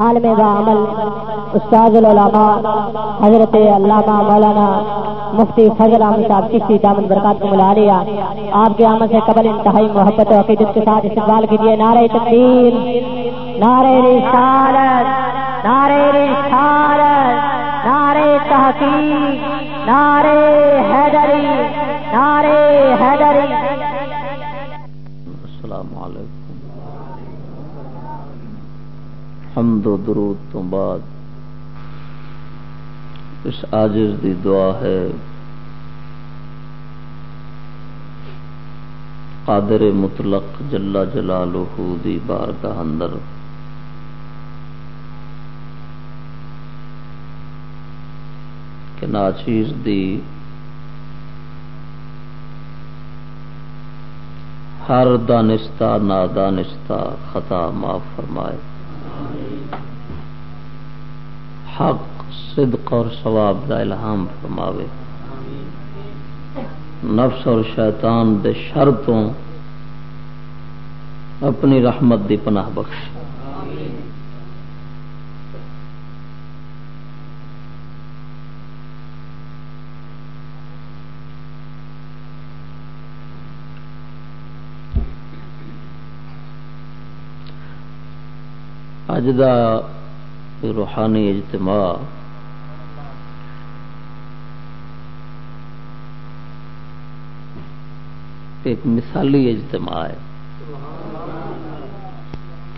عالم با عمل استاد العلماء، حضرت علامہ مولانا مفتی فضل احمد صاحب چشتی دامن برکات کو ملا لیا آپ کے عمل سے قبل انتہائی محبت و عقیدت کے ساتھ استقبال کیجیے نعرہ تقدیر نعرہ رسالت نعرہ رسالت، نعرہ تحقیق، نعرہ حیدری نعرہ حیدری السلام علیکم حمد و درود تو بعد اس آجز دی دعا ہے، قادر مطلق جلا جلالہ دی بارگاہ اندر۔ کہ ناچیز دی ہر دانستہ، نادانستہ خطا معاف فرمائے۔ حق، صدق اور ثواب دا الہام فرماوے۔ نفس اور شیطان دے شرطوں اپنی رحمت دی پناہ بخش اج دا روحانی اجتماع ایک مثالی اجتماع ہے۔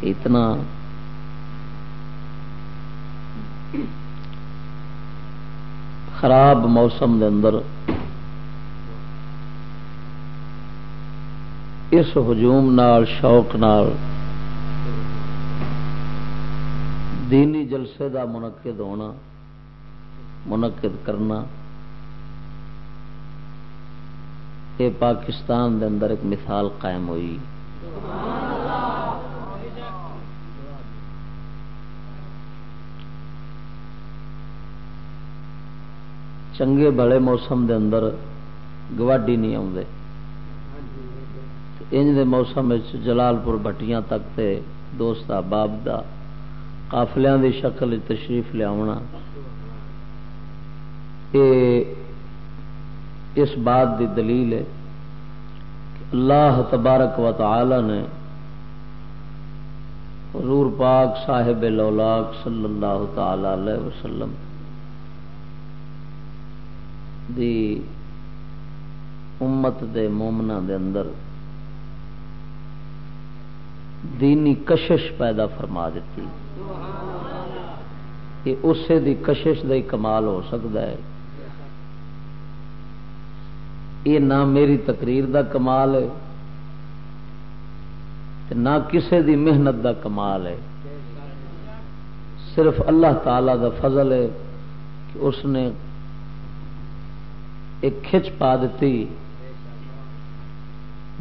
کہ اتنا خراب موسم دے اندر اس ہجوم نال، شوق نال دینی جلسے دا منعقد ہونا، منعقد کرنا یہ پاکستان دے اندر ایک مثال قائم ہوئی۔ چنگے بڑے موسم دے اندر گواڈی نہیں آتے انج دے موسم جلال پور بٹیاں تک تے دوست باب دا قافلیاں دی شکل تشریف لیا اس بات دی دلیل ہے کہ اللہ تبارک و تعالی نے حضور پاک صاحب لولاک صلی اللہ تعالی علیہ وسلم دی امت دے مومنا دے اندر دینی کشش پیدا فرما دیتی۔ یہ اسے دی کشش دا ہی کمال ہو سکتا ہے۔ یہ نہ میری تقریر دا کمال ہے نہ کسے دی محنت دا کمال ہے۔ صرف اللہ تعالی دا فضل ہے کہ اس نے ایک کھچ پا دیتی۔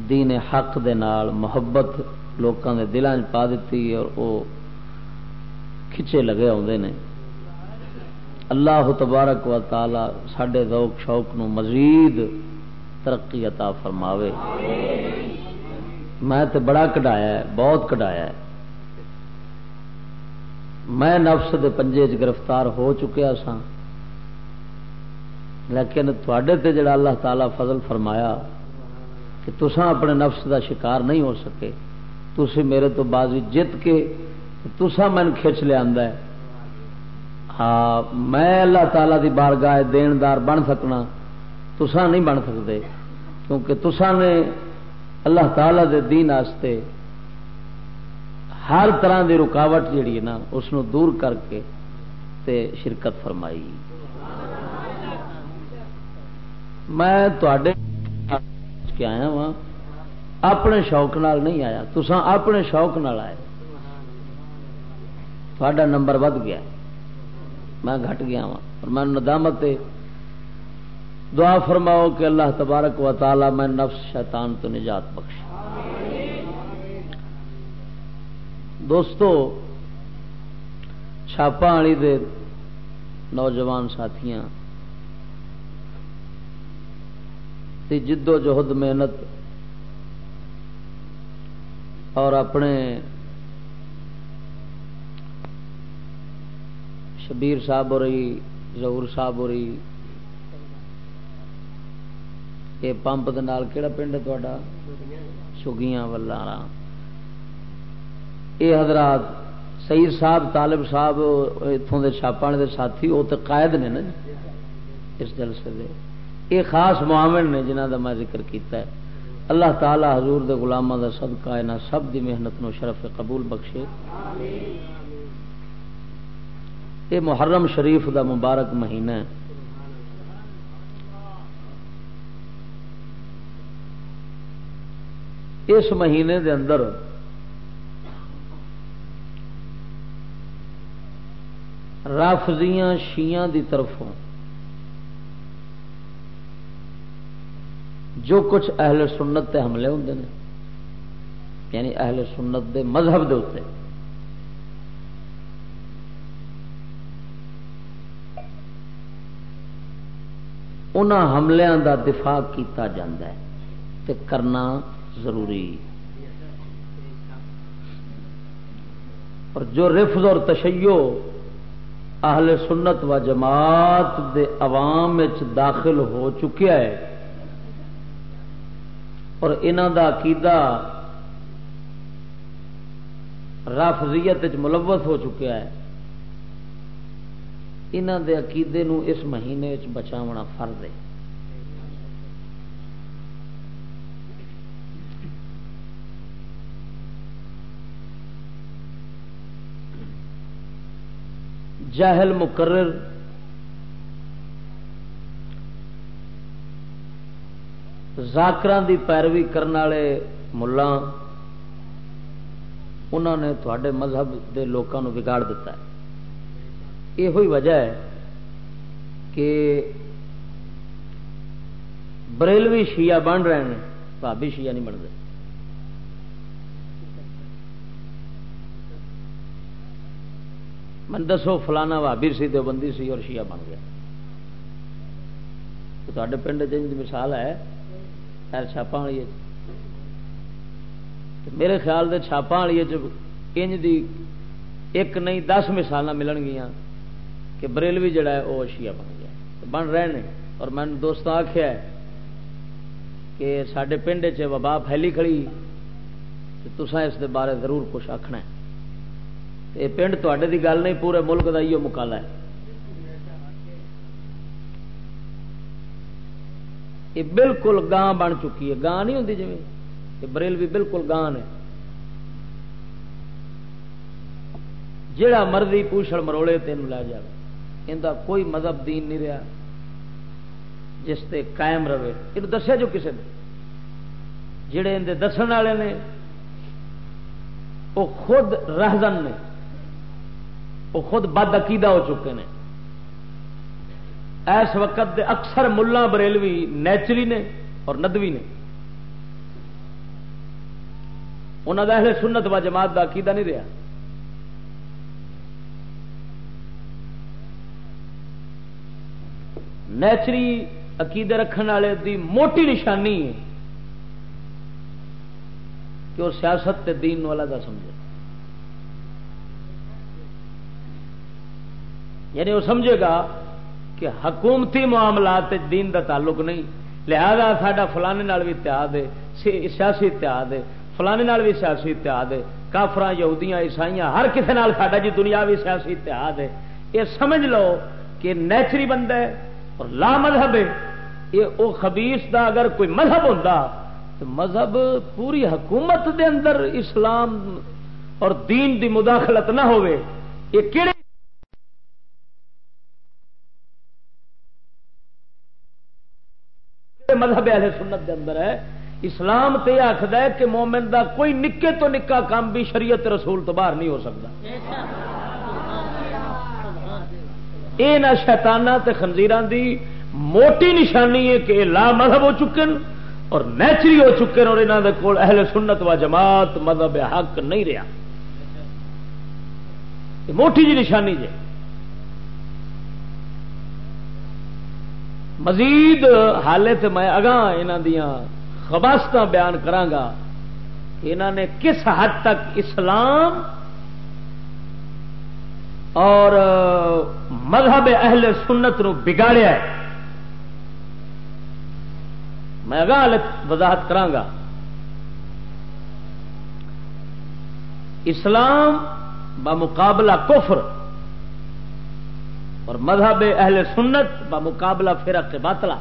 دین حق دے نال محبت لوگوں کے دلان پا دیتی اور وہ کھچے لگے آتے ہیں اللہ تبارک و تعالی سڈے ذوق شوق نو مزید ترقی عطا فرماوے۔ میں تے بڑا کٹایا ہے، بہت کٹایا ہے۔ میں نفس دے پنجے چ گرفتار ہو چکیا سا لیکن تھوڑے تے جڑا اللہ تعالی فضل فرمایا کہ تسا اپنے نفس دا شکار نہیں ہو سکے۔ تھی میرے تو بازی جت کے تسا من کھچ لیا ہے۔ ہاں میں اللہ تعالی دی بارگاہ دیندار بن سکنا تسا نہیں بن سکتے، کیونکہ تسا نے اللہ تعالی دے دین آستے ہر طرح دی رکاوٹ جیڑی ہے نا، اس دور کر کے تے شرکت فرمائی۔ میں آیا وا اپنے شوق نال نہیں آیا تسا اپنے شوق نال آئے۔ تھوڑا نمبر ود گیا۔ میں گھٹ گیا وا اور میں ندامت دعا فرماؤ کہ اللہ تبارک و تعالی میں نفس شیطان تو نجات بخش دوستو چھاپا والی دے نوجوان ساتھیاں جد و جہد محنت اور اپنے شبیر صاحب ہو رہی، ظہور صاحب ہو رہی۔ یہ پمپ کہڑا پنڈ ہے تا سگیاں والا یہ حضرات، سید صاحب، طالب صاحب اتوں کے چھاپا دے ساتھی وہ تو قائد نے نا جی اس جلسے دے۔ یہ خاص معامل نے جنہ کا میں ذکر کیتا ہے۔ اللہ تعالی حضور دے غلاموں کا صدقہ یہاں سب دی محنت نو شرف قبول بخشے۔ یہ محرم شریف دا مبارک مہینہ ہے۔ اس مہینے دے اندر رافضیاں شیاں دی طرفوں جو کچھ اہل سنت تے حملے ہوں یعنی اہل سنت دے مذہب دے اتنے ان حملوں دا دفاع کیتا جاندہ ہے تے کرنا ضروری۔ اور جو رفظ اور تشیو اہل سنت و جماعت دے عوام داخل ہو چکیا ہے، اور انہوں دا عقیدہ رافضیت ملوث ہو چکیا ہے۔ انہوں دے عقیدے نو اس مہینے بچاونا فرض ہے۔ جاہل مقرر زاکران دی پیروی کرنے والے ملا انہوں نے تھوڑے مذہب کے لوگوں بگاڑ دیتا ہے۔ یہ وجہ ہے کہ بریلوی شیعہ بن رہے ہیں بھابی شیعہ نہیں بنتے من دسو فلانا بھابی سی دیوبندی سی اور شیعہ بن گیا۔ تے پنڈ مثال ہے، خیر چھاپا والی میرے خیال سے چھاپا والی انج دی ایک نہیں دس مثال ملن گیا کہ بریلوی جڑا ہے، وہ شیعہ بن گیا۔ بن رہے ہیں اور میں نے دوست آخیا کہ سڈے پنڈ چ وبا پھیلی کھڑی۔ تسا اس دے بارے ضرور کچھ آخنا یہ پنڈ تے دی گل نہیں، پورے ملک کا یہ مکالا ہے۔ یہ بالکل گاں بن چکی ہے۔ گاں نہیں ہوتی جی بریلوی بالکل گاں ہے جڑا مرضی پوچھڑ مروڑے تین لے جائے ان کوئی مذہب دین نہیں رہا جس تے قائم رہے۔ یہ دسیا جو کسی نے۔ جڑے اندر دس والے نے، وہ خود رہزن نے۔ وہ خود بد عقیدہ ہو چکے ہیں اس وقت دے اکثر ملا بریلوی نیچری نے اور ندوی نے۔ انہوں کا اہل سنت و جماعت کا عقیدہ نہیں رہا۔ نیچری عقیدے رکھنے والے دی موٹی نشانی ہے کہ وہ سیاست تے دین والا کا سمجھے۔ یعنی وہ سمجھے گا کہ حکومتی معاملات دین دا تعلق نہیں۔ لہذا ساڈا فلانے بھی اتحاد ہے سیاسی اتحاد ہے، فلانے بھی سیاسی اتحاد ہے۔ کافر یہودیاں عیسائی ہر کسی ساڈا جی دنیا بھی سیاسی اتحاد ہے۔ یہ سمجھ لو کہ نیچری بندہ ہے اور لا مذہب ہے۔ یہ وہ خبیس دا اگر کوئی مذہب ہوتا تو مذہب پوری حکومت دے اندر اسلام اور دین دی مداخلت نہ ہوئے یہ کہڑے مذہب اہل سنت دے اندر ہے۔ اسلام تے آخد ہے کہ مومن دا کوئی نکے تو نکا کام بھی شریعت رسول تو باہر نہیں ہو سکتا۔ یہ نہ شیتانا خنزیران دی موٹی نشانی ہے کہ لا مذہب ہو چکے اور نیچری ہو چکے اور یہاں کے کول اہل سنت و جماعت مذہب حق نہیں رہا۔ موٹی جی نشانی جی۔ مزید حالے تو میں اگاں یہاں دیا خباست بیان کرانگا کہ انہوں نے کس حد تک اسلام اور مذہب اہل سنت نو بگاڑیا ہے۔ میں اگاہ وضاحت کرانگا اسلام بمقابلہ کفر اور مذہب اہل سنت بمقابلہ فرق باطلا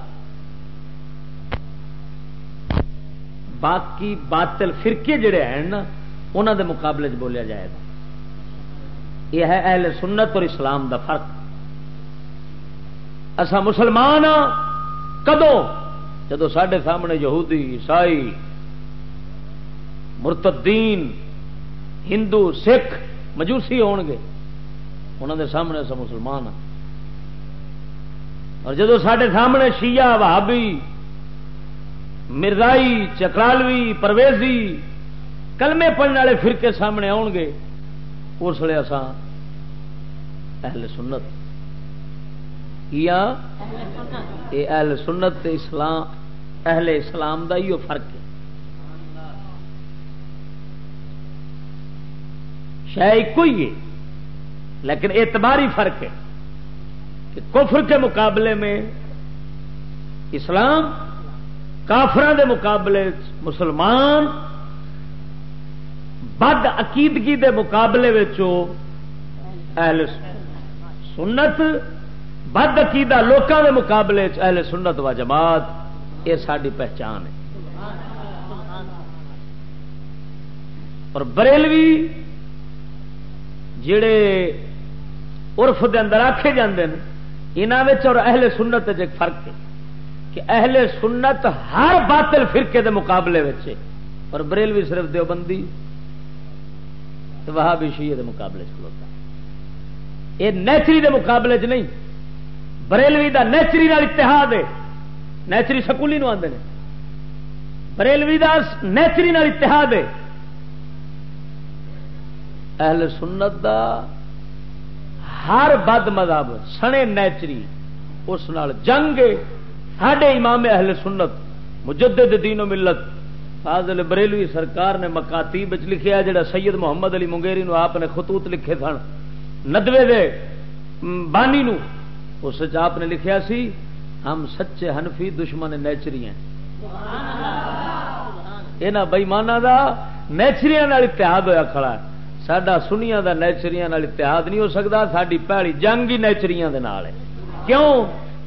باقی باطل فرقے جڑے ہیں نا انہوں دے مقابلے چ بولیا جائے گا۔ یہ ہے اہل سنت اور اسلام دا فرق۔ اصا مسلمان ہاں کدو جدو سڈے سامنے یہودی، عیسائی، مرتدین، ہندو، سکھ مجوسی ہون گے انہوں دے سامنے اصا مسلمان ہاں۔ اور جدو سڈے سامنے شیعہ بھابی مرزائی، چکرالوی، پرویزی، کلمے پڑھنے والے فرقے سامنے آؤ گے اس لیے اسان اہل سنت یا یہ اہل سنت اسلام، اہل اسلام دا ہی فرق ہے۔ شاید ایک ہی ہے، لیکن اعتباری فرق ہے کہ کفر کے مقابلے میں اسلام کافران دے مقابلے مسلمان بد عقیدگی دے مقابلے اہل سنت، بد عقیدہ لوکاں دے مقابلے اہل سنت و جماعت، یہ ساری پہچان ہے۔ اور بریلوی جڑے عرف دے اندر آکھے جاندے ہیں، انہاں اور اہل سنت ایک فرق ہے کہ اہل سنت ہر باطل فرقے دے مقابلے اور بریلوی صرف دیوبندی وہاں بھی شیے دے مقابلے کھلوتا۔ یہ نیچری دے مقابلے چ نہیں، بریلوی دا نیچری نال اتحاد ہے۔ نیچری سکولی نو آدھے بریلوی دا نیچری نال اتحاد ہے۔ اہل سنت دا ہر بد مذہب سنے نیچری، اس نال جنگ ساڈے امام اہل سنت، مجدد دین و ملت فاضل بریلوی سرکار نے مکاتی بچ لکھیا جڑا سید محمد علی منگیری نو آپ نے خطوط لکھے سن۔ ندوے دے بانی نو اس آپ نے لکھیا سی ہم سچے ہنفی دشمن نیچری ہیں۔ یہاں بئیمانہ کا نیچریاں اتحاد ہوا کھڑا سڈا سنیا کا نیچریاں اتحاد نہیں ہو سکتا ساری پیڑی جنگ ہی نیچریاں ہے۔ کیوں؟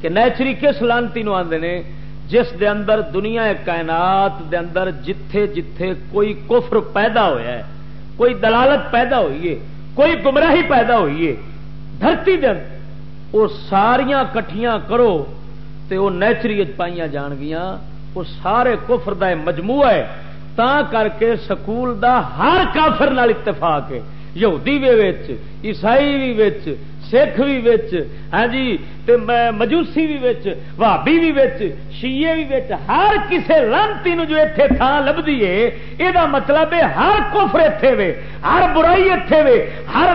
کہ نیچری کس لانتی نو آدھے نے؟ جس دے اندر دنیا کائنات دے اندر جتھے جتھے کوئی کفر پیدا ہویا ہے، کوئی دلالت پیدا ہوئی ہے، کوئی گمراہی پیدا ہوئی ہے، دھرتی دے وہ ساریاں کٹھیاں کرو تے وہ نیچری پائیاں جان گیا وہ سارے کفر دا مجموعہ ہے، تا کر کے سکول دا ہر کافر نال اتفاق ہے، یہودی بھی عیسائی بھی سکھ بھی ہاں جی مجوسی بھی بھابی بھی شیے بھی ہر کسی لانتی جو اتنے تھان لبھی ہے یہ مطلب ہے ہر کفر اتے وے، ہر برائی اتے وے، ہر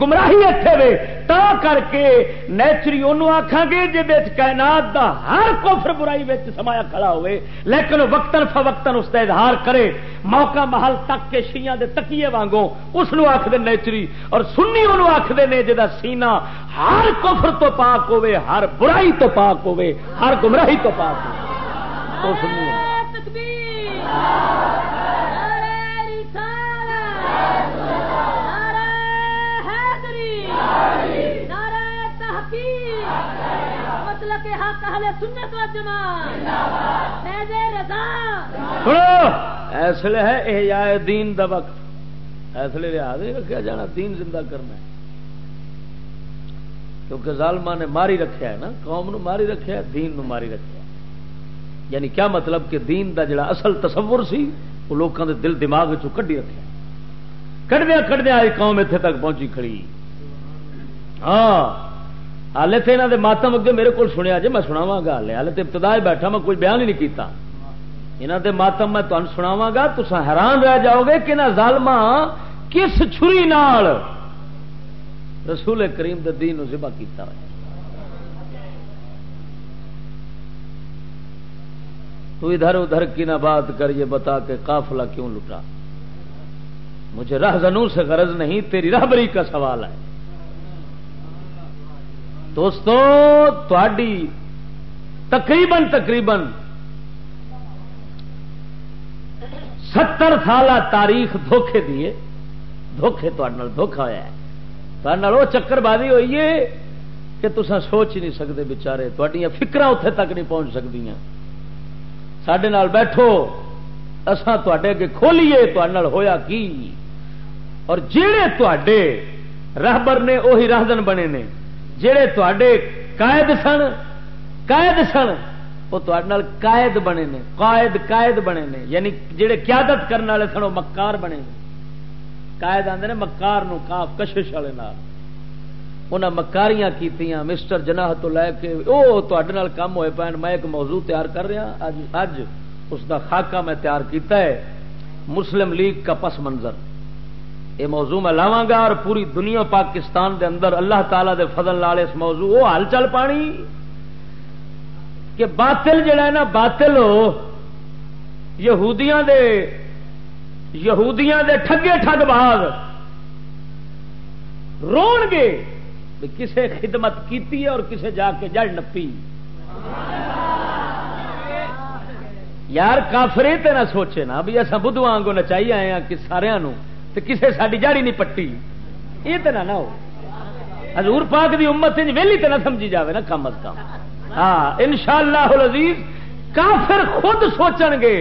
گمراہی اتے وے تا کر کے نیچری انہوں آخان گے جی کائنات دا ہر کفر برائی سمایا کھڑا ہوئے، لیکن وقتاً فوقتاً اس کا اظہار کرے، موقع محل تک کے شیاں دے تکیے وانگوں، اس آخر نیچری، اور سنی انہوں آخر نے جا ہر کفر تو پاک ہوے ہر برائی تو پاک ہوے ہر گمراہی تو پاک ہو ایسے ہے دین دا وقت۔ ایسے لحاظ رکھا جانا، دین زندہ کرنا ہے۔ کیونکہ ظالما نے ماری رکھا ہے نا، قوم نو ماری رکھا ہے، دین نو ماری رکھا ہے۔ یعنی کیا مطلب کہ دین دا جڑا اصل تصور سی، وہ لوگوں دے دل دماغ کڈی رکھا کٹدیا کٹدیا آئی قوم اتنے تک پہنچی کھڑی۔ ہاں ہالے تو یہاں کے ماتم اگے میرے کو سنیا جی میں سناوا گا۔ ہالے ہالے تو ابتدا بیٹھا، میں کوئی بیان ہی نہیں کیتا۔ یہاں کے ماتم میں تمہیں سناوا گا تو حیران رہ جاؤ گے کہ نہ ظالما کس چھری نال رسول کریم دے دین ذبح کیتا ہے تو ادھر ادھر کی نہ بات کر یہ بتا کے قافلہ کیوں لٹا؟ مجھے راہ زنوں سے غرض نہیں، تیری رہبری کا سوال ہے۔ دوستو تھی تقریباً تقریباً ستر سال تاریخ دھوکھے دیے۔ دھوکھے دھوکھا ہوا ہے۔ وہ چکر بازی ہوئی ہے کہ تسا سوچ ہی نہیں سکتے بچارے تھوڑی فکر اتے تک نہیں پہنچ سکتی سڈے بیٹھو اسان تے اگے کھولیے تے ہویا کی؟ اور جہے تے نے وہی راہدن بنے نے جہے تے قائد سن قائد سن وہ قائد بنے نے، قائد قائد بنے نے یعنی جہے قیادت کرنے والے سن وہ مکار بنے نے۔ قائد آتے مکار نو کاف، کشش والے انہیں مکاریاں کیتیاں، مسٹر جناح تو لے کے وہ تے کام ہوئے پے میں ایک موضوع تیار کر رہا ہاں۔ اج اج اس دا خاکہ میں تیار کیتا ہے، مسلم لیگ کا پس منظر۔ یہ موضوع میں لاوا گا اور پوری دنیا پاکستان دے اندر اللہ تعالی دے فضل لال اس موضوع وہ ہل چل پانی۔ کہ باطل جڑا ہے نا، باطل یہودیاں دے یہودیاں دے ٹھگے ٹھگ باغ رون گے کسے خدمت کیتی ہے اور کسے جا کے جڑ نپی۔ یار کافری تے نہ سوچے نا بھی اصا بدھو آنگو نچائی آئے ہیں کہ سارا کسے ساری جاڑی نہیں پٹی۔ یہ تو نہ ہو۔ حضور پاک دی امت ویلی تو نہ سمجھی جاوے نا کم از کم۔ ہاں ان شاء اللہ عزیز کافر خود سوچن گے۔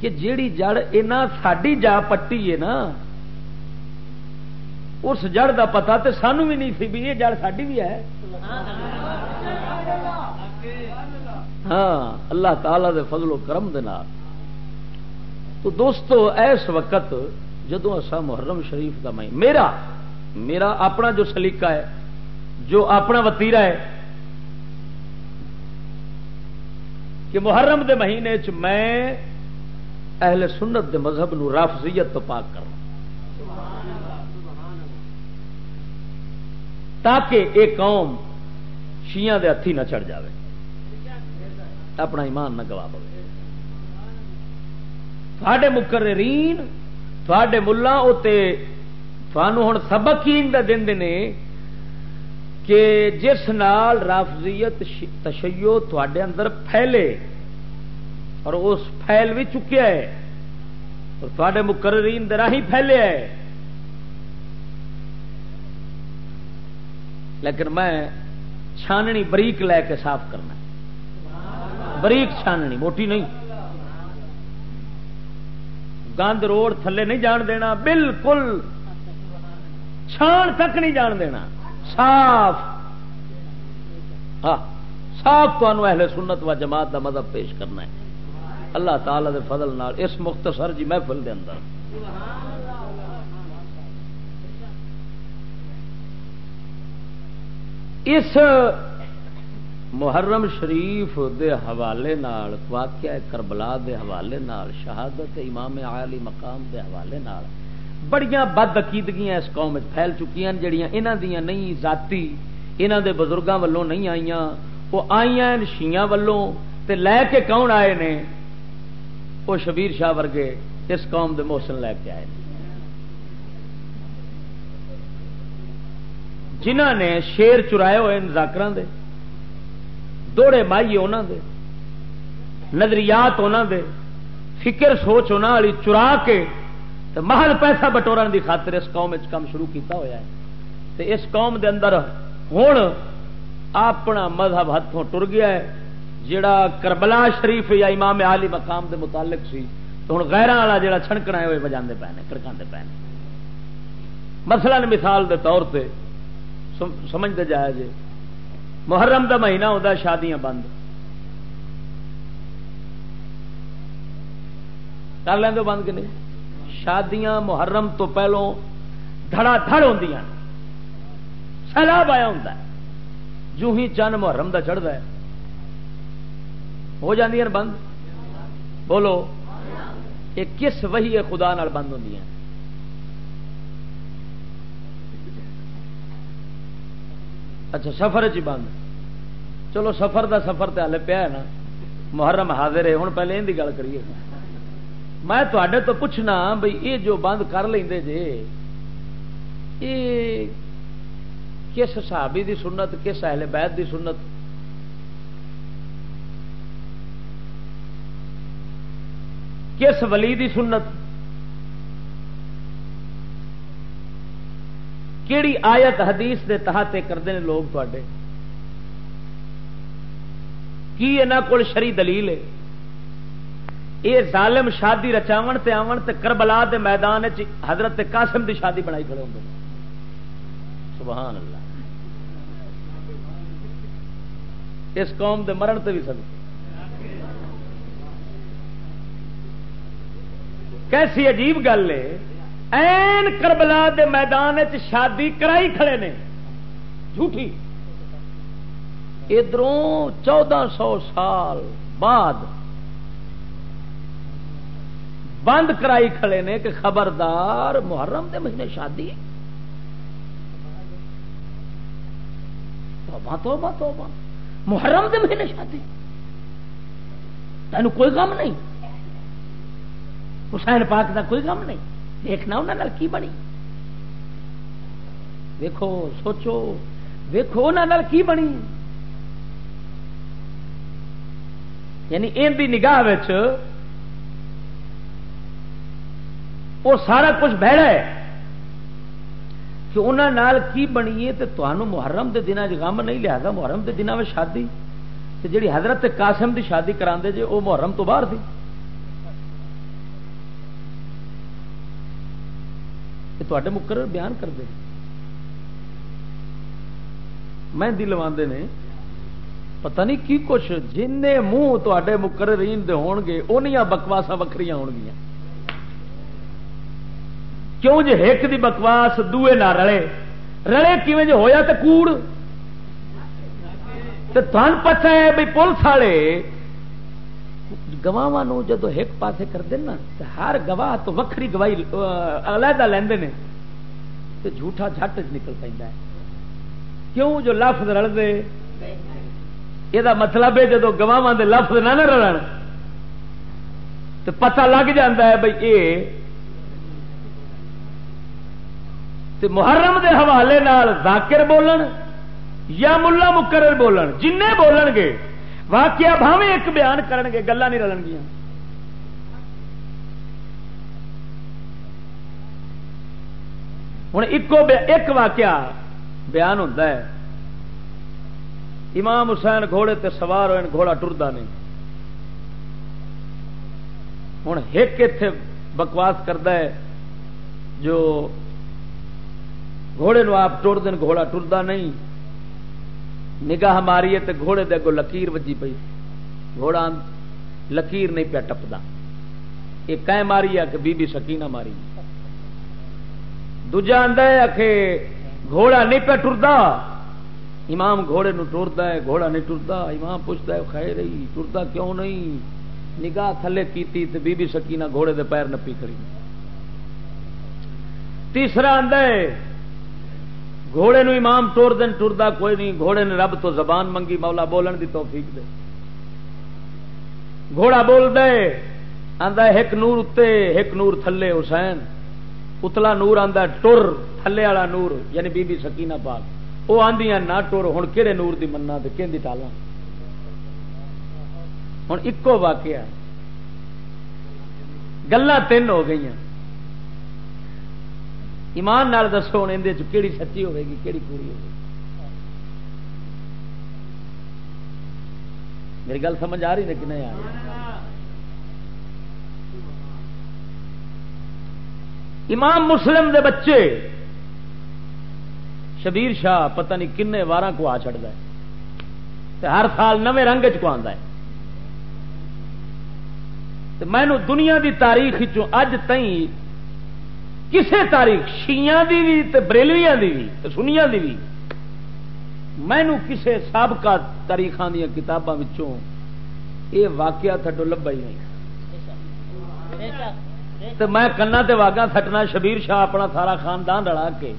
کہ جیڑی جڑ اینا ساڈی جا پٹی ہے نا، اس جڑ دا پتا تو سانو بھی نہیں سی بھی یہ جڑ ساڈی بھی ہے۔ ہاں اللہ تعالی دے فضل و کرم دے نال۔ تو دوستو اس وقت جدو اصا محرم شریف کا میں میرا میرا اپنا جو سلیقہ ہے، جو اپنا وتیرا ہے، کہ محرم دے مہینے چ میں اہل سنت دے مذہب نو رافضیت تو پاک کرنا۔ تاکہ ایک قوم شیاں دے ہاتھی نہ چڑھ جاوے، اپنا ایمان نہ گوا پے تھے مقررین تھے ملا ہوں سبق ہی دے کہ جس نال رافضیت تشیو تھے اندر پھیلے۔ اور اس پھیل بھی چکیا ہے۔ اور تھے مقررین راہی پھیلے ہے۔ لیکن میں چھاننی بریک لے کے صاف کرنا بریک چھاننی، موٹی نہیں۔ گند روڈ تھلے نہیں جان دینا، بالکل چھان تک نہیں جان دینا۔ صاف۔ ہاں صاف اہل سنت و جماعت کا مذہب پیش کرنا ہے۔ اللہ تعالی دے فضل نال اس مختصر جی محفل دے اندر۔ اس محرم شریف دے حوالے نال، واقعہ کربلا دے حوالے نال، شہادت امام عالی مقام دے حوالے نال بڑیاں بد عقیدگیاں اس قوم پھیل چکی ہیں، جڑیاں انہاں دیاں نہیں، ذاتی انہاں دے بزرگاں والوں نہیں آئیاں، وہ آئیاں شیاں والوں تے لے کے کون آئے نے؟ وہ شبیر شاہ ورگے اس قوم دے محسن لے کے آئے۔ جنہ نے شیر چرائے ہوئے زاکر دے، دوڑے مائیے انہوں دے، نظریات انہوں دے، فکر سوچ انہوں والی چرا کے محل پیسہ بٹورن دی خاطر اس قوم کام شروع کیتا ہوا ہے۔ تے اس قوم دے اندر ہوں اپنا مذہب ہاتھوں ٹر گیا ہے۔ جڑا کربلا شریف یا امام عالی مقام دے متعلق سی، تو ہوں غیر والا جڑا چھڑکنا ہے، وہ بجا پے کڑکا پے مسئلہ مثال دے طور پہ سمجھتے جایا جی محرم دا مہینہ ہوتا شادیاں بند۔ کر لیں بند کہ نہیں؟ شادیاں محرم تو پہلو دھڑا دھڑ ہوں سیلاب آیا ہوں جو ہی چند محرم دا چڑھتا ہے۔ ہو جی بند؟ بولو، یہ کس وہی خدا نال بند ہوں اچھا سفر چ بند۔ چلو، سفر دا سفر تو ہلے پیا نا۔ محرم حاضر ہے ہوں پہلے یہ گل کریے۔ میں تے تو پوچھنا بھائی یہ جو بند کر لیں جے یہ کس صحابی دی سنت، کس اہل بیت دی سنت؟ کس ولی دی سنت؟ کیڑی آیت حدیث دے تحت کرتے ہیں لوگ تے کی یہاں کو شری دلیل ہے؟ یہ ظالم شادی رچاون تے آون تے کربلا دے میدان حضرت قاسم دی شادی بنائی کھڑے ہوں سبحان اللہ۔ اس قوم دے مرن تے بھی سب کیسی عجیب گل ہے۔ این کربلا دے میدان شادی کرائی کھڑے نے۔ جھوٹھی۔ ادھروں چودہ سو سال بعد بند کرائی کھڑے نے کہ خبردار محرم دے مہینے شادی توبہ توبہ توبہ۔ محرم دے مہینے شادی۔ تین کوئی غم نہیں۔ حسین پاک دا کوئی غم نہیں۔ دیکھنا انہوں کی بنی۔ دیکھو سوچو۔ دیکھو انہوں کی بنی۔ یعنی ان دی نگاہ وہ سارا کچھ بہڑا ہے۔ کہ انہوں کی بنی ہے تو تمہوں محرم کے دنوں غم نہیں لیا محرم کے دنوں میں شادی۔ جی حضرت قاسم دی شادی کرا دے جے وہ محرم تو باہر تھی تے مقرر بیان کرتے میں دلوا نے، پتہ نہیں کی کچھ جن منہ تے مقررین دے ہون گے انیاں بکواسا وکری ہون گیا کیوں جی ایک دی بکواس دوے نہ رلے؟ رلے کیون جو ہویا تو کوڑ؟ تن پتا ہے بھائی پولیس والے گواہ جدو ایک پاسے کر دینا ہر گواہ تو وکری گواہی علیحدہ لیندے نے۔ تو جھوٹا جھٹ نکل پہ کیوں جو لفظ رلتے یہ مطلب ہے جدو گواہ دے لفظ نہ رلن تو پتہ لگ جاتا ہے بھائی یہ محرم دے حوالے نال ذاکر بولن یا ملا مقرر بولن جن بولن گے واقعہ بھاوے ایک بیان کرن گے گلا نہیں رلن گیا ہوں ایک واقعہ بیان ہوتا ہے۔ امام حسین گھوڑے تے سوار ہوئے، گھوڑا ٹرتا نہیں۔ ہوں ایک اتے بکواس کرتا ہے، جو گھوڑے نو آپ ٹر دین گھوڑا ٹرتا نہیں۔ نگاہ ماری ہے تو گھوڑے دے اگو لکیر وجی پی گھوڑا لکیر نہیں پیا ٹپتا یہ کہ ماری ہے کہ بی بی سکینہ ماری۔ دوجا آ کہ گھوڑا نہیں پیا ٹرتا امام گھوڑے نو ٹرتا ہے، گھوڑا نہیں ٹرتا امام پوچھتا ہے، خیر رہی ٹرتا کیوں نہیں؟ نگاہ تھلے کیتی تو بی بی سکینہ گھوڑے دے پیر نپی کھڑی تیسرا آدھا ہے گھوڑے نو امام ٹور دن ٹرتا کوئی نہیں، گھوڑے نے رب تو زبان منگی، مولا بولن دی توفیق دے۔ گھوڑا بول دے، آندا ایک نور اتے، ایک نور تھلے حسین۔ اتلا نور آندا ٹر، تھلے والا نور یعنی بی بی سکینہ پاک۔ وہ آدھی نہ ٹر ہوں کہڑے نور دی منا کہ ٹالا ہوں ایکو واقعہ گلا تین ہو گئی ایمان نال دسو ہوں اندر کہڑی سچی ہوے گی کہڑی پوری ہوگی میری گل سمجھ آ رہی نا کہ نہیں آ رہی؟ امام مسلم دے بچے شبیر شاہ پتہ نہیں کن وار کو آ چڑھتا ہے ہر سال نویں رنگ چ ہے۔ مینو دنیا دی تاریخ اج تھی کسے تاریخ شیاں دی بھی تے بریلویاں دی بھی تے سنیاں دی بھی مینو کسے سابقہ تاریخان دیا کتاباں وچوں اے واقعہ تھڈو لبا ہی نہیں۔ تو میں کنا تے واگا تھٹنا شبیر شاہ اپنا سارا خاندان رلا کے۔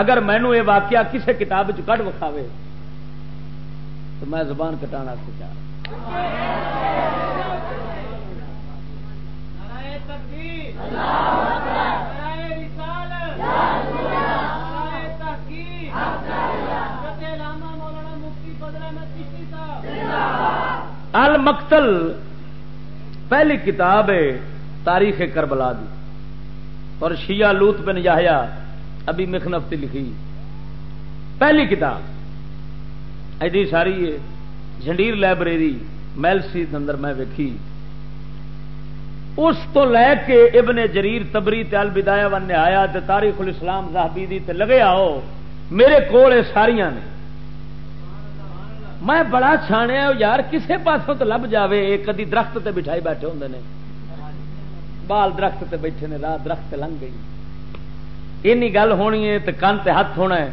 اگر مینو یہ واقعہ کسے کتاب وچ کٹ وکھاوے تو میں زبان کٹانا سے چاہ اللہ المقتل، پہلی کتاب ہے تاریخ کربلا دی، اور شیعہ لوت بن یاہیا ابھی مخنفتی لکھی۔ پہلی کتاب ایڈی ساری ہے، جھنڈیر لائبریری میلسی اندر میں ویکھی۔ اس تو لے کے ابن جریر تبری تل بدایا ون آیا تاریخ الاسلام زاہبی دی تے لگے آؤ، میرے کول ساریاں نے۔ میں بڑا چھاڑیا یار، کسے پاسوں تو لب جاوے؟ ایک کدی درخت تے بٹھائی بیٹھے ہوں نے۔ بال درخت تے بیٹھے نے رات درخت لنگ گئی۔ اینی گل ہونی ہے تے کن تے ہاتھ ہونا ہے۔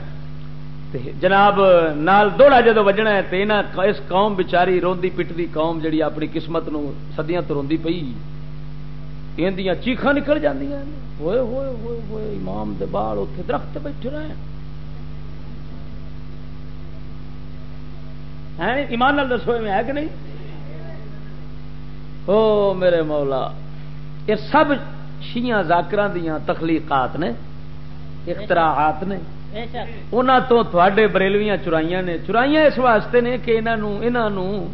تے جناب، نال دوڑا جدو وجنا ہے تے اس قوم بچاری روندی پٹتی قوم جڑی اپنی قسمت نو سدیاں تو روندی پئی۔ اندیاں چیخاں نکل جاندیاں۔ ہوئے ہوئے ہوئے ہوئے، امام دے بال اتنے درخت بیٹھے رہے۔ ہیں ایمان نال دسو میں ہے کہ نہیں؟ او میرے مولا، یہ سب شیاں زاکر دیا تخلیقات نے، اختراعات نے انہوں تو تھوڑے بریلویاں چرائیاں نے۔ چرائیاں اس واسطے نے کہ انہوں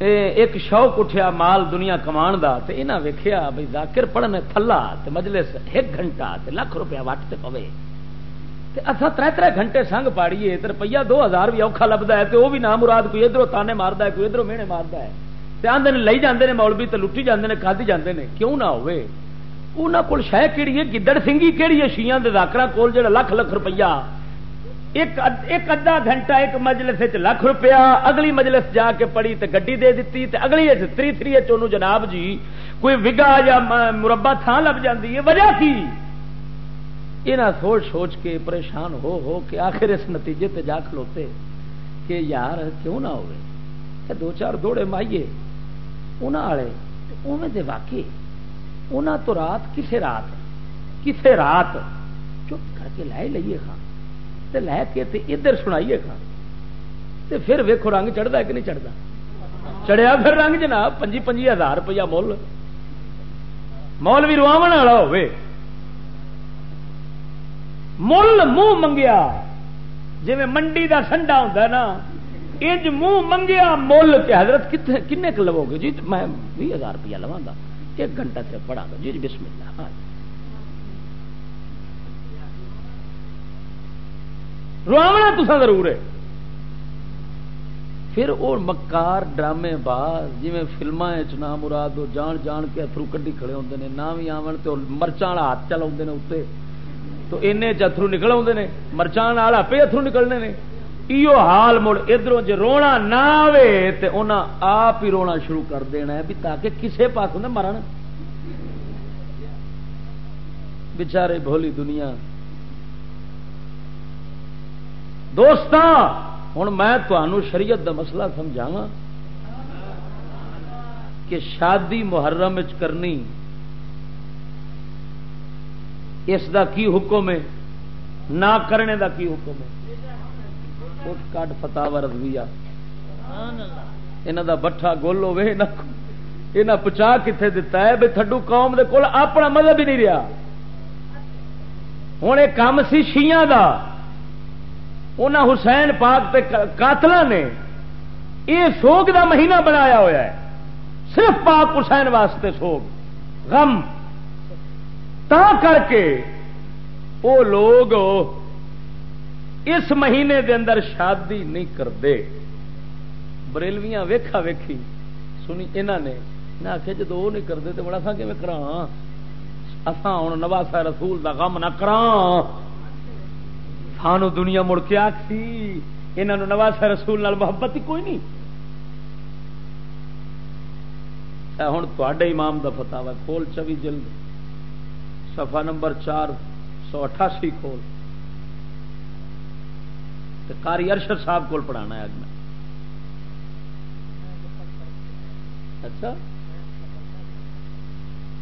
ایک شوق اٹھیا مال دنیا کمان دا تے انہاں ویکھیا بھئی ذاکر پڑھنے تھلا تے مجلس ایک گھنٹہ تے لاکھ روپیہ وٹ تے پوے۔ تے اسا ترے ترے گھنٹے سنگ پاڑیے، تے روپیہ دو ہزار بھی اوکھا لبدا ہے، تے وہ بھی نام مراد کوئی ادھروں تانے ماردا ہے، کوئی ادھروں مینے ماردا ہے۔ تے آندے نے لئی جاندے نے مولوی، تے لٹی جاندے نے، کھادی جاندے نے۔ کیوں نہ ہوئے؟ انہاں کول شے کیڑی ہے؟ گدڑ سنگھی کیڑی ہے شیاں دے ذاکراں کول جڑا لاکھ لاکھ روپیہ ایک ایک ادھا گھنٹہ ایک مجلس لاکھ روپیہ اگلی مجلس جا کے پڑھی تے گڈی دے دیتی تے اگلی تری تھری چونو جناب جی کوئی وگا یا مربع تھان لب جاتی ہے، وجہ کی؟ یہ سوچ سوچ کے پریشان ہو ہو کے آخر اس نتیجے تے جا کھلوتے کہ یار کیوں نہ ہوئے؟ دو چار دوڑے مائیے انہوں والے اوے دے واقعی انہوں تو رات کسے رات کسے رات۔ چپ کر کے لائے لئیے خان، تے لے کے تے ادھر سنائیے کھا تے پھر ویکو رنگ چڑھتا کہ نہیں چڑھتا چڑھیا پھر رنگ جناب، پنجی پنجی ہزار روپیہ مل۔ مول بھی رواو والا ہوے مل منہ منگیا جی منڈی دا سنڈا ہوں نا انج منہ منگیا مل کے حضرت کتنے کنے لو گے جی میں بھی ہزار روپیہ لوا ایک گھنٹہ سے پڑھا گا جی بسم اللہ رواونا تسا ضرور ہے پھر وہ مکار ڈرامے باز جی فلم نام مراد جان جان کے اترو کڈی کھڑے ہوتے ہیں نہ بھی آن تو مرچان والا ہاتھ چلا اتنے تو این اترو نکل آتے ہیں مرچان والا پہ اترو نکلنے نے۔ ایو حال مڑ ادھر جی رونا نہ آئے تو انہیں آپ ہی رونا شروع کر دینا ہے بھی تاکہ کسے پاس ہوں مرن۔ بچارے بھولی دنیا۔ دوست ہوں میں تمہوں شریعت دا مسئلہ سمجھاوا کہ شادی محرم کرنی اس دا کی حکم ہے؟ نہ کرنے دا کی حکم ہے؟ اٹھ کٹ فتح رضویا یہاں دا بٹھا گول ہوے یہاں پچا کتنے دتا ہے بھائی تھڈو قوم دے کول اپنا مذہب ہی نہیں رہا ہوں یہ کام سی شیاں دا۔ انہاں حسین پاک قاتل نے یہ سوگ دا مہینہ بنایا ہوا ہے۔ صرف پاک حسین واسطے سوگ۔ غم۔ تا کر کے وہ لوگ اس مہینے دے اندر شادی نہیں کرتے بریلویاں ویکھا ویکھی۔ سنی انہوں نے آخیا جب وہ نہیں کرتے تو بڑا سا کہ کرا اسان ہوں نواسا رسول دا غم نہ کرا سانو دنیا مڑ کے آخسی یہاں نواز رسول نال محبت ہی کوئی نہیں۔ ہوں تے امام دا فتح ہے کھول چوی جلد۔ سفا نمبر چار سو اٹھاسی کھول۔ کاری ارشد صاحب کو پڑھانا ہے اج میں۔ اچھا۔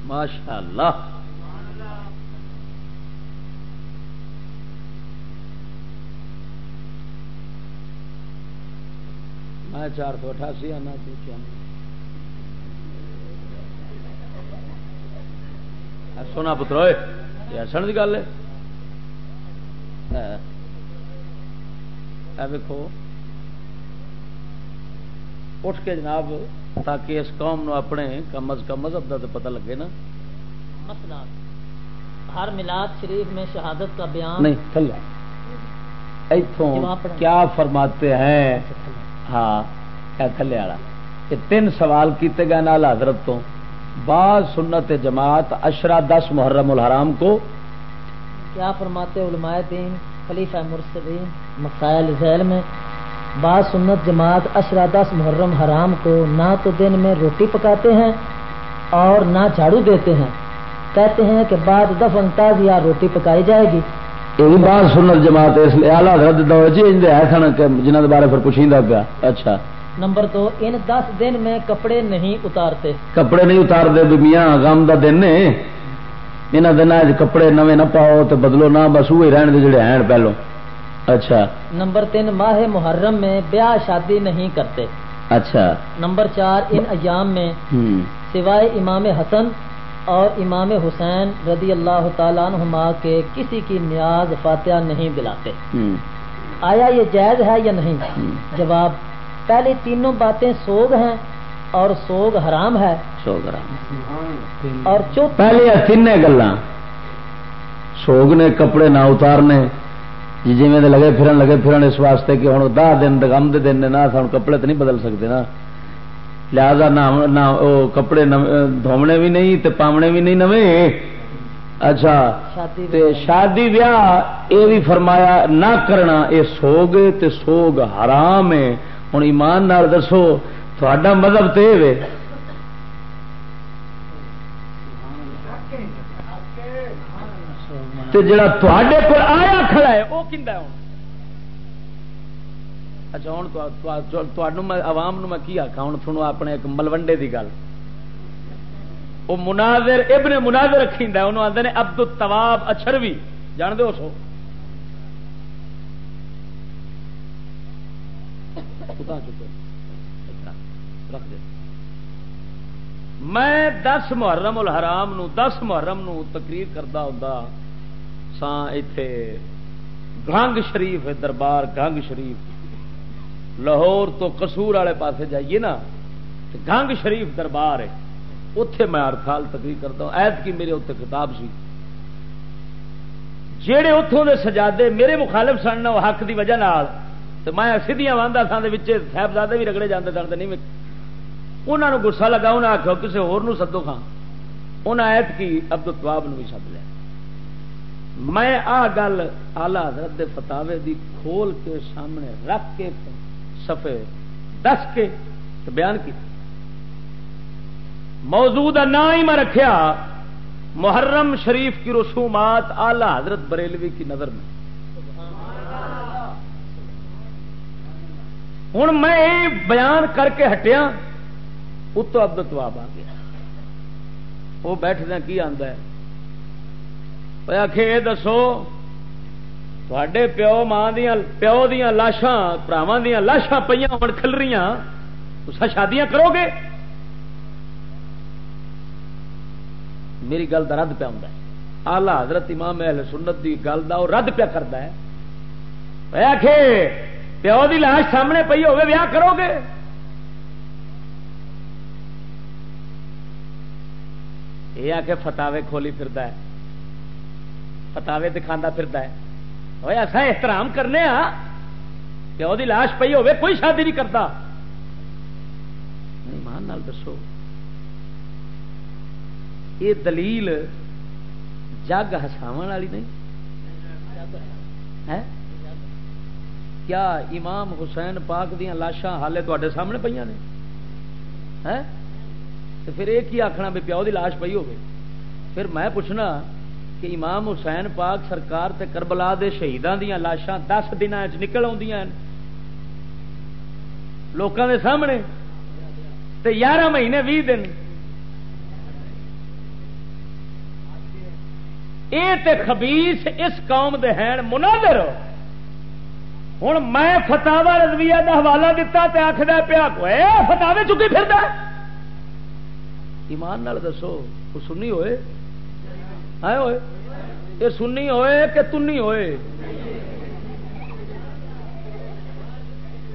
ماشاء اللہ میں چار سو اٹھاسی آنا سونا پترو یہ ہسن کی گل ہے۔ دیکھو اٹھ کے جناب تاکہ اس قوم نو اپنے کم از کم مذہب کا پتہ لگے نا۔ مسئلہ۔ ہر ملاد شریف میں شہادت کا بیان۔ نہیں تھلے اتوں کیا فرماتے ہیں؟ ہاں کیا تھلے والا۔ یہ تین سوال کیتے گئے نال حضرت تو۔ بعض سنت جماعت اشرا دس محرم الحرام کو کیا فرماتے علماء دین خلیفہ مرسدین مسائل ذیل میں؟ بعض سنت جماعت اشرا دس محرم حرام کو نہ تو دن میں روٹی پکاتے ہیں اور نہ جھاڑو دیتے ہیں۔ کہتے ہیں کہ بعد دفن تازیہ روٹی پکائی جائے گی۔ یہ بعض سنت جماعت اس لیے اعلیٰ حضرت دور جی ہے سن جنہوں کے بارے پھر پوچھیں پیا۔ اچھا۔ نمبر دو ان دس دن میں کپڑے نہیں اتارتے۔ کپڑے نہیں اتارتے بیبیاں غم دا دن یہاں دن کپڑے نوے نہ پاؤ تو بدلو نہ بس وہی رہن دے جڑے ہیں پہلو۔ اچھا۔ نمبر تین ماہ محرم میں بیاہ شادی نہیں کرتے۔ اچھا۔ نمبر چار ان ایام میں سوائے امام حسن اور امام حسین رضی اللہ تعالیٰ عنہما کے کسی کی نیاز فاتحہ نہیں دلاتے۔ آیا یہ جائز ہے یا نہیں؟ جواب پہلے تینوں باتیں سوگ ہیں اور سوگ حرام ہے۔ سوگ حرام۔ اور پہلے تین گلا سوگ نے کپڑے نہ اتارنے۔ جی جی میں لگے پھرن لگے پھرن اس واسطے کہ ہوں دہ دن غم دے دن نہ سن کپڑے تو نہیں بدل سکتے نا۔ لہذا نہ کپڑے دھونے بھی نہیں تے پامنے بھی نہیں نویں۔ اچھا تے شادی بیاہ یہ بھی فرمایا نہ کرنا یہ سوگ تے سوگ حرام ہے۔ ہوں ایمان نال دسو تھوڑا مذہب تو یہ جڑا تے کو آیا کھڑا ہے وہ کھا ہوں۔ اچھا ہوں میں عوام نو میں کی آخا ہوں سنو اپنے ایک ملوڈے کی گل۔ وہ مناظر، ابن مناظر رکھی انہوں آتے ہیں ابد التواب اچھر بھی جان دو سو؟ اچھا، میں دس محرم الحرام نو، دس محرم نو تقریر کرتا ہوں سا اتے گنگ شریف دربار گنگ شریف۔ لاہور تو کسور والے پاسے جائیے نا گنگ شریف دربار ہے۔ اتے میں ہر سال تقریر کرتا ہوں۔ ایت کی میرے اتنے کتاب سی۔ جہے اتوں کے سجادے میرے مخالف سن حق کی وجہ تو میں سیدیاں واندہ سن صاحبزادے بھی رگڑے جاتے سن نہیں انہوں نے گسا لگا انہیں آخو کسی ہو سدو خان انہیں ایت کی ابد تواب بھی سد لیا۔ میں آ گل آلہ حضرت فتاوے دی کھول کے سامنے رکھ کے سفے دس کے بیان کی۔ موضوع کا نام ہی میں رکھیا، محرم شریف کی رسومات آلہ حضرت بریلوی کی نظر میں۔ ہوں میں بیان کر کے ہٹیا اتو ابدت آ گیا۔ وہ بیٹھدہ کی آتا ہے؟ یہ دسو تے پیو ماں دیا پیو دیا لاشاں، پراواں دیا لاشاں پہ ہو کھل رہی شادیاں کرو گے میری گل کا رد پیا ہوں آلہ حضرت امام اہل سنت کی گل کا وہ رد پیا کرتا ہے۔ آخ پیو کی لاش سامنے پی ہوے ویاہ کرو گے یہ آ کے فتاوے کھولی پھرتا ہے فتاوے دکھا پھرتا ہے وہ ایسا احترام کرنے ہاں کہ وہ لاش پی ہوے کوئی شادی نہیں کرتا مان نال دسو یہ دلیل جگ ہساو والی نہیں کیا امام حسین پاک دیا لاشاں ہالے تے سامنے پہ نے؟ پھر یہ کی آخنا بھی پیو کی لاش پی ہوگی پھر میں پوچھنا کہ امام حسین پاک سرکار تے کربلا دے شہیدان دیا لاشاں دس دن نکل لوگوں دے سامنے؟ تے یارہ مہینے بھی دن؟ تے خبیس اس قوم دے ہیں منادر ہوں میں فتاوا رضویہ کا حوالہ دتا تے آخر پیا فتاوے چکی پھر ایمان نال دسو سنی ہوئے؟ ہوئے؟ یہ سنی ہوئے کہ تنی ہوئے؟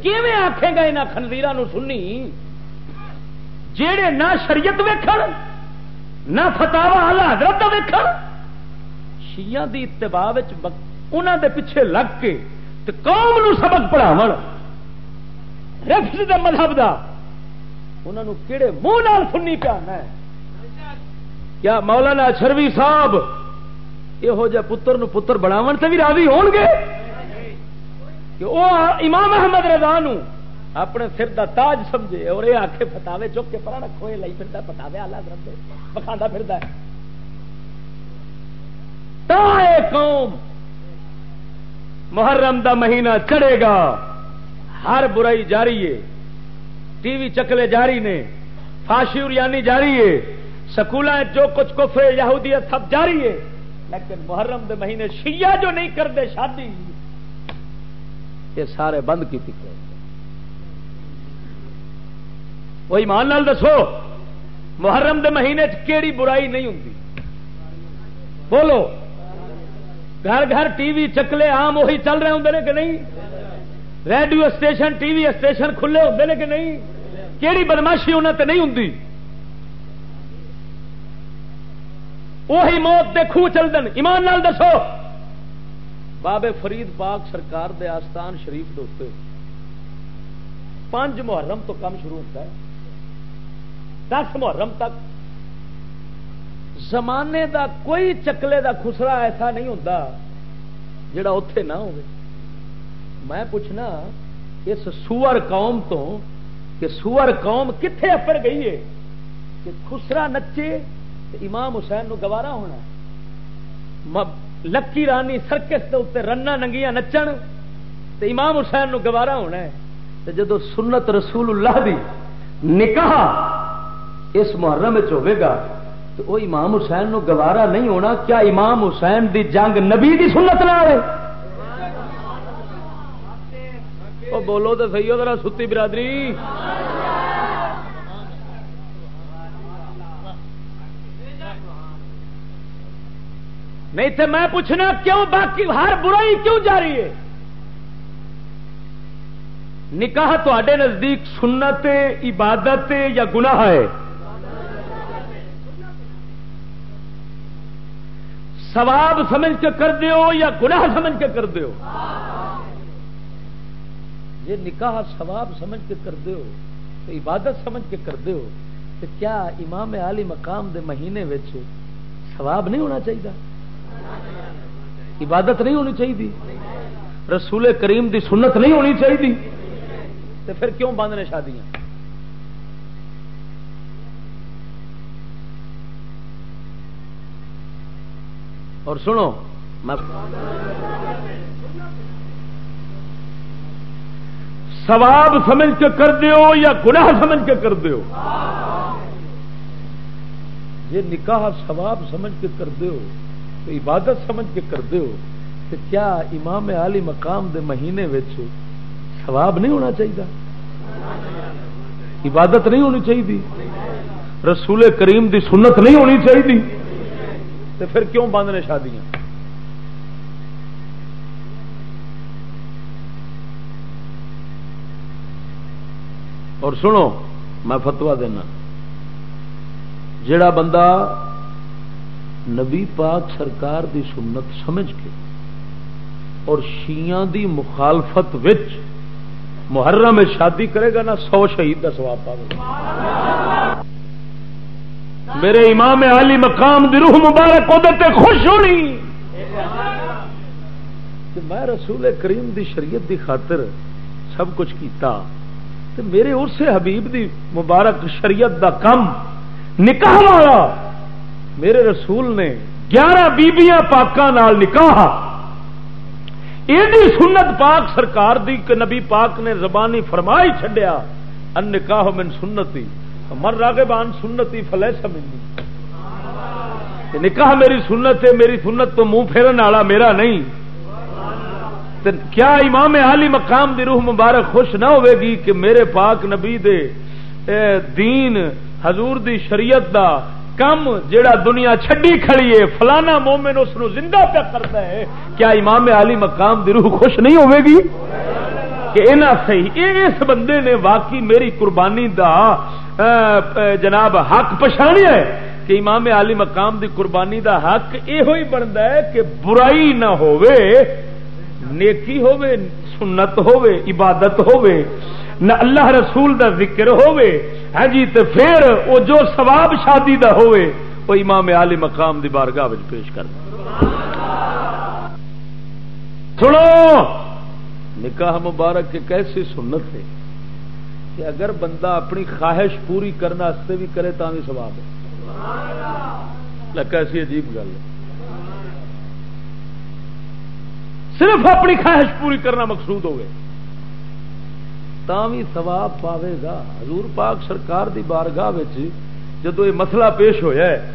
کیویں آخے گا یہاں خنزیر سنی؟ جہے نہ شریعت ویکھ نہ فتوا حضرت ویکھ شیعہ دی اتباع انہوں دے پیچھے لگ کے قوم نو سبق پڑھاو رفظ دے مذہب دا۔ انہوں کہڑے منہ سننی پیا کیا مولانا شروی صاحب یہو جہ پتر نو پتر بناو سے بھی راضی ہون گے؟ کہ وہ امام احمد رضا نو اپنے سر دا تاج سمجھے اور یہ آخے فتاوے چک کے پرا رکھو یہ لائی پھر فتاوے آلہ درد پکھا پھر قوم محرم دا مہینہ چڑھے گا۔ ہر برائی جاری ہے۔ ٹی وی چکلے جاری نے۔ فاشی یعنی جاری ہے۔ سکول جو کچھ کفر یہودیت سب جاری ہے۔ لیکن محرم دے مہینے شیعہ جو نہیں کرتے شادی۔ یہ سارے بند کی پکے وہی مان لال دسو، محرم دے مہینے کیڑی برائی نہیں ہوں بولو۔ گھر گھر ٹی وی چکلے آم وہی چل رہے ہوں کہ نہیں؟ Radio station, T V station کھلے ہوں کہ نہیں؟ کہڑی بدماشی انہوں تے نہیں ہوں وہی موت دے خوہ چل دن ایمان نال دسو۔ بابے فرید پاک سرکار دے آستان شریف دوتے پانچ محرم تو کم شروع ہوتا ہے۔ دس محرم تک زمانے دا کوئی چکلے دا خسرا ایسا نہیں ہوتا جڑا اتے نہ ہو میں پوچھنا اس سور قوم تو کہ سور قوم کتنے اپڑ گئی ہے کہ خسرا نچے امام حسین نو گوارا ہونا لکی رانی سرکس کے اتنے رنا ننگیاں نچن تو امام حسین نو گوارا ہونا ہے۔ جدو سنت رسول اللہ دی نکاح اس محرم گا تو وہ امام حسین نو گوارا نہیں ہونا، کیا امام حسین دی جنگ نبی دی سنت نہ آئے بولو تو سی ذرا ستی برادری۔ نہیں تو میں پوچھنا کیوں باقی ہر برائی کیوں جاری ہے؟ نکاح تے نزدیک سنت عبادت یا گناہ ہے؟ سواب سمجھ کے کر دیو یا گناہ سمجھ کے کر دیو؟ یہ نکاح سواب سمجھ کے کر دیو، تو عبادت سمجھ کے کر دیو، تو کیا امام علی مقام دے مہینے سواب نہیں ہونا چاہیے عبادت نہیں ہونی چاہیے رسول کریم دی سنت نہیں ہونی چاہیے تو پھر کیوں بند نے شادیاں؟ اور سنو، میں سواب سمجھ کے کر دیو یا گناہ سمجھ کے کر دیو؟ یہ نکاح سواب سمجھ کے کر دیو تو عبادت سمجھ کے کر دیو کہ کیا امام علی مقام دے مہینے سواب نہیں ہونا چاہیے؟ عبادت نہیں ہونی چاہیے؟ رسول کریم دی سنت نہیں ہونی چاہیے؟ تو پھر کیوں بند نے شادیاں؟ اور سنو، میں فتوا دینا۔ جڑا بندہ نبی پاک سرکار دی سنت سمجھ کے اور شیعہ دی مخالفت وچ محرم میں شادی کرے گا نا، سو شہید کا سواب پا میرے امام علی مقام دی روح مبارک ادھر خوش ہونی۔ میں رسول کریم دی شریعت دی خاطر سب کچھ کیتا۔ تو میرے اس حبیب دی مبارک شریعت دا کم نکاح والا میرے رسول نے گیارہ بیبیاں پاکاں نال نکاح۔ یہ سنت پاک سرکار دی کہ نبی پاک نے زبانی فرمائی چڈیا ان نکاح من سنتی۔ مر راگے بان سنتی، فلے سمجھنی۔ نکاح میری سنت ہے، میری سنت تو منہ پھیرن والا میرا نہیں۔ کیا امام عالی مقام دی روح مبارک خوش نہ ہوے گی کہ میرے پاک نبی دے دین حضور دی شریعت دا کم جیڑا دنیا چھڈی کھڑی ہے، فلانا مومن اس زندہ پیا کرتا ہے۔ کیا امام علی مقام دی روح خوش نہیں ہوے گی؟ کہ اینا صحیح اس بندے نے واقعی میری قربانی دا جناب حق پچھاڑیا ہے کہ امام علی مقام دی قربانی دا حق یہ بنتا ہے کہ برائی نہ ہووے، نیکی ہووے، سنت ہووے، عبادت ہووے، نہ اللہ رسول دا ذکر ہووے ہاں جی تے پھر وہ جو ثواب شادی دا ہووے وہ امام علی مقام دی بارگاہ پیش کر سنو! نکاح مبارک ایک ایسی سنت ہے کہ اگر بندہ اپنی خواہش پوری کرنے بھی کرے تو بھی سواب ہے۔ کیسی عجیب گل ہے۔ صرف اپنی خواہش پوری کرنا مقصود ہوگی بھی سواب پاوے گا۔ حضور پاک سرکار دی بارگاہ جدو یہ مسئلہ پیش ہوا ہے،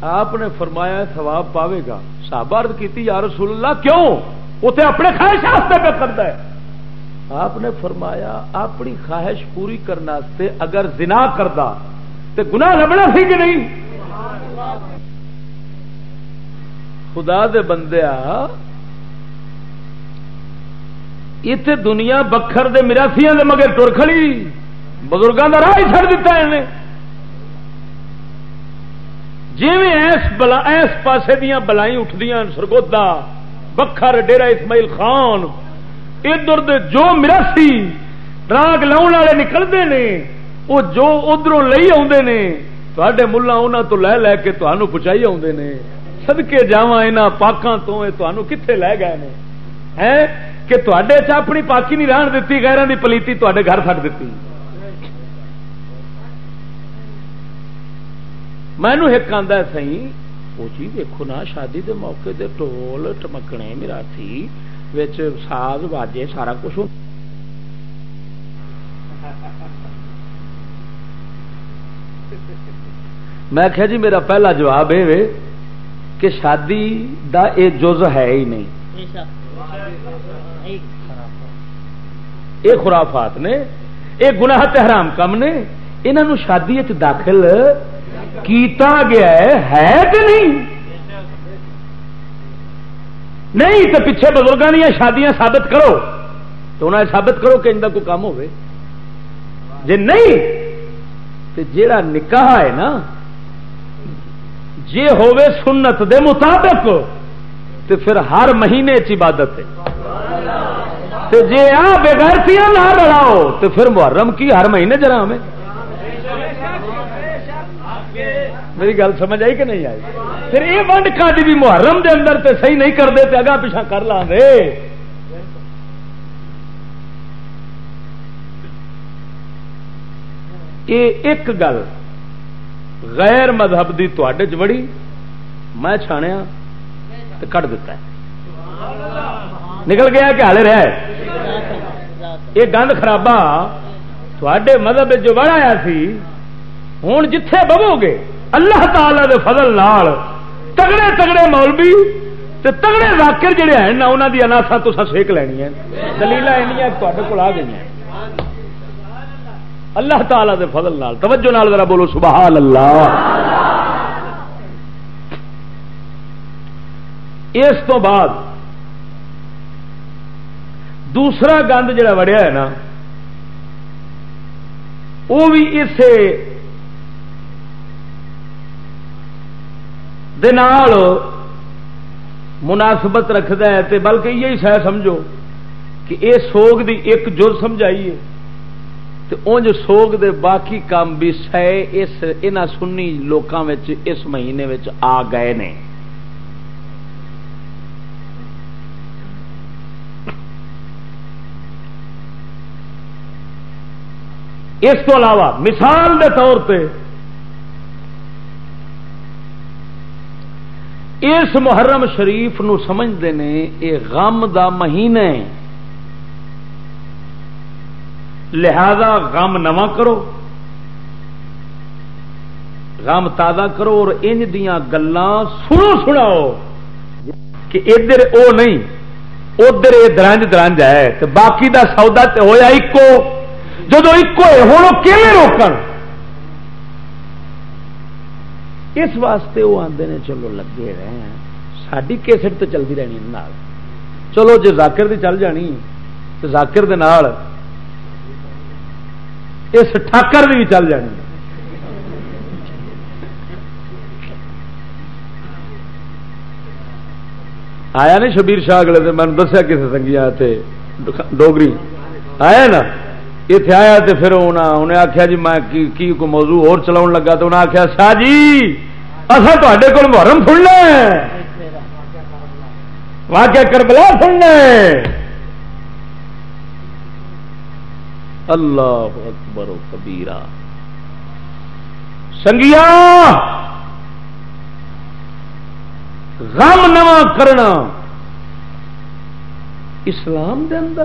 آپ نے فرمایا سواب پاوے گا۔ سابرد کی یا رسول اللہ، کیوں؟ اتنے اپنے خواہش پہ کرتا ہے۔ آپ نے فرمایا، اپنی خواہش پوری کرنے اگر زنا کرتا تو گنا لبنا سی کہ نہیں؟ خدا دے بندے اتنے دنیا بکھر دے مراسیا دے مگر ٹر کھڑی بزرگوں کا راہ ہی چڑ دیتا ہے جی ایس بلا، ایس پاسے دیا بلائی اٹھدیا سرگودا بکھر ڈیرا اسماعیل خان۔ ادھر دے جو مراسی راگ لاؤن والے نکلتے ہیں وہ جو ادھر لے آڈے ملا انہوں تو لے لے کے تمہوں پہنچائی آدھے نے۔ سدکے جا یہاں پاکوں تو یہ تمہوں کتنے لے گئے ہیں؟ ہے کہ تے اچھا اپنی پاکی نہیں رہن دیتی گہروں کی پلیتی تے گھر سٹ دیتی۔ مینو ایک آدھا سی وہ چیز دیکھو نا شادی دے موقع دے ٹول ٹمکنے مراسی ساز واجے سارا کچھ میں کہ جی میرا پہلا جواب یہ کہ شادی دا اے جز ہے ہی نہیں یہ خرافات نے یہ گناہ تے حرام کم نے انہوں شادی داخل کیتا گیا ہے کہ نہیں؟ نہیں تو پیچھے بزرگوں دیا شادیاں ثابت کرو۔ تو انہیں ثابت کرو کہ ان کا کوئی کام ہوئے جی نہیں تو جیڑا نکاح ہے نا جی ہوے سنت دے مطابق تو پھر ہر مہینے عبادت ہے۔ جی آ بغیرتیاں نہ رڑاؤ تو پھر محرم کی ہر مہینے جرا ہمیں میری گل سمجھ آئی کہ نہیں آئی؟ پھر یہ ونڈ کھاڈی بھی محرم دے اندر تے صحیح نہیں کرتے تو اگا پیچھا کر لا دے۔ ایک گل غیر مذہب کی تے چڑی میں چھانیا کٹ دیتا ہے۔ نکل گیا کہ ہالے رہا یہ گند خرابا تھے مذہب جو بڑھایا سی ہوں جتھے بہو گے۔ اللہ تعالی دے فضل نال تگڑے تگڑے مولوی تے تگڑے واقر جڑے ہیں نہ انہوں کی اناسا تو سیک لینی ہے دلیل اینی تے کو آ گئی ہیں اللہ تعالی دے فضل نال، توجہ نال ذرا بولو سبحان اللہ اس تو بعد دوسرا گند جڑا وڑیا ہے نا، وہ بھی اسے مناسبت رکھد ہے بلکہ یہی شاید سمجھو کہ یہ سوگ دی ایک جز سمجھائیے انج سوگ دے باقی کام بھی سہ اس سنی لوکاں اس مہینے آ گئے نے۔ اس کو علاوہ مثال دے طور پہ اس محرم شریف نو سمجھتے ہیں یہ غم دا مہینے لہذا غم نواں کرو۔ غم تازہ کرو اور ان دیا گلان سنو سناؤ کہ ادھر او نہیں، ادھر یہ درنج درنج ہے۔ تو باقی دا سودا تے ہویا ایکو۔ جدو ایکو ہے ہوں کہ روکن؟ اس واسطے وہ آتے ہیں چلو لگے رہے ہیں۔ ساری کیسٹ تو چلتی رہنی چلو جی ذاکر دی چل جانی ذاکر دے نال اس ٹھاکر بھی چل جانی۔ آیا نہیں شبیر شاہ اگلے دن؟ میں دسیا کسی سنگیا ڈوگری۔ آیا نا؟ اتنے آیا تو پھر انہیں آخیا جی میں کی کو موضوع اور چلاؤ لگا تو انہیں آخیا شاہ جی اصل تے کول محرم سننا واقعہ کربلا سننا اللہ اکبر و کبیرہ۔ سنگیا غم نواں کرنا۔ اسلام دے اندر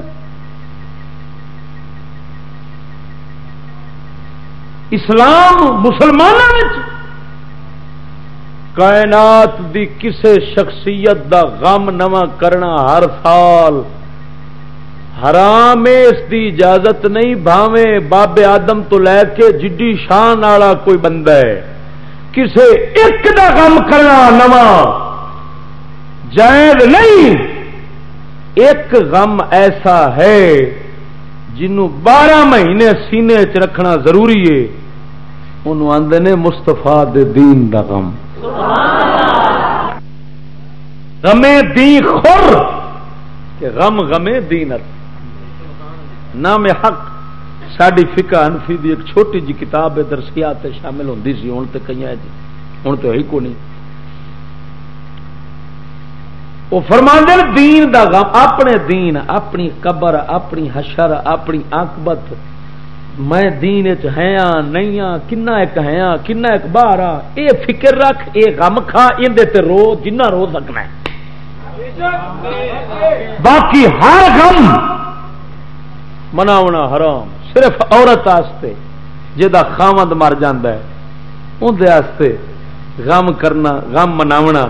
اسلام مسلمانوں کائنات دی کسے شخصیت دا غم نواں کرنا ہر سال حرام اس دی اجازت نہیں، بھاویں بابے آدم تو لے کے جڈی شان والا کوئی بندہ ہے۔ کسے ایک دا غم کرنا نواں۔ جائز نہیں۔ ایک غم ایسا ہے جنوں بارہ مہینے سینے چ رکھنا ضروری ہے، انہوں آدھے نے مستفا دین دا غم۔ غمے دی خور، کہ غم غمے دینت نام حق ساری فکا انفی دی ایک چھوٹی جی کتاب درسیات شامل ہوتی سی، ہوں تو کئی جی، ہوں تو ہی کو نہیں۔ وہ فرما دین دا غم، اپنے دین، اپنی قبر، اپنی حشر، اپنی آکبت میں دین ہاں نہیں ہاں کنا ایک ہاں کنا ایک باہر آ یہ فکر رکھ یہ غم کھا اندر رو، جنہ رو سکنا ہے۔ باقی ہر غم مناونا حرام۔ صرف عورت آستے جا خامد مر جاندہ ہے۔ اندر غم کرنا، غم مناونا۔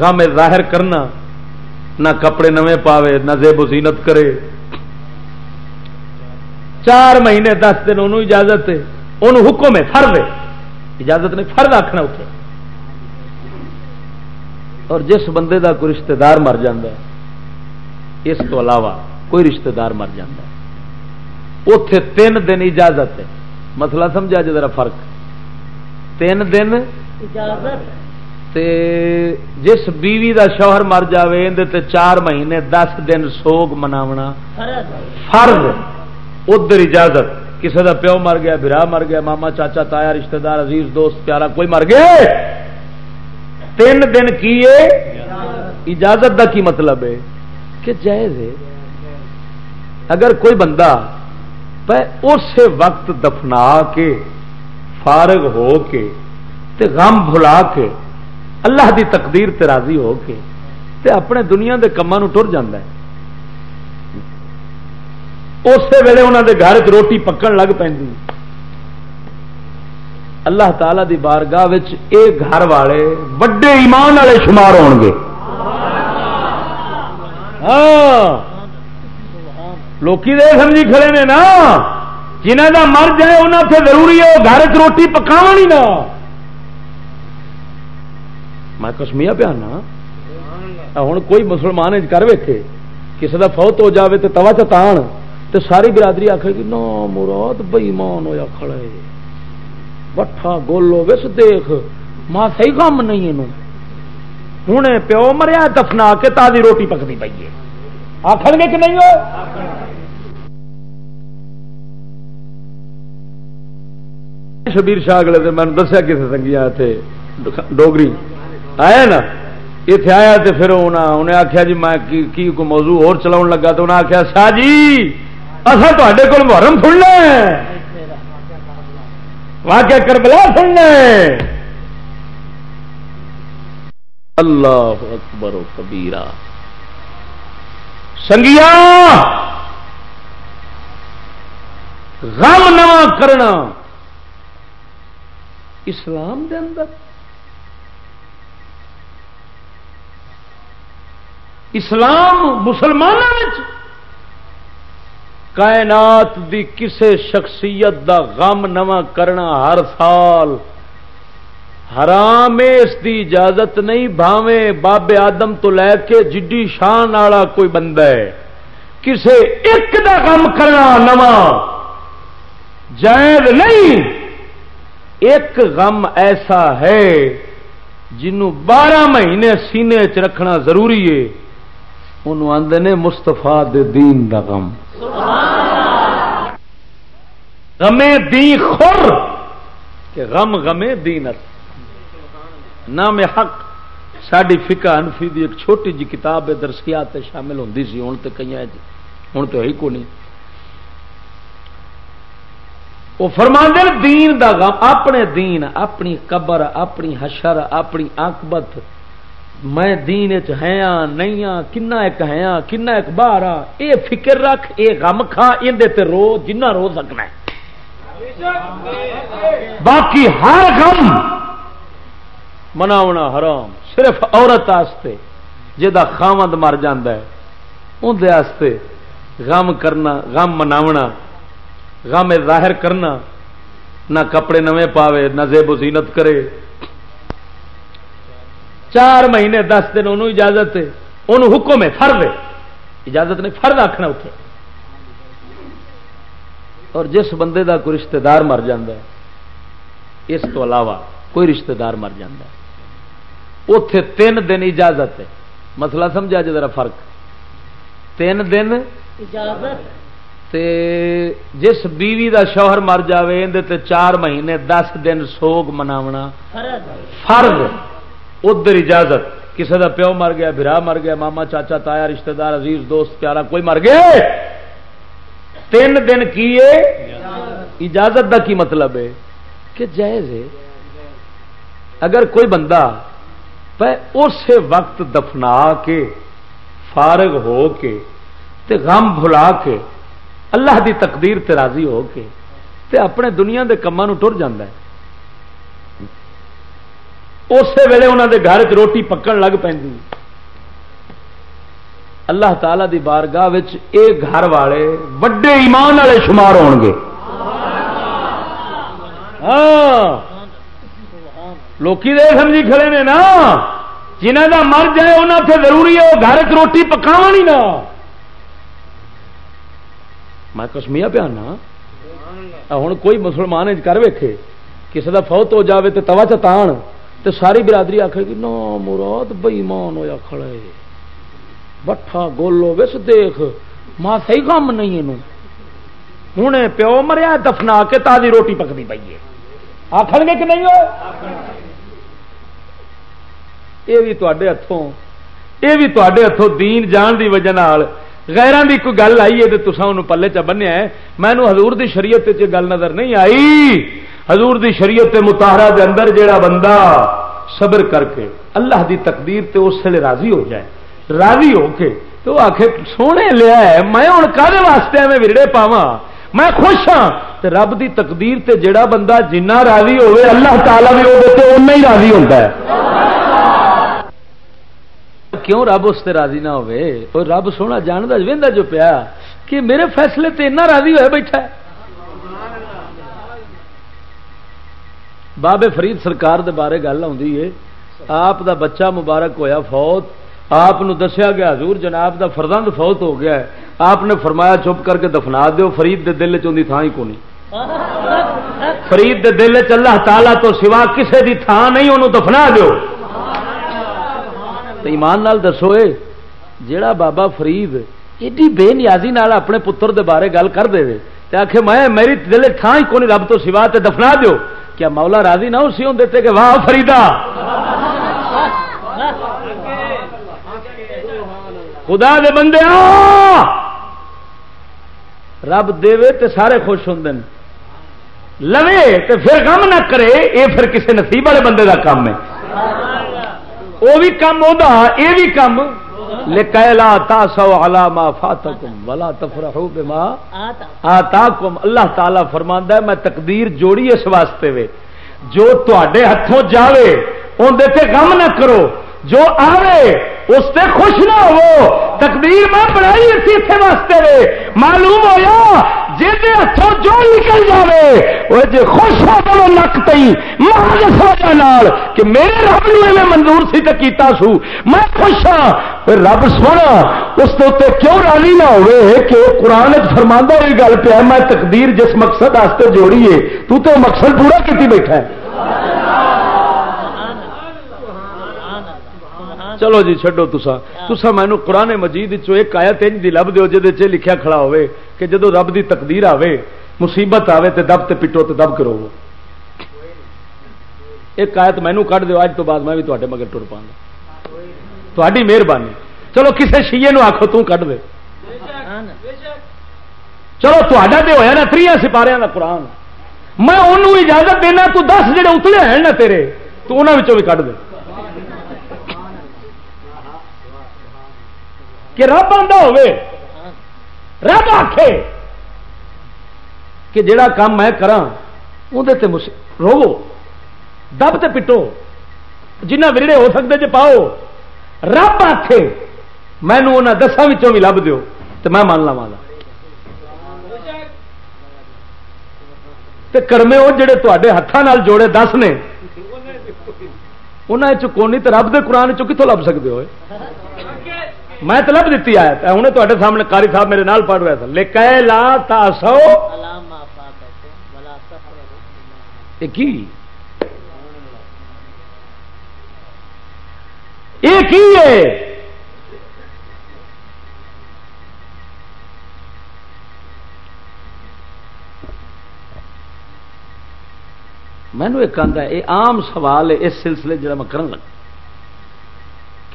غم ظاہر کرنا، نہ کپڑے نوے پاوے، نہ زیب و زینت کرے۔ چار مہینے، دس دن انہوں اجازت ہے انہوں حکم ہے فرد ہے اجازت نہیں فرد آخنا اتنے اور جس بندے دا کوئی رشتہ دار مر ہے، اس تو علاوہ کوئی رشتہ دار مر ہے۔ اتے تین دن اجازت ہے۔ مسئلہ سمجھا جی ذرا فرق۔ تین دن اجازت۔ تے جس بیوی دا شوہر مر جائے اندر چار مہینے، دس دن سوگ مناونا۔ فرض، ادھر اجازت۔ کسی دا پیو مر گیا، برا مر گیا، ماما، چاچا، تایا، رشتہ دار، عزیز، دوست، پیارا، کوئی مر گیا؟ تین دن کی اجازت دا کی مطلب ہے؟ کہ جائز ہے۔ اگر کوئی بندہ اس وقت دفنا کے، فارغ ہو کے، تے غم بھلا کے اللہ دی تقدیر تے راضی ہو کے تے اپنے دنیا دے کما ٹر جانا ہے۔ اسی ویلے انہوں دے گھر روٹی پکن لگ پہ اللہ تعالی دی بارگاہ اے گھر والے وڈے ایمان والے شمار ہو گے ہاں۔ لوکی دے سمجھی کھڑے نے نا جنہ کا مر جائے انہوں سے ضروری ہے وہ گھر چ روٹی پکاو نہیں نا۔ میں کسمیا پیا ہوں کوئی مسلمان کر ویکے کسی کا فوت ہو جائے تو توا چتان تو ساری برادری آخے گی نو مراد بئی مان ہوا کھڑے بٹھا گولو وس دیکھ ماں صحیح کام نہیں یہ ہوں پیو مریا دفنا کے تازی روٹی پکتی پی ہے آخر گے کہ نہیں ہو شبیر شاہ اگلے دن میں دسیا کسی سنگیا اتنے ڈوگری آیا نا؟ اتنے آیا تو پھر انہیں آخیا جی میں کی کو موضوع اور چلاؤ لگا تو انہیں آخیا شاہ جی! اصل تے کول محرم سننا واقعہ کربلا سننا اللہ اکبر و کبیرہ۔ سنگیا! غم نواں کرنا۔ اسلام دے اندر اسلام مسلمانوں کائنات دی کسے شخصیت دا غم نواں کرنا ہر سال۔ حرام اس دی اجازت نہیں، بھاویں بابے آدم تو لے کے جڈی شان والا کوئی بندہ ہے۔ کسے ایک دا غم کرنا نواں۔ جائز نہیں۔ ایک غم ایسا ہے جنوں بارہ مہینے سینے چ رکھنا ضروری ہے۔ انہوں آدھے نے مستفا دین دا غم۔ غمے دی خور کہ غم غمے دینت۔ نام حق ساری فکا انفی دی ایک چھوٹی جی کتاب درسیات شامل ہوتی سی، ہوں تو کئی ہوں تو ہی کو نہیں وہ فرما دین دا غم، اپنے دین، اپنی قبر، اپنی حشر، اپنی آکبت میں دین ہاں نہیں ہاں کنا ایک ہاں کنا ایک باہر آ یہ فکر رکھ یہ غم کھا یہ رو جنہ رو سکنا ہے۔ باقی ہر غم مناونا حرام، صرف عورت آستے جا خامد مر اندر غم کرنا، غم مناونا، غم ظاہر کرنا، نہ کپڑے نویں پاوے، نہ زیب و زینت کرے۔ چار مہینے دس دن انہوں اجازت ہے انہوں حکم ہے فرد ہے۔ اجازت نہیں فرد آخنا اتنے اور جس بندے دا کوئی رشتہ دار مر ہے اس تو علاوہ کوئی رشتہ دار مر اتے تین دن اجازت ہے۔ مسئلہ سمجھا جی ذرا فرق۔ تین دن تے جس بیوی دا شوہر مر جائے اندر چار مہینے دس دن سوگ مناونا۔ فرض۔ ادھر اجازت. کسی دا پیو مر گیا برا مر گیا، ماما، چاچا، تایا، رشتہ دار، عزیز، دوست، پیارا، کوئی مر گیا تین دن کی اجازت دا کی مطلب ہے؟ کہ جائز ہے۔ اگر کوئی بندہ اس وقت دفنا کے، فارغ ہو کے، تے غم بھلا کے، اللہ دی تقدیر تے راضی ہو کے، تے اپنے دنیا دے کاموں ٹر جا اسی ویلے انہوں دے گھر چ روٹی پکن لگ پی اللہ تعالی دی بارگاہ اے گھر والے وڈے ایمان والے شمار ہو گے ہاں۔ لوکی دے سمجھی کھڑے نے نا۔ جنہ دا مر جائے انہوں سے ضروری ہے وہ گھر چ روٹی پکاو نہیں نا میں کسمیا پیا نا ہوں کوئی مسلمان کر ویکھے۔ کسی دا فوت ہو جاوے تو توا چتان تو ساری برادری آخے گی نو مراد بئیمان ہوا کھڑے بٹھا گولو وس دیکھ، ماں صحیح کام نہیں ہوں پیو مریا دفنا کے تازی روٹی پکتی پی ہے۔ آخر گے کہ نہیں ہو یہ بھی تے ہاتھوں یہ بھی تے ہاتھوں دین جان دی وجہ غیران دی کوئی گل آئی ہے تو تصا ان پلے چ بنیا ہے۔ مینو حضور دی شریعت گل نظر نہیں آئی۔ حضور دی شریعت متحرا دے اندر جیڑا بندہ صبر کر کے اللہ دی تقدیر تے اس لیے راضی ہو جائے، راضی ہو کے تو آخ سونے لیا ہے، میں ہوں کالے واسطے میں ورڑے پاوا میں خوش ہاں۔ تے رب دی تقدیر تے جڑا بندہ جنہ راضی ہوئے اللہ تعالیٰ بھی وہ اُنہ ہی راضی ہوتا ہے۔ کیوں رب اس سے راضی نہ ہوئے اور رب سونا جانتا وہدا جو پیا کہ میرے فیصلے تے اتنا راضی ہوا بیٹھا ہے۔ بابے فرید سرکار دے بارے گل آئی آپ دا بچہ مبارک ہویا فوت۔ آپ دسیا گیا، حضور جناب دا فردند فوت ہو گیا ہے۔ آپ نے فرمایا چپ کر کے دفنا دیو، فرید دے دل چی تھان ہی کونی۔ فرید دے دل چ اللہ تعالی تو سوا کسے دی تھان نہیں انہوں دفنا دیو۔ ایمان نال دسو جیڑا بابا فرید ایڈی بے نیازی نال اپنے پتر دے بارے گل کر دے آخ میں، میری دل تھان ہی کونی، رب تو سوا تے دفنا دیو۔ کیا مولا راضی نہ اسی ہوں دیتے کہ واہ فریدا خدا دے بندے رب دے تے سارے خوش ہوں لوے تے پھر غم نہ کرے اے پھر کسی نصیب والے بندے دا کام ہے۔ وہ بھی کم وہ یہ بھی کم لکیلا تا سو علامہ فاتکم ولا تفرحو بما آتاکم. اللہ تعالی فرماندا ہے میں تقدیر جوڑی اس واسطے وے۔ جو تے ہاتھوں جاوے اندر تے غم نہ کرو۔ جو آوے اس سے خوش نہ ہو تقدیر میں بڑائی اسی اتنے واسطے وے۔ معلوم ہوا ہاتھوں جو نکل جائے وہ جی خوش ہو تو نک تئی محض وجہ کہ میرے رب نے میں منظور سی تو کیتا سو۔ میں خوش ہاں پھر رب سونا اس کے اتنے کیوں راضی نہ ہوئے کہ قرآن فرما ہوئی گل پہ میں تقدیر جس مقصد واسطے جوڑی ہے، تو تو مقصد پورا کی بیٹھا ہے۔ چلو جی چڈو تسا تسا مینو قرآن مجید چو ایک آیا تین دی لب دو جی لکھیا کھڑا ہوئے کہ جدو رب دی تقدیر آوے، مصیبت آوے تے دب تے پٹو تے دب کرو۔ ایک آیت مینو کھ دو اج تو بعد میں بھی تے مگر ٹر پا تاری مہربانی۔ چلو کسے شیے نو آخو توں کھ دے۔ چلو تا ہوا نا تری سپارے کا قرآن۔ میں انہوں اجازت دینا، تو دس جڑے اتلے ہیں نا تیرے، تو انہوں بھی کھ دے۔ کہ رب آتا ہوے رب آخے کہ جڑا کام میں کرا اندر رو دب تے پٹو۔ جنہ ورڑے ہو سکتے جی پاؤ۔ رب آخے مینو انہیں دساں بھی لب دیو تو میں مان لوا تے کرمے وہ جڑے تے ہاتھوں جوڑے دس نے انہیں چکونی تو رب دے قرآن چتوں لب سکتے ہوئے؟ میں تو لب دیتی آیا ہوں تے سامنے کاری صاحب میرے نال پڑھ رہا تھا لے لا تا سو یہ مینو ایک آدھا یہ آم سوال ہے، اس سلسلے جڑا میں کرن لگا۔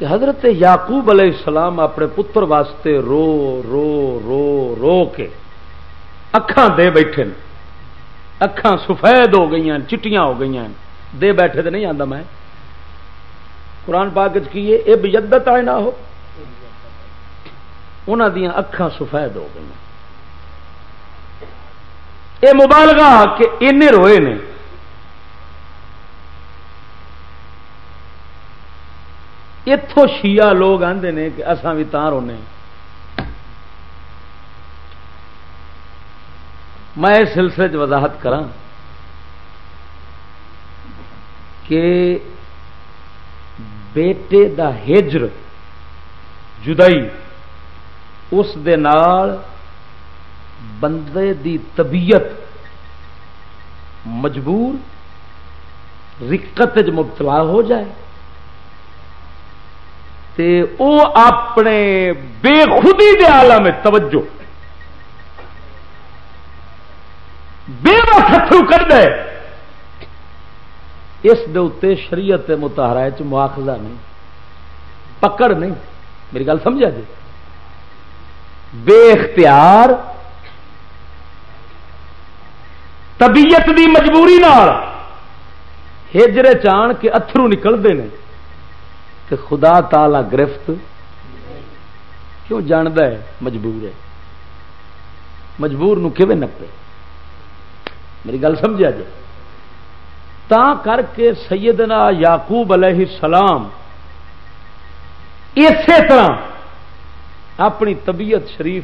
کہ حضرت یعقوب علیہ السلام اپنے پتر واسطے رو رو رو رو کے اکھان دے بیٹھے اکھان سفید ہو گئی چٹیاں ہو گئی دے بیٹھے تو نہیں آتا میں۔ قرآن پاک کیے یہ بجدت آئے نہ ہو۔ انہوں دیا اکھان سفید ہو گئی یہ مبالغہ کہ ان روئے نے۔ اتوں شیعہ لوگ آتے ہیں کہ اسان بھی تار رونے میں اس سلسلے وضاحت کرا کہ بیٹے دا ہجر جدائی اس دے نال بندے دی طبیعت مجبور رکت مبتلا ہو جائے۔ تے او اپنے بے خودی دے عالم میں توجہ بے وقت کر دے۔ اس دے شریعت متحرا مواخذہ نہیں، پکڑ نہیں۔ میری گل سمجھا جی؟ بے اختیار، طبیعت دی مجبوری ہجرے چان کے اترو نکلتے ہیں کہ خدا تعالی گرفت کیوں جانتا ہے؟ مجبور ہے۔ مجبور نو نپے؟ میری گل سمجھا جی؟ تا کر کے سیدنا یعقوب علیہ السلام اسی طرح اپنی طبیعت شریف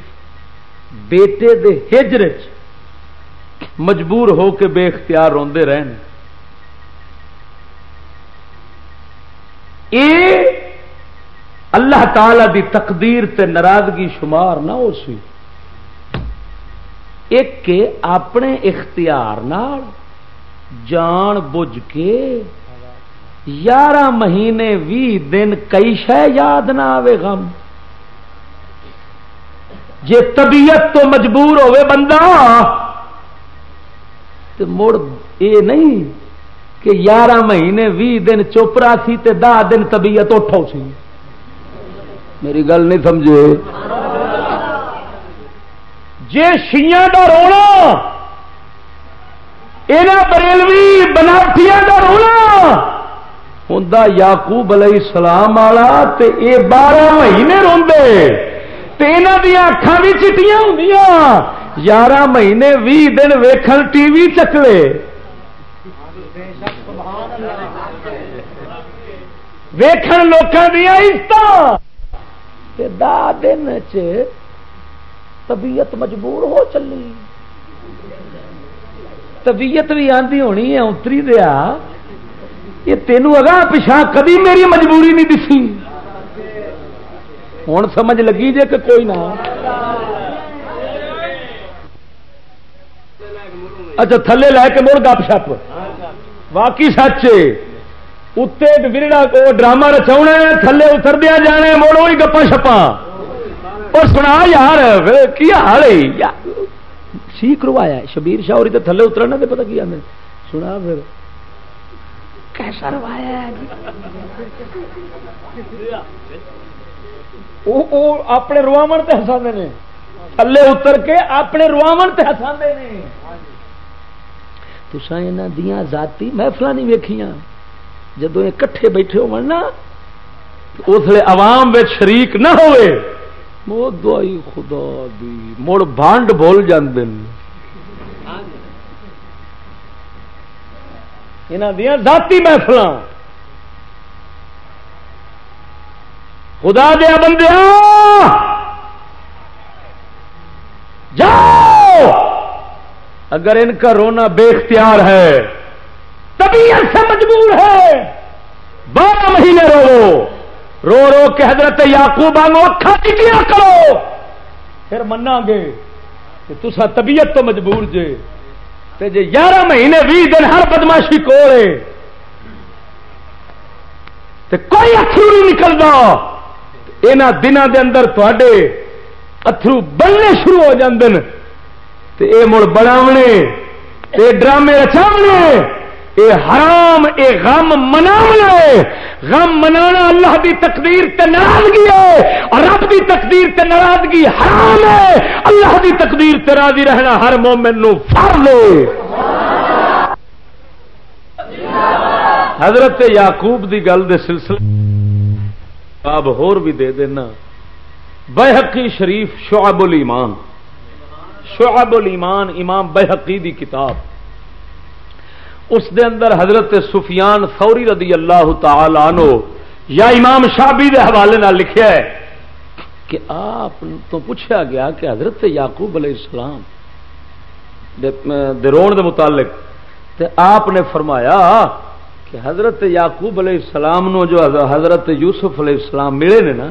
بیٹے دے ہجر مجبور ہو کے بے اختیار روندے رہنے اے اللہ تعالی دی تقدیر تے ناراضگی شمار نہ ہو سی۔ ایک کے اپنے اختیار نال جان بوجھ کے یارہ مہینے بھی دن کئی شہ یاد نہ آئے غم۔ جے طبیعت تو مجبور ہوئے بندہ تو مڑ اے نہیں کہ یارہ مہینے بھی دن چوپرا سی تے دہ دن طبیعت اٹھو سی۔ میری گل نہیں سمجھے۔ جے شیاں دا رونا یہاں بریلوی بنافیا کا رونا ہوں یاقوب علیہ السلام والا تے اے بارہ مہینے روندے۔ تے دیا اکھان بھی چٹیاں ہوں یارہ مہینے بھی دن ویکھن ٹی وی چکلے۔ ویکھن لوکاں دیا عزت دن طبیعت مجبور ہو چلی۔ طبیعت بھی آندھی ہونی ہے، اتری دیا۔ یہ تینوں اگا پچھا کدی میری مجبوری نہیں دسی۔ ہوں سمجھ لگی جے کہ کوئی نہ۔ اچھا تھلے لے کے مڑ گپ شپ واقعی سچ اتنے ورڑا ڈرامہ رچا تھلے اتر دیا جانے مڑ وہی گپا شپا اور سنا یار کی حال ہے؟ سی کروایا شبیر شاہ اور تھلے اترنا تو پتا کی آدھے سنا پھر۔ کیسا روایا اپنے رواو تے ہسا نے۔ تھلے اتر کے اپنے رواو تے ہسا نے۔ تسا یہاں دیا ذاتی محفل نہیں ویکیاں جدو یہ کٹھے بیٹھے ہو نا اس لیے عوام شریک نہ ہوئے مو دوائی خدا دی، مڑ بانڈ بول جاندے یہاں دیا ذاتی محفل خدا دیا بندیا جاؤ اگر ان کا رونا بے اختیار ہے، طبیعت سے مجبور ہے۔ بارہ مہینے رو۔ رو رو کے حضرت یاقوب آنگو اکھا کرو؟ پھر منا گے کہ تسا طبیعت تو مجبور جے۔ تے جے گیارہ مہینے بھی دن ہر بدماشی کو کوئی اترو نہیں نکلتا یہاں دنوں دے اندر تے اترو بننے شروع ہو جاندن تے اے مڑ بناونے اے ڈرامے رچاونے اے حرام، اے غم مناونے۔ غم منانا اللہ دی تقدیر تے ناراضگی ہے، اور رب دی تقدیر تے ناراضگی حرام ہے۔ اللہ دی تقدیر تے راضی رہنا ہر مومن نو فرض ہے۔ حضرت یعقوب دی گل دے سلسلے اب ہور بھی دے دینا۔ بحقی شریف شعب الایمان۔ شعب الایمان امام بحقی دی کتاب. اس دے اندر حضرت سفیان فوری رضی اللہ تعالی عنہ یا امام شابی دے حوالے نہ لکھیا ہے کہ آپ تو پوچھا گیا کہ حضرت یعقوب علیہ السلام درون دے متعلق تے آپ نے فرمایا کہ حضرت یعقوب علیہ السلام نو جو حضرت یوسف علیہ السلام ملے نے نا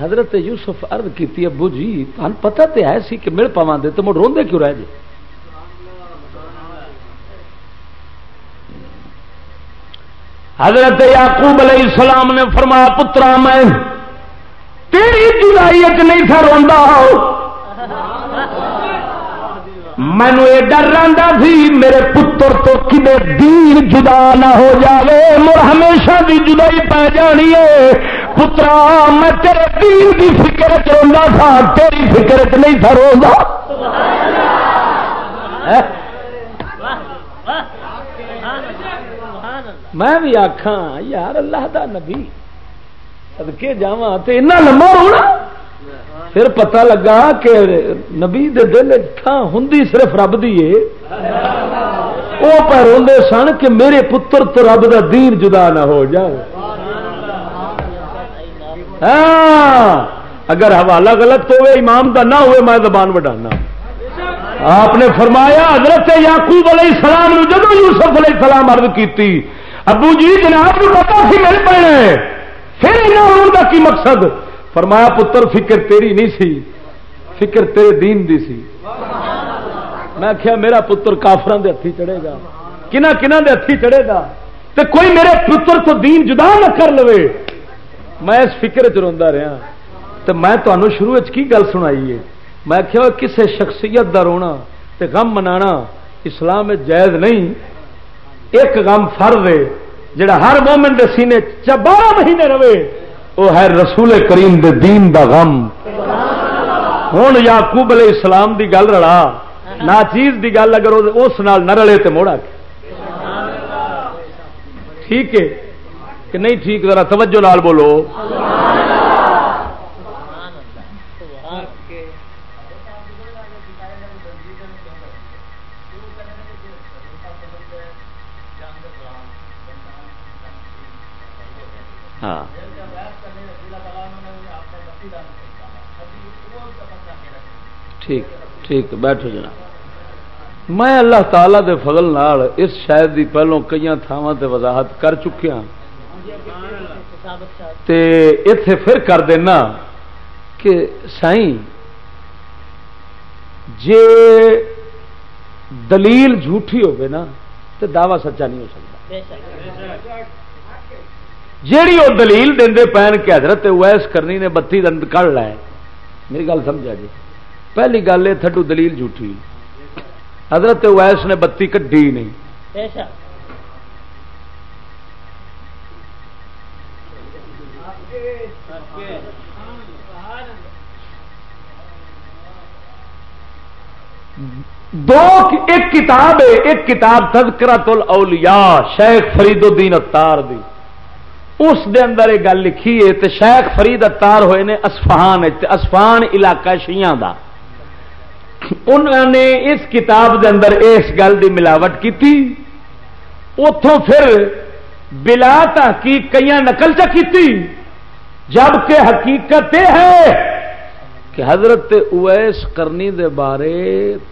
حضرت یوسف عرض کی ابو جی تمہیں پتا تو ہے سی کہ مل پوا دے تو مڑ روندے کیوں رہ جی حضرت یعقوب علیہ السلام نے فرمایا، پترا، میں تیری جدائی نہیں تھا روندا۔ مینو یہ ڈر رہا سی، میرے پتر تو کدے دین جدا نہ ہو جاوے مر ہمیشہ دی جدائی پی جانی ہے۔ پترا میں تیرے دین کی فکر چاہتا تھا تیری فکر چ نہیں تھا روندا۔ میں بھی آخا یار اللہ دا نبی۔ سدکے جا تو اتنا لمبا ہونا پھر پتہ لگا کہ نبی دے دل ہوں صرف رب دی وہ پر روندے سن کہ میرے پتر تو رب دا دین جدا نہ ہو جائے ہاں، اگر حوالہ غلط ہوئے امام دا نہ ہوئے، میں زبان بڑھانا آپ نے فرمایا، حضرت یعقوب علیہ السلام نے جب یوسف علیہ السلام عرض کی ابو جی جناب کو پتا سی مل پڑنا ہے۔ پھر کا کی مقصد؟ فرمایا، پتر، فکر تیری نہیں سی۔ فکر تیرے دین دی سی۔ میں کیا میرا پتر کافران دے ہاتھی چڑھے گا۔ کنہ کنہ دے ہاتھی چڑھے گا۔ تو کوئی میرے پتر تو دین جدا نہ کر لو میں اس فکر چ روا رہا ہاں۔ تو میں تمہوں شروع کی گل سنائی ہے؟ میں کیا کسے شخصیت دا رونا تے غم منانا اسلام جائز نہیں۔ ایک غم فرض ہے جڑا ہر مومن دے سینے بارہ مہینے رہے۔ وہ ہے رسول کریم دے دین دا غم۔ ہوں یعقوب علیہ السلام دی گل رڑا نہ چیز دی گل اگر اس نال نہ رلے تو موڑا ٹھیک ہے۔ کہ نہیں ٹھیک، ذرا توجہ نال بولو۔ ہاں۔ ٹھیک ٹھیک، بیٹھو جناب۔ میں اللہ تعالی دے فضل نال اس شاید دی پہلوں کئی تھاواں تے وضاحت کر چکیا ہاں۔ تے اتے پھر کر دینا کہ سائیں جے دلیل جھوٹھی ہوگی نا تو دعوی سچا نہیں ہو سکتا۔ جیڑی وہ دلیل دے پہن کے حضرت ویس کرنی نے بتی دند کڑ لائے میری گل سمجھا جی؟ پہلی گل یہ تھڈو دلیل جھوٹھی۔ حضرت ویس نے بتی کڈی نہیں۔ دو ایک کتاب ہے، ایک کتاب تذکرت الاولیاء، شیخ فرید الدین اتار دی۔ اس دے اندر ایک گل لکھی ہے، تے شیخ فرید اتار ہوئے نے اسفہان اسفہان علاقہ شیعہ دا۔ انہوں نے اس کتاب دے اندر اس گل دی ملاوٹ کی تھی اتوں پھر بلا تحقیق کئی نقل چا کی جبکہ حقیقت یہ ہے کہ حضرت اویس کرنی دے بارے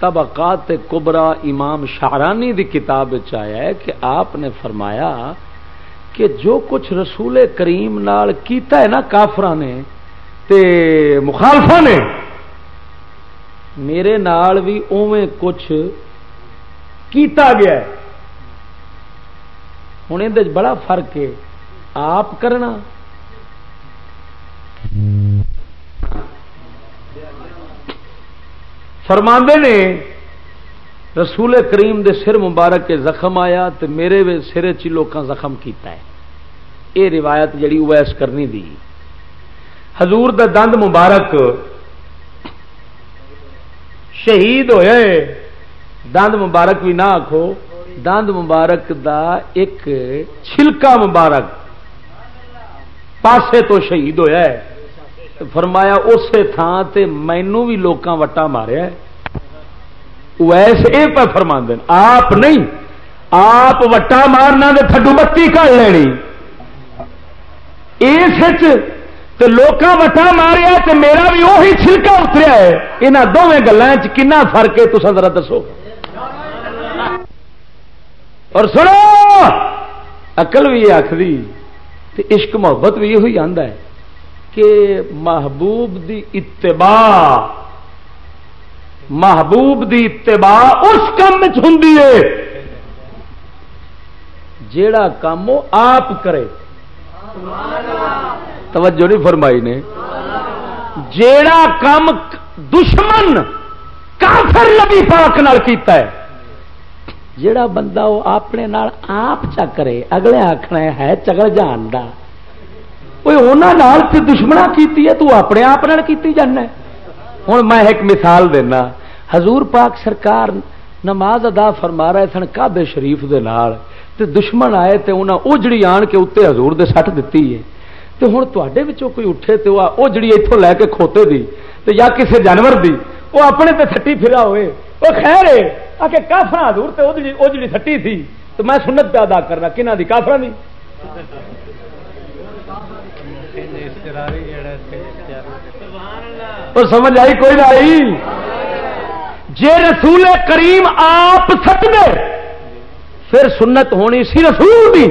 طبقات کبرا امام شاہرانی دی کتاب آیا ہے کہ آپ نے فرمایا کہ جو کچھ رسول کریم نال کیتا ہے نا کافر نے تے مخالفا نے، میرے نال بھی اوے کچھ کیتا گیا ہے۔ ہوں یہ بڑا فرق ہے۔ آپ کرنا فرماندے نے، رسول کریم دے سر مبارک کے زخم آیا تو میرے سر چ زخم کیتا ہے۔ یہ روایت جڑی اویس کرنی دی۔ حضور دا دند مبارک شہید ہوئے۔ دند مبارک بھی نہ آخو دند مبارک دا ایک چھلکا مبارک۔ پاسے تو شہید ہویا ہے۔ فرمایا اسی تھان سے مینو بھی لوکاں وٹا ماریا ویسے یہ فرما دین آپ نہیں، آپ وٹا مارنا تو تھڈو بتی کر لینی۔ اس لوکاں وٹا ماریا تو میرا بھی وہی چھلکا اتریا ہے۔ یہاں دونوں گلوں کنا فرق ہے تو ذرا دسو۔ اور سنو اقل بھی آخری عشق محبت بھی یہ آتا ہے کہ محبوب دی اتباع، محبوب دی اتباع اس کام ہوں جیڑا کام وہ آپ کرے۔ توجہ نہیں فرمائی نے۔ جیڑا کام دشمن کافر نبی پاک نال کیتا ہے۔ جیڑا بندہ وہ اپنے نال آپ چا کرے، اگلے آخنا ہے چگل جان کا کوئی دشمنا کی ہے، تو اپنے آپ کی جانا ہوں میں ایک مثال دینا۔ حضور پاک سرکار نماز ادا فرما رہے سن کابے شریف دے نال۔ تے دشمن آئے تے انہاں اوجڑی آن کے اتنے حضور دے سٹ دیتی ہے۔ تے ہوں تے کوئی اٹھے تو اوجڑی اتوں لے کے کھوتے دی۔ تے یا کسی جانور دی۔ وہ اپنے تے تھٹی پھرا ہوئے۔ وہ خیر ہے۔ آ کے کافر حضور تے اوجڑی تھٹی تھی، تو میں سنت پہ ادا کرنا کنہ دی؟ کافر دی؟ تو سمجھ آئی کوئی نہ آئی؟ جے رسول کریم آپ سچ گئے، پھر سنت ہونی سی رسول دی۔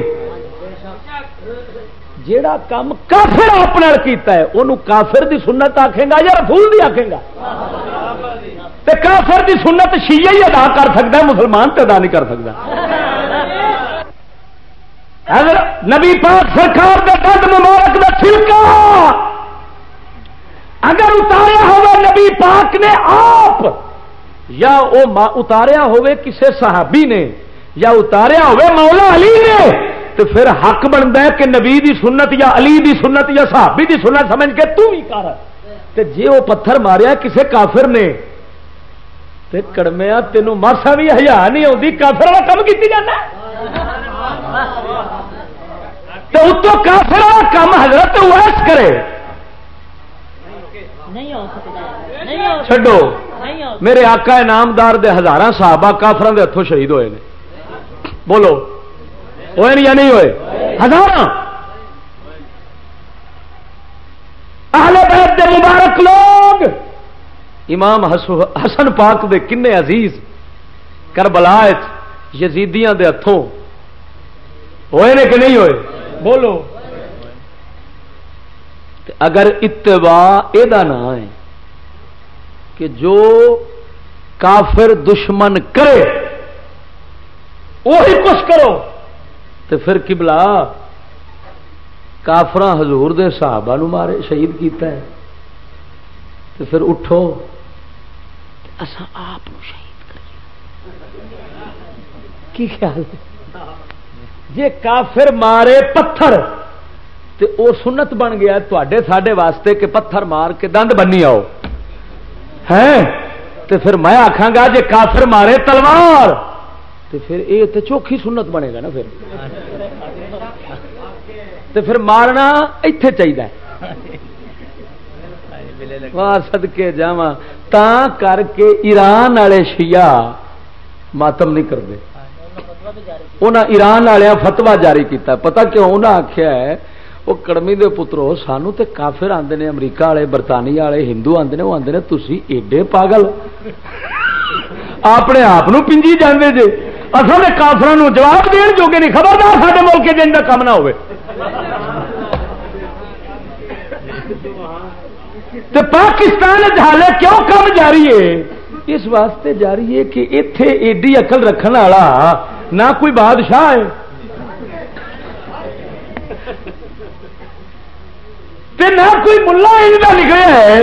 جیڑا کام کافر اپنے کیتا ہے انہوں کافر دی سنت آکھے گا یا رسول دی آکھے گا؟ تے کافر دی سنت شیعہ ہی ادا کر سکتا ہے، مسلمان تے ادا نہیں کر سکتا۔ اگر نبی پاک سرکار کا دند مبارک کا چھلکا۔ اگر اتاریا ہوا نبی پاک نے آپ، یا وہ اتاریا ہوئے کسے صحابی نے، یا اتاریا ہوئے مولا علی نے، تو پھر حق بنتا ہے کہ نبی دی سنت یا علی دی سنت یا صحابی دی سنت سمجھ کے تو ہی کر۔ جی وہ پتھر ماریا کسے کافر نے کڑمیا تینوں ماسا بھی ہزار نہیں آتی کافر والا کم کی جانا تو اتو کافر کام حضرت ویس کرے۔ چڈو میرے آقا انعامدار دے ہزار صحابہ کافران دے ہاتھوں شہید ہوئے بولو۔ ہوئے یا نہیں ہوئے؟ ہزار اہل بیت دے مبارک لوگ۔ امام حسن پاک دے کنے عزیز کربلا یزیدیاں دے ہتھوں۔ ہوئے نے کہ نہیں ہوئے؟ بولو۔ اگر اتباع یہ نام ہے کہ جو کافر دشمن کرے، وہی کچھ کرو۔ تو پھر کبلا کافر حضور دے صحابہ نو مارے، شہید کیتا ہے۔ تو پھر اٹھو۔ اصا آپ شہید کریے کی خیال ہے؟ جی کافر مارے پتھر تو وہ سنت بن گیا تے ساڈے واسطے کہ پتھر مار کے دند بنی آؤ۔ ہے تو پھر میں آخا گا جی کافر مارے تلوار۔ تو پھر یہ تو چوکھی سنت بنے گا نا پھر۔ تو پھر مارنا اتے چاہیے سد کے جا کر کے ایران والے شیعہ ماتم نہیں کرتے انہیں ایران والے فتوا جاری کیتا پتا کیوں انہیں آخیا ہے وہ کڑمی دے پترو سانو تے کافر آتے نے امریکہ والے برطانیہ والے ہندو آتے ہیں وہ آتے تھی ایڈے پاگل اپنے آپ پنجی جانے جی اصل کافر جواب دین جو کہ نہیں خبردار سارے ملک جن کا کام نہ ہو پاکستان حالے کیوں کم جاری ہے؟ اس واسطے جاری ہے کہ اتے ایڈی اقل رکھنے والا نہ کوئی بادشاہ ہے۔ نہ کوئی ملا کا نکلے ہے۔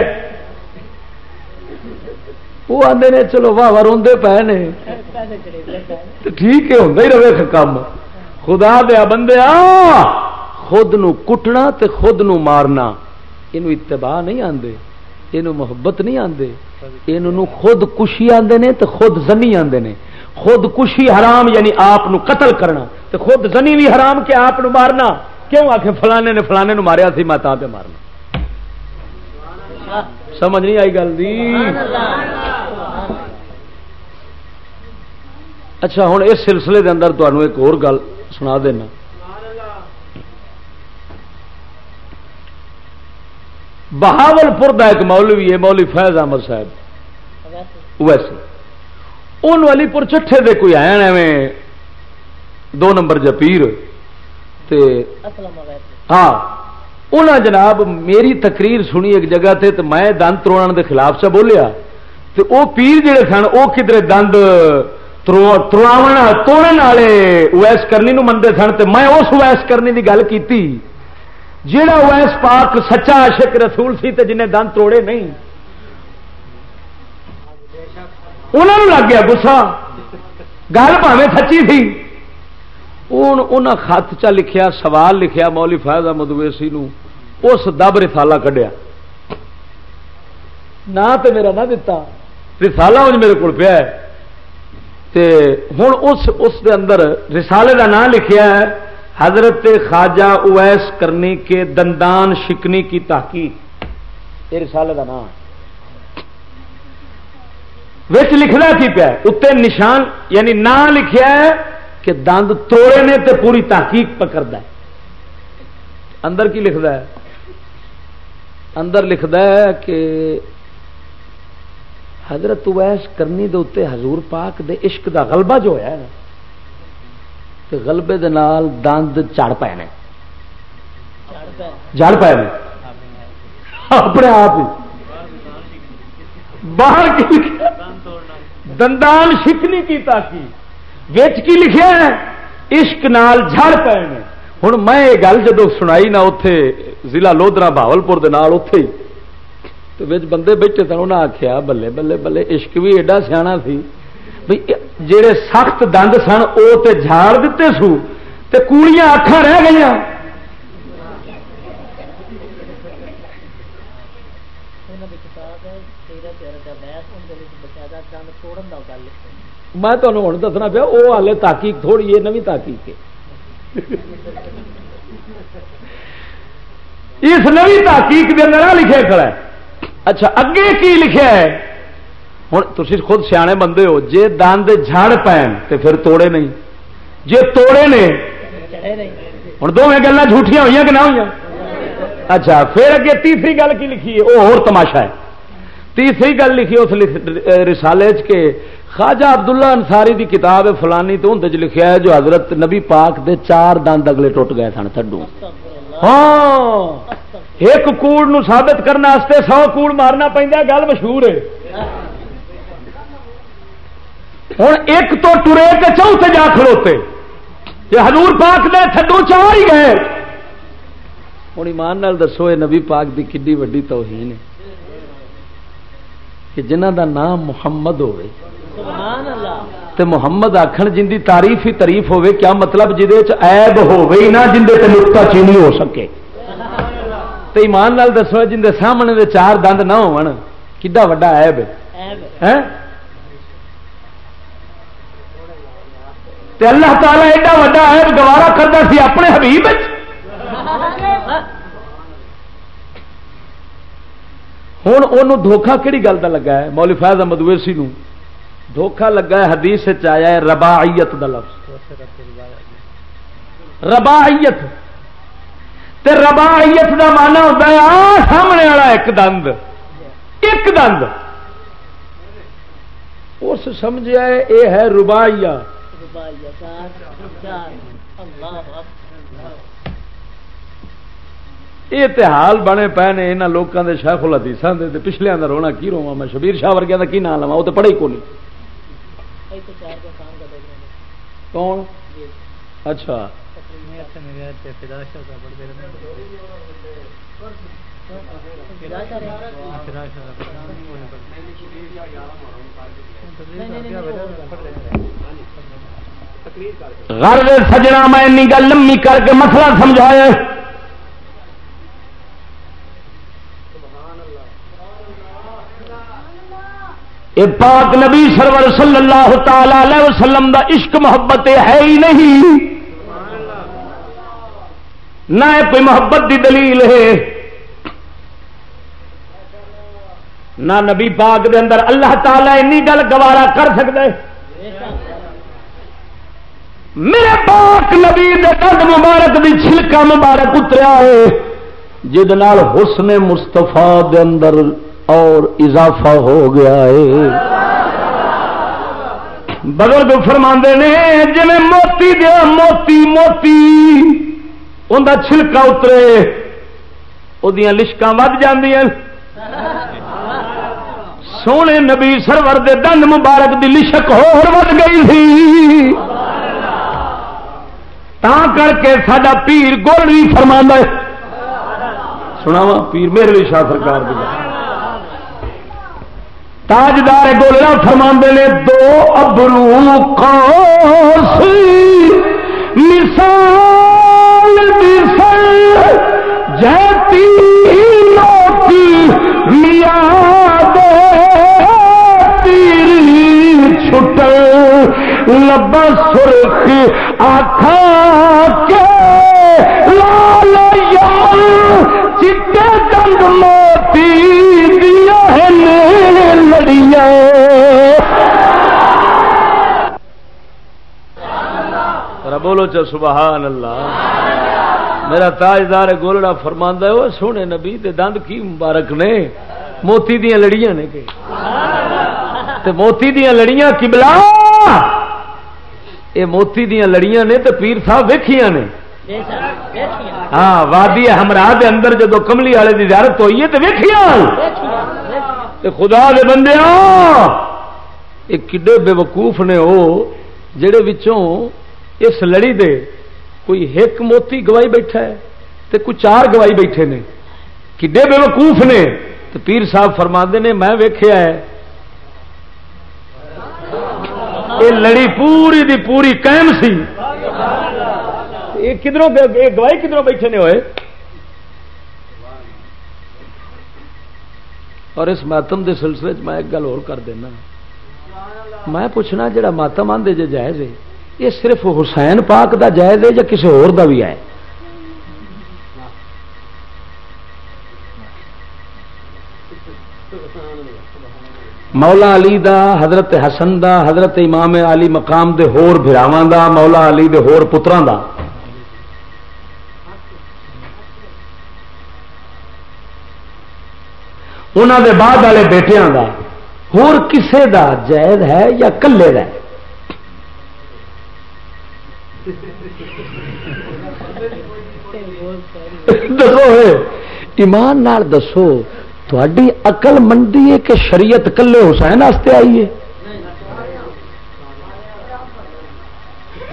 وہ آدھے نے چلو واہ واہ روندے پے نے۔ ٹھیک ہے ہوں ہی رہے کام خدا دیا بندے خود نو کٹنا تے خود نو مارنا۔ یہ اتباع نہیں آتے یہ محبت نہیں آتے یہ خود کشی آتے نے تو خود زنی آتے نے۔ خود کشی حرام یعنی آپ قتل کرنا۔ تو خود زنی بھی حرام کہ آپ مارنا۔ کیوں آ کے فلانے نے فلانے نو ماریا سی میں پہ مارنا۔ سمجھ نہیں آئی گل دی؟ اچھا ہوں اس سلسلے دے اندر تمہیں ایک اور گل سنا دینا۔ بہاول پور کا ایک مولوی ہے مولوی فیض احمد صاحب۔ ویسے ان والی پور چٹھے دے کوئی آیا ایویں دو نمبر جپیر ہاں انہاں جناب میری تقریر سنی ایک جگہ تے تو میں دند تروڑ دے خلاف سے بولیا۔ تو او پیر جڑے سن وہ کدھر دند ترواو توڑ والے اویس کرنی نو منتے سن۔ تو میں اس اویس کرنی دی گل کی جہا اویس پاک سچا عاشق رسول سی تے جنہیں دند توڑے نہیں. انہوں لگ گیا گسا گل پاوے سچی تھی. ان خط چا لکھیا، سوال لکھیا مولی فائدہ مدویسی اس دب رسالہ کڈیا. نہ تو میرا نہ دتا. رسالہ وہ میرے کو پیا ہوں اس اس دے اندر رسالے کا نام لکھیا ہے حضرت خواجہ اویس کرنی کے دندان شکنی کی تحقیق۔ یہ رسالے کا نام۔ لکھنا کی پیا اتنے نشان یعنی نام لکھیا ہے کہ دند توڑے نے تے پوری تحقیق پکڑا اندر کی لکھتا ہے؟ اندر لکھتا ہے کہ حضرت ویس کرنی دے اتنے حضور پاک دے عشق دا غلبہ جو ہے نا غلبے دے نال دند چڑھ پے نے۔ جڑ پے نے۔ اپنے آپ باہر کی دندان شکنی کی۔ تاکہ کی لکھا ہے؟ عشق نال جھڑ پے ہوں میں یہ گل جدو سنائی نہ اتے ضلع لودرا بہاولپور اتے تو بندے بیٹھے سن انہیں آخیا بلے بلے بلے، عشق بھی ایڈا سیا سی۔ جڑے سخت دند سن وہ تے جھاڑ دیتے سو تے کوڑیاں اکھان رہ گئی میں تمہیں ہوں دسنا پیا وہ ہالے تحقیق تھوڑی ہے نوی تحقیق اس نوی تحقیق کے اندر لکھے کھڑا ہے اچھا اگے کی لکھا ہے ہوں تھی خود سیانے بندے ہو جے دند جھڑ پین تو پھر توڑے نہیں جے توڑے نے ہوں دونوں گلیں جھوٹیاں ہوئی کہ نہ ہوئی اچھا پھر اگے تیسری گل کی لکھی ہے وہ اور تماشا ہے تیسری گل لکھی اس رسالے کے خواجہ عبداللہ انصاری دی کتاب ہے فلانی تو اندر لکھیا ہے جو حضرت نبی پاک دے چار دند اگلے ٹوٹ گئے سن تھڈو ہاں ایک کوڑ نو ثابت کرنے سو کوڑ مارنا پہ گل مشہور ہے ہوں ایک تو ٹرے کے چوتھے جا کھڑوتے یہ حضور پاک دے تھڈو چار ہی گئے۔ ہوں ایمان نال دسو یہ نبی پاک دی کڈی وڈی توہین ہے۔ کہ جنہ دا نام محمد ہوئے۔ تے محمد آخر جن کی تعریف ہی تعریف ہوے کیا مطلب جہد ایب ہوے نہ جن تے نقطہ چینی ہو سکے۔ تے ایمان نال دسو جن دے سامنے دے چار دند نہ ہون کڈا وڈا ایب ہے؟ تے اللہ تعالی ایڈا وڈا ایب گوارا کرتا سی اپنے حبیب ہوں وہ دھوکھا کہڑی گل کا لگا ہے؟ مولی فیض احمد ویسی دھوکھا لگا ہے، حدیث آیا ہے، رباعیت دا لفظ۔ رباعیت۔ تے رباعیت دا مانا ہوتا ہے، آ سامنے والا ایک دند۔ ایک دند۔ اس سمجھا ہے یہ ہے رباعیہ یہ تحال بنے پے نے یہاں لوگوں کے شیخ الحدیث پچھلے کا رونا کی روا میں شبیر شاہ ورگیا کا کی نام لوا وہ تو پڑھے کو نہیں کون؟ اچھا۔ گھر سجنا میں گل لمبی کر کے مسئلہ سمجھایا پاک نبی سرور صلی اللہ تعالی وسلم دا عشق محبت ہے ہی نہیں۔ نہ کوئی محبت دی دلیل ہے۔ نہ نبی پاک دے اندر اللہ تعالی اینی گل گوارا کر سکتے میرے پاک نبی دے قد مبارک دی چھلکا مبارک اتریا ہے، جد حسن مستفا دے اندر اور اضافہ ہو گیا ہے۔ بزرگ فرما نے جی موتی دیا موتی موتی اندر چھلکا اترے وہ لشک ود سونے نبی سرور دے دن مبارک دی لشک ود گئی تھی۔ تا کر کے سڈا پیر گول بھی فرما سناوا پیر میرے لیے شاہ سرکار دی۔ تاجدار گولڑا فرما نے، دو ابرو مثال جیتی لوکی لبا سرخ آخا کے لال یار چٹے دند موتی بولو چا سبحان اللہ۔ میرا تاجدار گولڑا فرما وہ سونے نبی دے دند کی مبارک نے۔ موتی دیا لڑیاں نے کہ۔ تے موتی دیا لڑیاں کبلا یہ موتی دیا لڑیاں نے تے پیر صاحب ویکھیاں نے۔ ہاں وادی ہمراہ دے اندر جدو کملی والے کی زیارت ہوئی ہے تو ویکھیاں۔ خدا دے بندے کڈے بے وقوف نے وہ جڑے وچوں اس لڑی دے کوئی ایک موتی گوائی بیٹھا ہے تے کوئی چار گوائی بیٹھے نے۔ کڈے بے وقوف نے۔ تو پیر صاحب فرما نے میں ویخیا ہے یہ لڑی پوری دی پوری قائم سی۔ کدھروں گواہی کدھروں بیٹھے نے ہوئے؟ اور اس ماتم دے سلسلے میں ایک گل اور کر دینا۔ میں پوچھنا جڑا ماتم آدھے جے جائز ہے، یہ صرف حسین پاک دا جائز ہے یا کسی اور دا بھی ہے؟ مولا علی دا، حضرت حسن دا، حضرت امام علی مقام دے ہور بھراواں دا، مولا علی دے ہور پتراں دا۔ انہوں دے بعد والے بیٹیاں کا ہور کسے دا جائز ہے یا کلے دا دسو ایمان نال دسو۔ تھوڑی اقل منڈی ہے کہ شریعت کلے حسین واسطے آئی ہے؟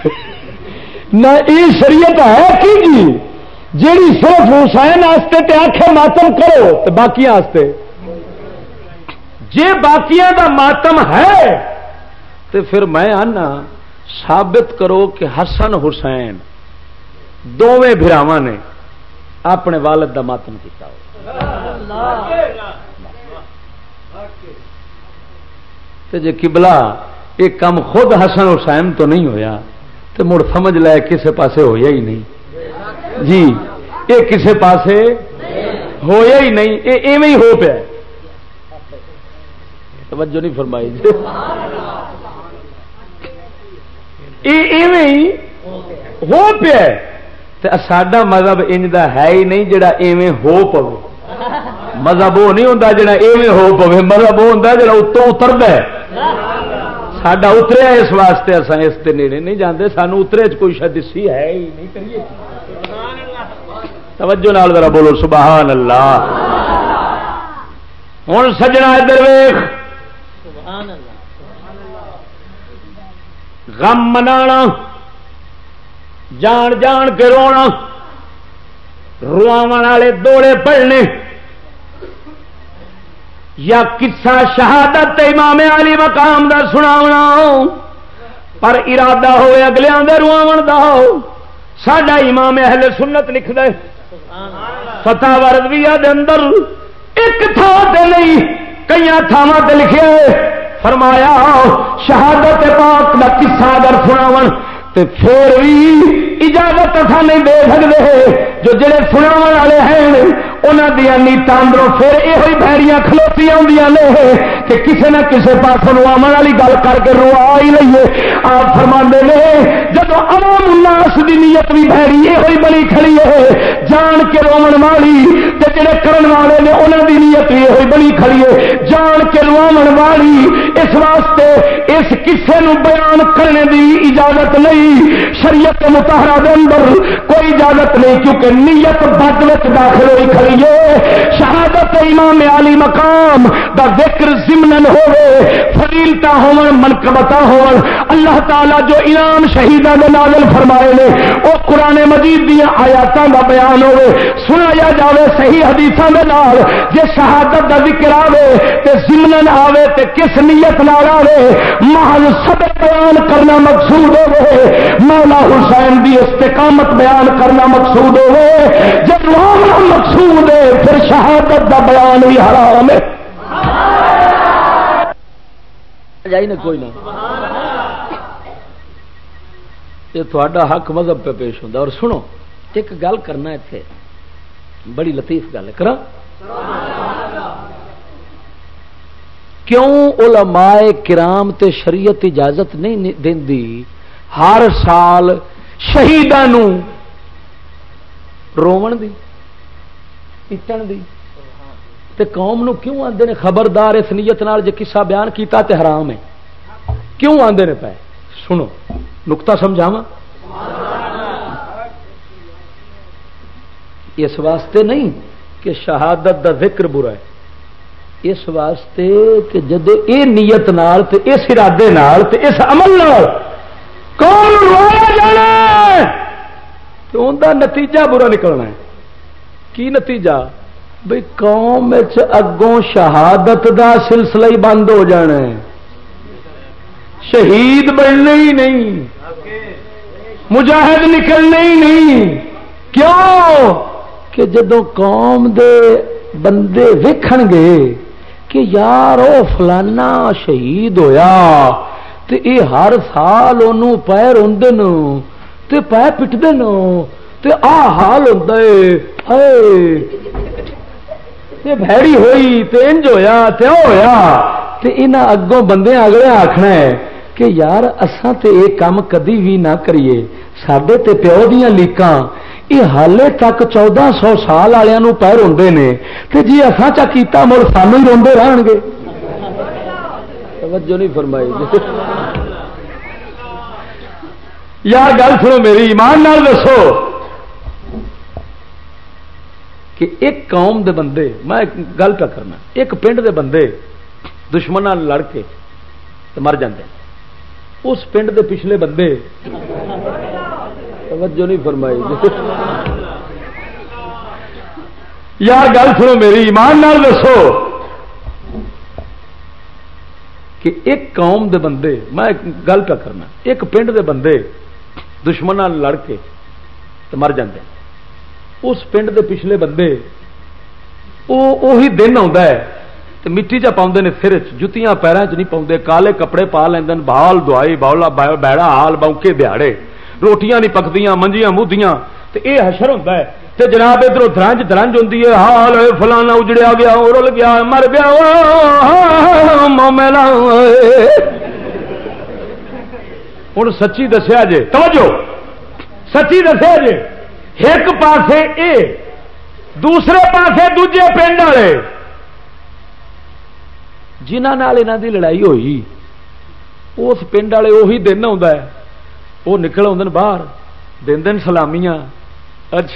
نہ یہ شریعت ہے کی جی؟ جیڑی صرف حسین واسطے تے آخر ماتم کرو تو باقی جی باقی دا ماتم ہے تو پھر میں آنا ثابت کرو کہ حسن حسین دونیں براوا نے اپنے والد دا ماتم کیا جی کبلا یہ کام خود حسن حسین تو نہیں ہویا تو مڑ سمجھ لے کسے پاسے ہویا ہی نہیں۔ جی یہ کسے پاسے ہویا ہی نہیں، یہ ایویں ہی ہو پیا۔ توجہ نہیں فرمائی۔ جی ہی ہو پیا۔ ساڈا مذہب انج ہے ہی نہیں جڑا ایویں ہو پو مذہب وہ نہیں ہوتا جڑا ایویں ہو پوے۔ مذہب وہ ہوتا جڑا اتوں اترد ہے۔ ساڈا اتریا اس واسطے اصل اس کے نیڑے نہیں جانے سانو اترے کوئی شاید دسی ہے ہی نہیں کریے۔ توجہ نال ذرا بولو سبحان اللہ ہوں سجنا ادھر ویخ غم منا جان جان کے رونا۔ رواو والے دوڑے پڑنے یا کسا شہادت امام علی مقام دا سنا پر ارادہ ہوئے اگلے دے رواو دا ساڈا امام اہل سنت لکھ دے فتح وردویا دے اندر ایک تھان تے نہیں کئی تھاواں تے لکھے فرمایا، شہادت پاک دا کسا اگر سناو تے پھر بھی اجازت اصا نہیں دے سکتے جو جڑے سناو والے ہیں انہوں دیا نیتا اندروں پھر یہ بھڑیاں کھلوتی آدی نے کہ کسی نہ کسی پاس آمن والی گل کر کے روا ہی لیے آپ فرما نے جب عوام الناس دی نیت بھی بھڑی یہ بنی کھڑی ہے، جان کے رومن والی تے جڑے کرن والے نے انہوں دی نیت بھی یہ بنی کھڑی ہے، جان کے رومن والی اس واسطے اس کسے نو بیان کرنے دی اجازت نہیں۔ شریعت متحرہ دے اندر کوئی اجازت نہیں، کیونکہ نیت بد داخل ہوئی کھڑی شہادت امام علی مقام دا ذکر زمنن ہوئے فضیلتا ہون منقبتا ہون، اللہ تعالی جو انعام شہیدہ دے نازل فرمائے نے، او قرآن مجید دیا آیاتاں دا بیان ہوئے۔ سنایا جاوے صحیح حدیثاں دے نال، جے شہادت دا ذکر آوے، تے زمنن آوے، تے کس نیت نال آوے، محض سب بیان کرنا مقصود ہوئے۔ مولا حسین دی استقامت بیان کرنا مقصود ہوئے۔ جب مقصود دے، پھر شہادت دا بیان بھی حرام ہے۔ کوئی نہ۔ یہ تھوڑا حق مذہب پہ پیش ہوتا اور سنو، ایک گل کرنا اتنے بڑی لطیف گل کر کیوں علماء کرام تے شریعت اجازت نہیں دیں ہر سال شہیدان رومن دی۔ پچن دی تے قوم نو کیوں آدھے نے خبردار اس نیت نال جے قصہ بیان کیتا تے حرام ہے کیوں آدھے نے پے سنو نکتا سمجھاوا اس واسطے نہیں کہ شہادت دا ذکر برا ہے اس واسطے کہ جد اے نیت نال تے اس ارادے نال تے اس عمل نال کون روایا جانا تو ان دا نتیجہ برا نکلنا ہے کی نتیجہ؟ بھائی قوم اگوں شہادت دا سلسلہ ہی بند ہو جانا ہے۔ شہید بننے ہی نہیں۔ مجاہد نکلنے ہی نہیں۔ کیوں؟ کہ جدو قوم دے بندے ویکھن گے کہ یار وہ فلانا شہید ہویا تے اے ہر سال انہوں پیر ہوں تے پہ پٹتے تے آ حال ہوتا ہے بھڑی ہوئی، تے انج ہویا، تے او ہویا۔ تے انہاں اگوں بندے اگلے آکھنا ہے کہ یار اساں تے اے کام کدی بھی نہ کریے۔ ساڈے تے پیو دیاں لیکاں۔ یہ حالے تک چودہ سو سال والوں پہ روڈے نے۔ کہ جی اصا چا کیتا مڑ سانو ہی روڈے رہن گے توجہ نہیں فرمائی۔ یار گل سنو میری، ایمان نال دسو۔ کہ ایک قوم دے بندے، میں گل پہ کرنا، ایک پنڈ دے بندے دشمن لڑ کے مر جاندے اس پنڈ دے پچھلے بندے توجہ نہیں فرمائی۔ یار گل سنو میری، ایمان نال دسو کہ ایک قوم دے بندے، میں گل پہ کرنا، ایک پنڈ دے بندے دشمن لڑ کے مر جاندے اس پنڈ دے پچھلے بندے وہی دن آ مٹی چ پاؤں نے سر جتیاں پیروں چ نہیں پاؤں کالے کپڑے پا لین بال دوائی باؤلا بیڑا ہال بونکے دیہڑے روٹیاں نہیں پکدیاں، منجیاں مودیاں، تے اے حشر ہوتا ہے، تے جناب ادھر درنج درنج ہوتی ہے، حال فلانا اجڑیا گیا رل گیا، مر گیا ہوں سچی دسیا جے، توجہ، سچی دسیا جے۔ ایک پاسے اے، دوسرے پاسے دوجے پنڈ والے۔ جنہ دی لڑائی ہوئی، اس پنڈ والے وہی دن آ وہ نکل آدھے باہر، دن دن سلامیاں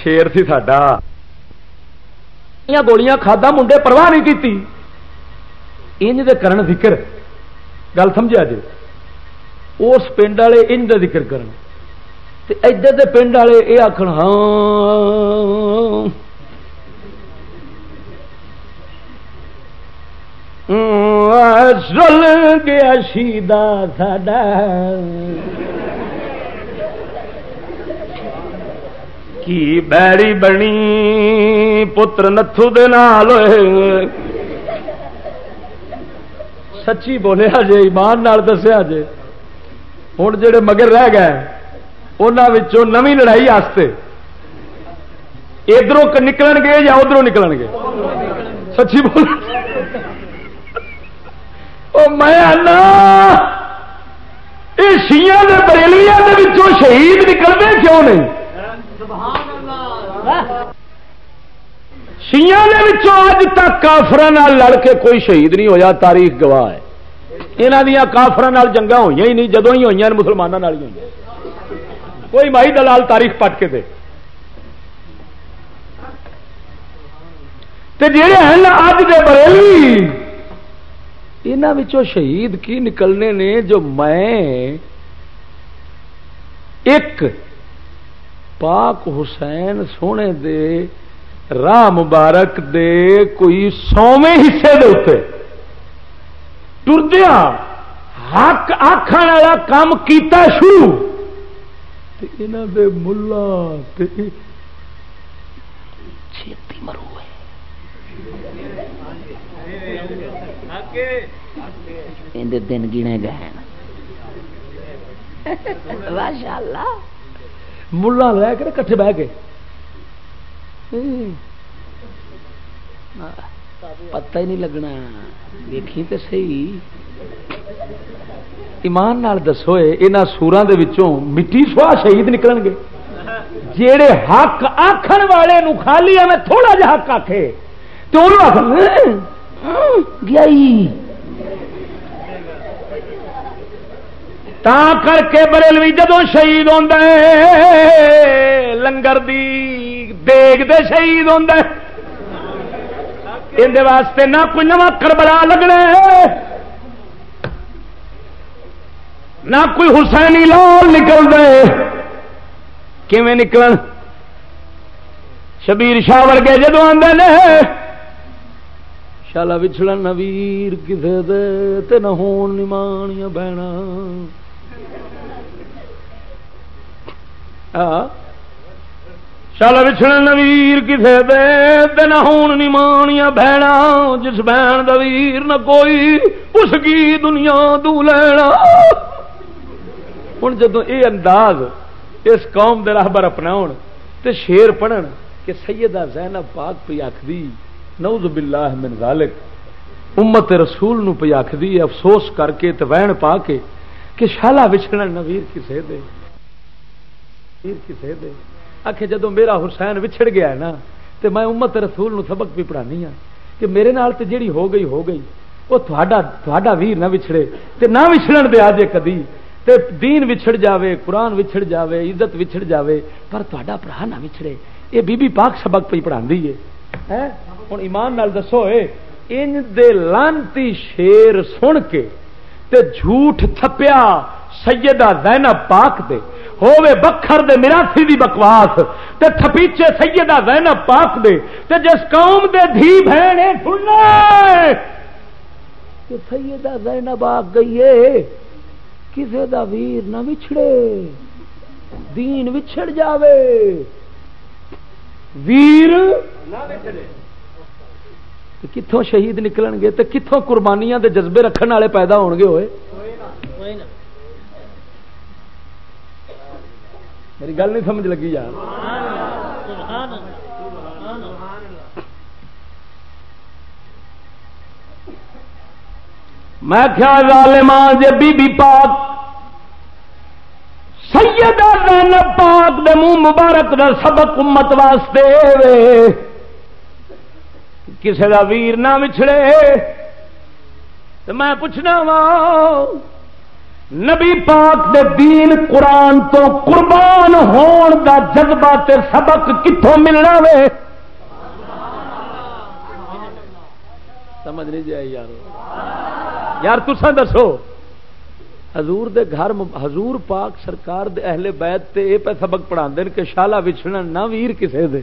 شیر سی ساڈا۔ گولیاں کھادا منڈے پرواہ نہیں کی انج دے کرن ذکر۔ گل سمجھا جی؟ اس پنڈ والے انج دے ذکر کرن۔ ادھر دے پنڈ والے یہ آخر ہاں۔ رل گیا شیدا ساڈا۔ کی بیڑی بنی پتر نتھو دے نال۔ سچی بولیا جی ایمان نال دسیا جی ہوں جڑے مگر رہ گئے۔ انہوں نمی لڑائی آستے ادھر نکل گے یا ادھر نکل گے سچی بول میں شیا بریلیا شہید نکلتے کیوں نہیں شیا اج تک کافر لڑ کے کوئی شہید نہیں ہویا تاریخ گواہ ہے یہاں دیا کافر جنگ ہوئی ہی نہیں جدو ہی ہوئی مسلمانوں ہوئی کوئی مائی دلال تاریخ پٹ کے دے۔ جڑے ہیں اج دے بریلی یہاں شہید کی نکلنے نے جو میں ایک پاک حسین سونے دے، راہ مبارک دے کوئی سویں حصے دے ٹردیا حق آخر والا کام کیتا شروع۔ دے ملا چھتی مرو دن گنے گئے ماشاء اللہ ملا لے کے کٹھے بہ کے پتا ہی نہیں لگنا۔ دیکھی تو سی ایمان نال دسو یہاں سورا مٹی سوا شہید نکل گے جہے حق آخر والے نو خالی میں تھوڑا جا حق آخے تو گیا تا کر کے بریلوی جدو شہید ہوتا لنگر دی دیگ دے شہید ہوتا اندر واسطے نہ کوئی نواں کربلا لگنا نہ کوئی حسینی لال نکل دے۔ کیویں نکل شبیر شاہ ورگے جدو آدھے شالا بچھڑا نویر کسے دے نہ ہون نمانیاں بہنا۔ شالا بچھڑا نویر کسے دے نہ ہون نمانیاں بہنا۔ جس بہن دویر نہ کوئی، اس کی دنیا دو لینا۔ ہوں جدو یہ انداز اس قوم دے راہبر اپنا تے شیر پڑھن کہ سیدہ زینب پاک پہ آخری نعوذ باللہ من ذالک۔ امت رسول نو پہ آخری افسوس کر کے تو وین پا کے کہ شالا وچھڑا نویر کسے دے۔ ویر کسے دے۔ آخ جدو میرا حسین وچھڑ گیا ہے نا تو میں امت رسول نو سبق بھی پڑھانی ہاں کہ میرے نال تے جیڑی ہو گئی ہو گئی، وہ تھوڑا ویر نہ وچھڑے۔ تے نہ وچھڑن دے آجے کدی۔ تے دین وچھڑ جاوے، قرآن وچھڑ جاوے، عزت وچھڑ جاوے، پر تا برا نہ وچھڑے۔ یہ بی بی پاک سبق پہ پڑھا ہے ہوں ایمان نال دسو ان دے لانتی شیر سن کے تے جھوٹ تھپیا سیدہ زینب پاک دے۔ ہووے بکھر دے میراسی دی بکواس۔ تے تھپیچے سیدہ زینب پاک دے۔ تے جس قوم دے دھی بہن سننا کہ سیدہ زینب آ گئی ہے کسے دا ویر نہ وچھڑے دین وچھڑ جاوے۔ ویر کتوں شہید نکلن گے؟ تو کتوں قربانیاں دے جذبے رکھنے والے پیدا ہون گے ہوئے؟ میری گل نہیں سمجھ لگی یار۔ میں خیال ظالمان ہاں جے بی بی پاک؟ سیدہ زینب پاک دے منہ مبارک دا سبق امت واسطے وے۔ کسے دا ویر نہ وچھڑے۔ تو میں پوچھنا وا، نبی پاک دے دین قرآن تو قربان ہون دا جذبہ تے سبق کتوں ملنا وے؟ سمجھ نہیں جی جائے یار یار تسا دسو، حضور دے گھر حضور پاک سرکار دے اہل بیت تے اے پہ سبق پڑھا کہ شالا وچھنا نہ ویر کسے دے۔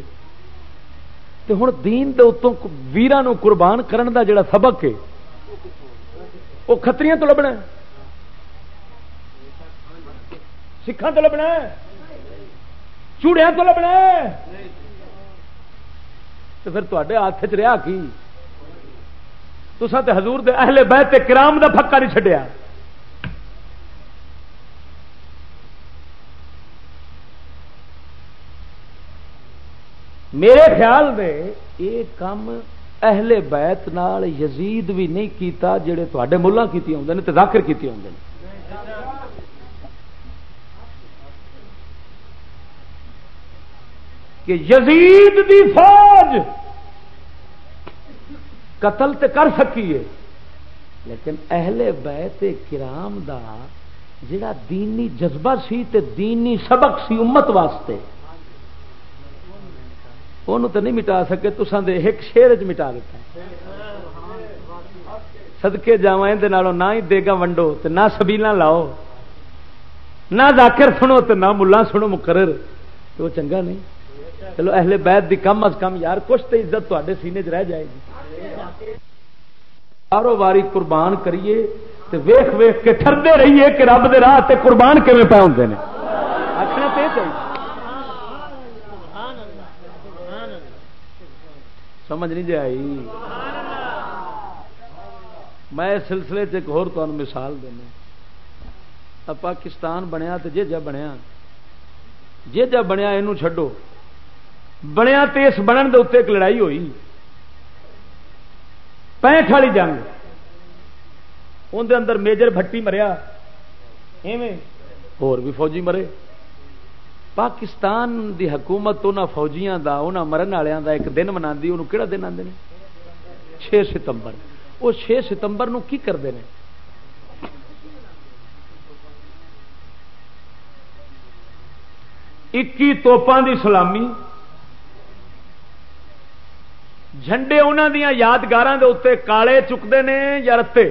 تے ہن دین دے اتوں ویراں نو قربان کرن دا جڑا سبق ہے وہ کھتریاں تو لبنا ہے۔ سکھاں تو لبنا ہے۔ چوڑیاں تو لبنا ہے۔ تو پھر تے ہاتھ چ رہا کی؟ تسا تے حضور دے اہل بیت کرام دا پھکا نہیں چھڈیا۔ میرے خیال میں یہ کام اہل بیت نال یزید بھی نہیں کیتا جڑے تے ملا کی ہوں ذاکر کی ہوں کہ یزید دی فوج قتل تے کر سکی ہے لیکن اہل بیت کرام دا جڑا دینی جذبہ سی تے دینی سبق سی امت واسطے وہ نہیں مٹا سکے تو سن ایک شیر چ مٹا دیتا سدکے جا نہ ہی دے گا ونڈو تو نہ سبیلا لاؤ۔ نہ ذاکر سنو تو نہ ملا سنو مقرر۔ تو وہ چنگا نہیں۔ چلو اہل بیت دی کم از کم یار کچھ تو عزت تے سینے چ رہ جائے گی۔ کاروباری قربان کریے تو ویخ ویخ کے ٹردے رہیے کہ رب دے راہ قربان کیون پہ ہوں آخنا تو چاہیے سمجھ نہیں جی میں اس سلسلے سے ایک اور مثال دینا۔ پاکستان بنیا تو جی جا بنیا۔ جی جا بنیا یہ چڈو بنیا تو اس بنن دے اتنے ایک لڑائی ہوئی۔ پینٹ والی جنگ۔ اندر اندر میجر بھٹی مریا۔ ایویں اور بھی فوجی مرے۔ پاکستان دی حکومت انہوں فوجیاں دا انہوں مرن والوں دا ایک دن منا انہوں کہڑا دن آتے ہیں چھ ستمبر۔ وہ چھ ستمبر نو کی کرتے ہیں اکی توپان دی سلامی۔ جھنڈے انہوں دیا یادگار کے اتنے کالے چکتے ہیں یا رتے؟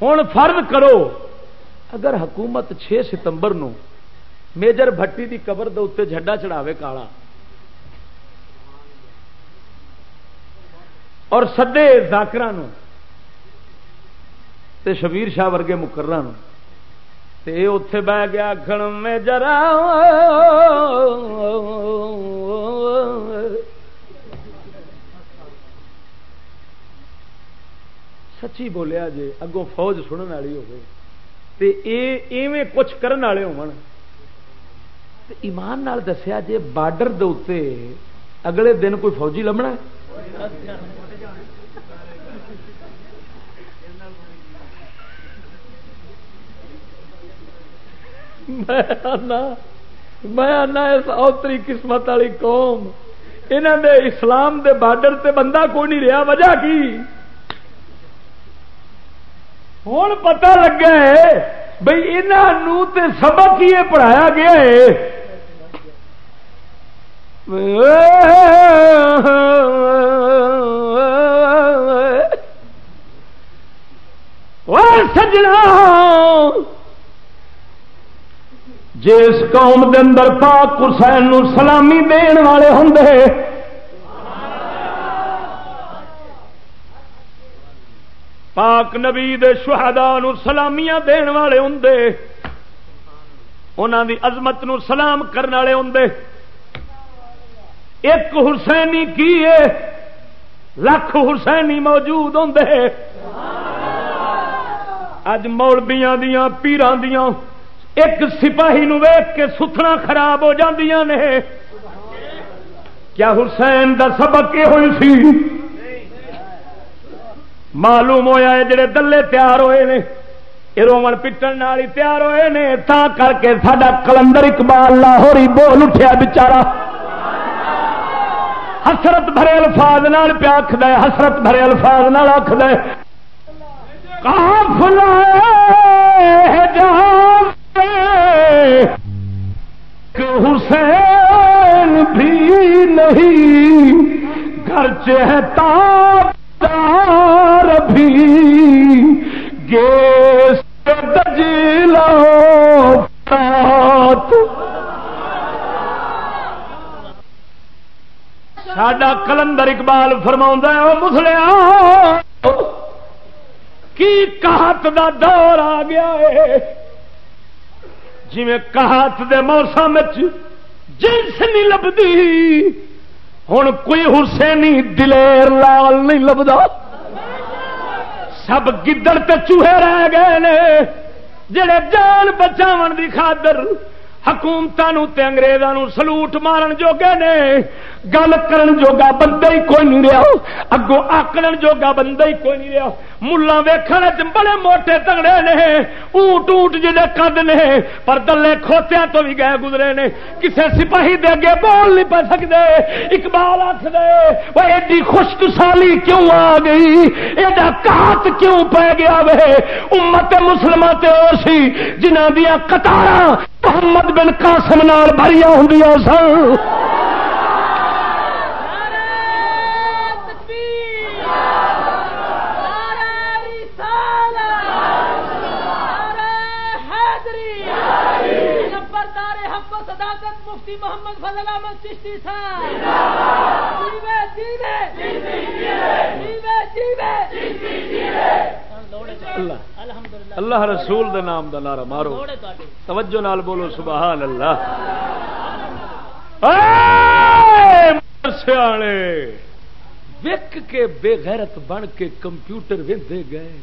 ہوں فرض کرو، اگر حکومت چھ ستمبر نو میجر بھٹی دی قبر دے اتنے جھڈا چڑھاوے کالا، اور سدے زاکر شبیر شاہ ورگے مقرر اتے بہ گیا کھڑ میں جرا سچی بولیا جی اگوں فوج سننے والی ہوے کچھ کرنے والے ہو ایمان نال دسیا جی بارڈر دے اگلے دن کوئی فوجی لبنا میں نہ اس اوتری قسمت والی قوم۔ انہوں دے اسلام دے بارڈر تے بندہ کوئی نہیں رہا وجہ کی؟ ہوں پتا لگا ہے بھائی انہوں تے سبق ہی پڑھایا گیا ہے۔ سجنا۔ جس قوم دے اندر پاک حسین سلامی دین والے ہوں پاک نبی دے نو سلامیاں دین والے ہوں انہوں دی عظمت نو سلام کرنے والے ہوں ایک حسینی کی لکھ حسینی موجود ہوں اج مولبیاں دیاں پیران دیاں ایک سپاہی نو ویک کے ستنا خراب ہو جاندیاں نے۔ کیا حسین دا سبق یہ ہوئی سی؟ معلوم ہوا ہے جڑے دلے تیار ہوئے نے، یہ رومن پٹن ہی تیار ہوئے نے تا کر کے ساڈا کلندر اقبال لاہوری بول اٹھیا بچارا۔ حسرت بھرے الفاظ نال پیا آخد حسرت بھرے الفاظ نال آخد کافلا حسین بھی نہیں، گھر چہتا بھی گیس دجیلا ساڈا کلندر اقبال فرما مسلیا کی کہت دا دور آ گیا ہے؟ جی کہات دے موسم جنس نہیں لبھی ہوں کوئی حسینی دلیر لال نہیں لبدا۔ سب گدڑ تے چوہے رہ گئے جڑے جان بچاو دی خاطر حکومتوں اگریزوں سلوٹ مارن جوگے نے۔ گل کرن جوگا بندہ ہی کوئی نہیں رہا۔ اگوں آکڑ جوگا بندہ ہی کوئی نہیں رہا۔ ملا ویخن بڑے موٹے تگڑے نے۔ اونٹ اونٹ جی کد نے۔ پر دلے کھوتیا تو بھی گئے گزرے نے۔ کسے سپاہی دے اگے بول نہیں پا سکتے اقبال آخ دے وہ ایڈی خشک سالی کیوں آ گئی؟ ایڈا کات کیوں پی گیا وے؟ امت مسلمان تے اور سی جنہ دیا قطار محمد بن قاسم نال بھریا ہوں سن مفتی محمد فضل احمد چشتی اللہ. رسول دے نام دا نعرہ مارو. توجہ نال بولو سبحان اللہ سیانے وک کے بے غیرت بن کے کمپیوٹر وے گئے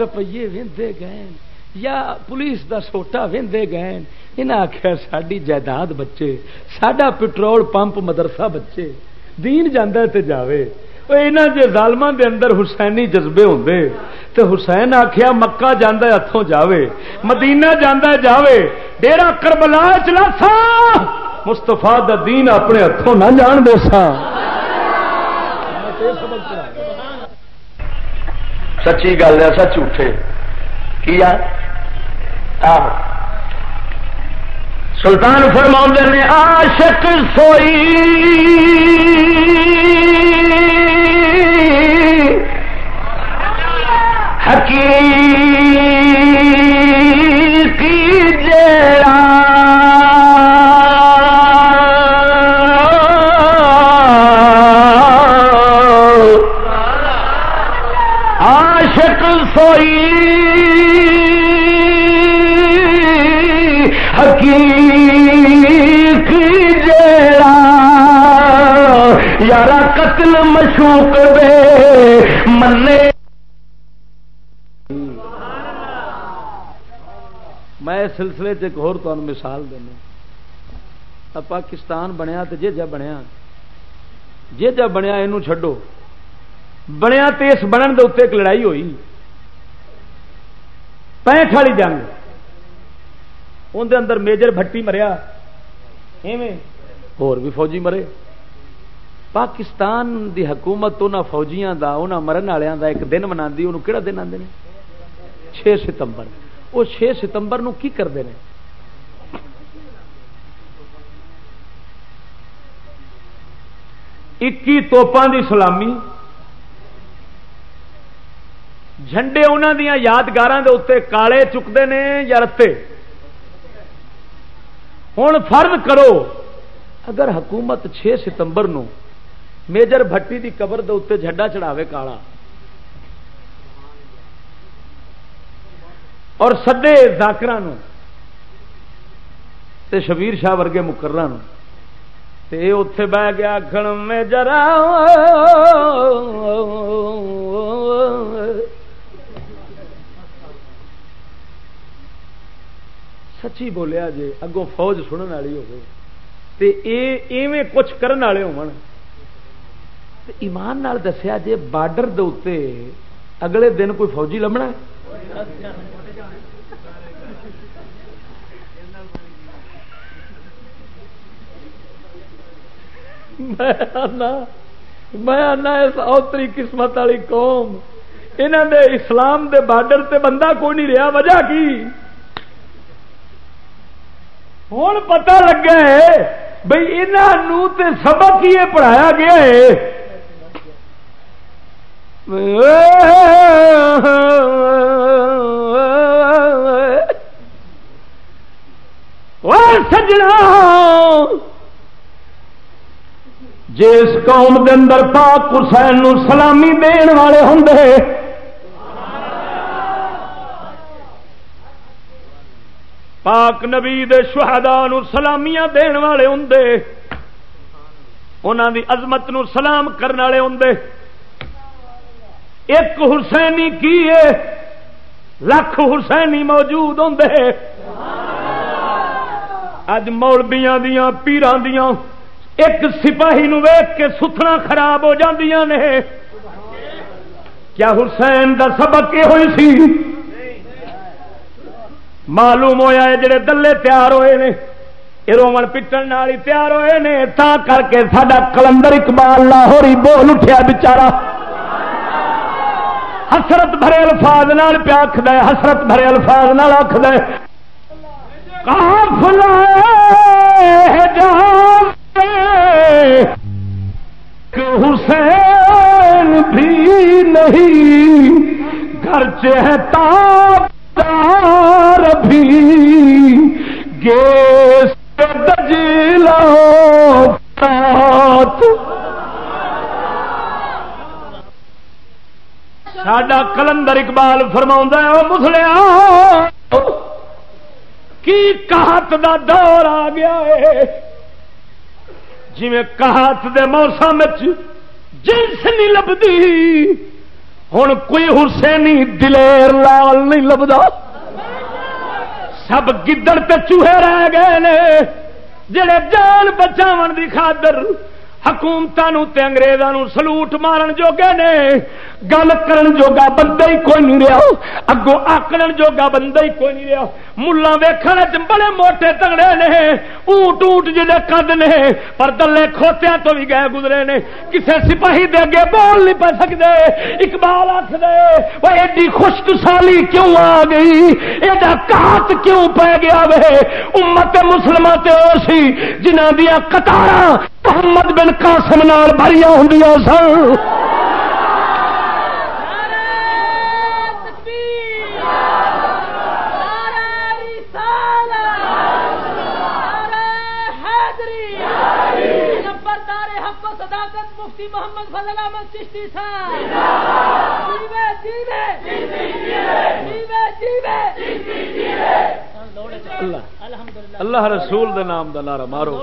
روپیے وے گئے یا پولیس دا سوٹا وے گئے۔ انہیں آخیا ساری جائیداد بچے سڈا پٹرول پمپ مدرسہ بچے دین جانا تے جاوے۔ یہاں جی ظالم دے اندر حسینی جذبے ہوں تو حسین آخیا مکہ جانا ہاتھوں جاوے۔ مدینہ جانا جاوے۔ ڈیرا کربلا چلا سا۔ مستفا دا دین اپنے ہاتھوں نہ جان دے سا۔ سچی گل ہے، سچ جھوٹے۔ کیا سلطان فرما نے، عاشق سوئی۔ حقیقی جیڑا عاشق سوئی قتل مشوق دے منے میں سلسلے ایک اور مثال دینا۔ پاکستان بنیا تو جی جا بنیا۔ جی جا بنیا یہ چڈو بنیا تو اس بنن دے اتنے ایک لڑائی ہوئی۔ پینٹ والی جنگ۔ اندر میجر بھٹی مریا۔ اور بھی فوجی مرے۔ پاکستان دی حکومت انہوں فوجیاں دا انہوں مرن والوں دا ایک دن منا انہوں کہڑا دن آتے ہیں چھ ستمبر۔ وہ چھ ستمبر نو کی کرتے ہیں اکی توپاں دی سلامی۔ جھنڈے انہوں دیا یادگار کے اتنے کالے چکتے ہیں یا رتے؟ ہوں فرض کرو، اگر حکومت چھ ستمبر نو میجر بھٹی دی قبر دے اتنے جھنڈا چڑھاوے کالا۔ اور سدے زاکر شبیر شاہ ورگے مقرر اتے بہ گیا کھڑ میں جرا سچی بولیا جی اگوں فوج سننے والی ہوے کچھ کرنے والے ہو ایمان نال دسیا جی بارڈر دے اگلے دن کوئی فوجی لبنا میں اس اوتری قسمت والی قوم۔ انہوں دے اسلام دے بارڈر تے بندہ کوئی نہیں رہا وجہ کی؟ ہوں پتا لگا ہے بھائی یہ سبق ہی پڑھایا گیا ہے۔ سجنا جس قوم دے اندر پاک حسین نو سلامی دین والے ہوں پاک نبی دے نو سلامیاں دین والے ہوں انہوں دی عظمت نو سلام کرنے والے ہوں ایک حسینی کی ہے؟ لکھ حسینی موجود ہوں اج مولبیاں دیا پیران دیا ایک سپاہی نو ویک کے ستنا خراب ہو جاندیاں نے۔ کیا حسین دا سبق یہ ہوئی سی؟ معلوم ہوا ہے جڑے دلے تیار ہوئے نے۔ یہ رومن پٹن ہی تیار ہوئے نے۔ تا کر کے ساڈا کلندر اقبال لاہوری بول اٹھیا بچارا حسرت بھرے الفاظ نال پیا آخد حسرت بھرے الفاظ نال آخد حسین بھی نہیں، گھر چہتا بھی۔ گیس دجیلا ساڈا کلندر اقبال فرما مسلیا کی کہت دا دور آ گیا ہے؟ جی کہات دے موسم جنس نہیں لبھی ہوں کوئی حسینی دلیر لال نہیں لبدا۔ سب گدڑ تے چوہے رہ گئے جڑے جان بچاو دی خاطر حکومتوں اگریزوں سلوٹ مارن جوگے نے۔ گل کرن جوگا بندہ ہی کوئی نہیں رہا اگوں آکڑ جوگا بندہ ہی کوئی نہیں رہا ملا ویخن بڑے موٹے تگڑے نے۔ اونٹ اونٹ جی قد نے۔ پر دلے کھوتیا تو بھی گئے گزرے نے۔ کسے سپاہی دے اگے بول نہیں پا سکتے اقبال آخ دے وہ ایڈی خشک سالی کیوں آ گئی؟ ایڈا کات کیوں پی گیا وے؟ امت مسلمان تے سی جنہ دیا کتارا محمد بن قاسم نال بھری ہوں سن اللہ. اللہ رسول دے نام دا نعرہ مارو.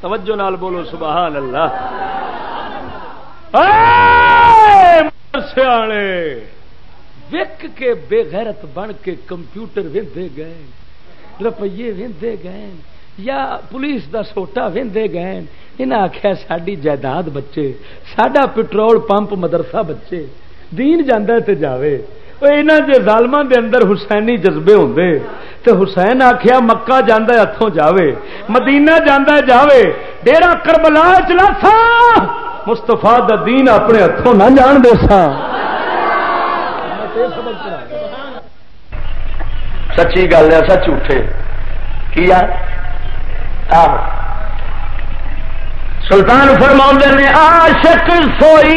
توجہ نال بولو سبحان اللہ سیانے وک کے بے غیرت بن کے کمپیوٹر وے گئے، روپیے وے گئے، یا پولیس دا سوٹا وے گئے انہیں آخیا ساری جائیداد بچے سڈا پٹرول پمپ مدرسہ بچے، دین جانا تے جاوے۔ یہاں ظالمان دے اندر حسینی جذبے ہوں تو حسین آخیا مکہ جانا ہاتھوں جاوے مدینہ جانا جاوے ڈیرا کربلا چلا سا مستفا دین اپنے ہاتھوں نہ جان دے سا سچی گل ہے سچ اٹھے کیا سلطان فرما نے آشک سوئی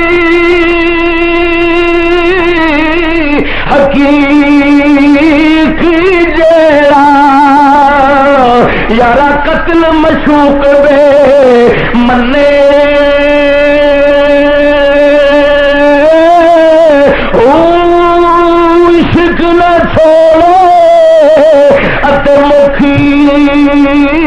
یارا قتل مشوق وے منے۔ عشق نہ چھوڑو ات مکھی۔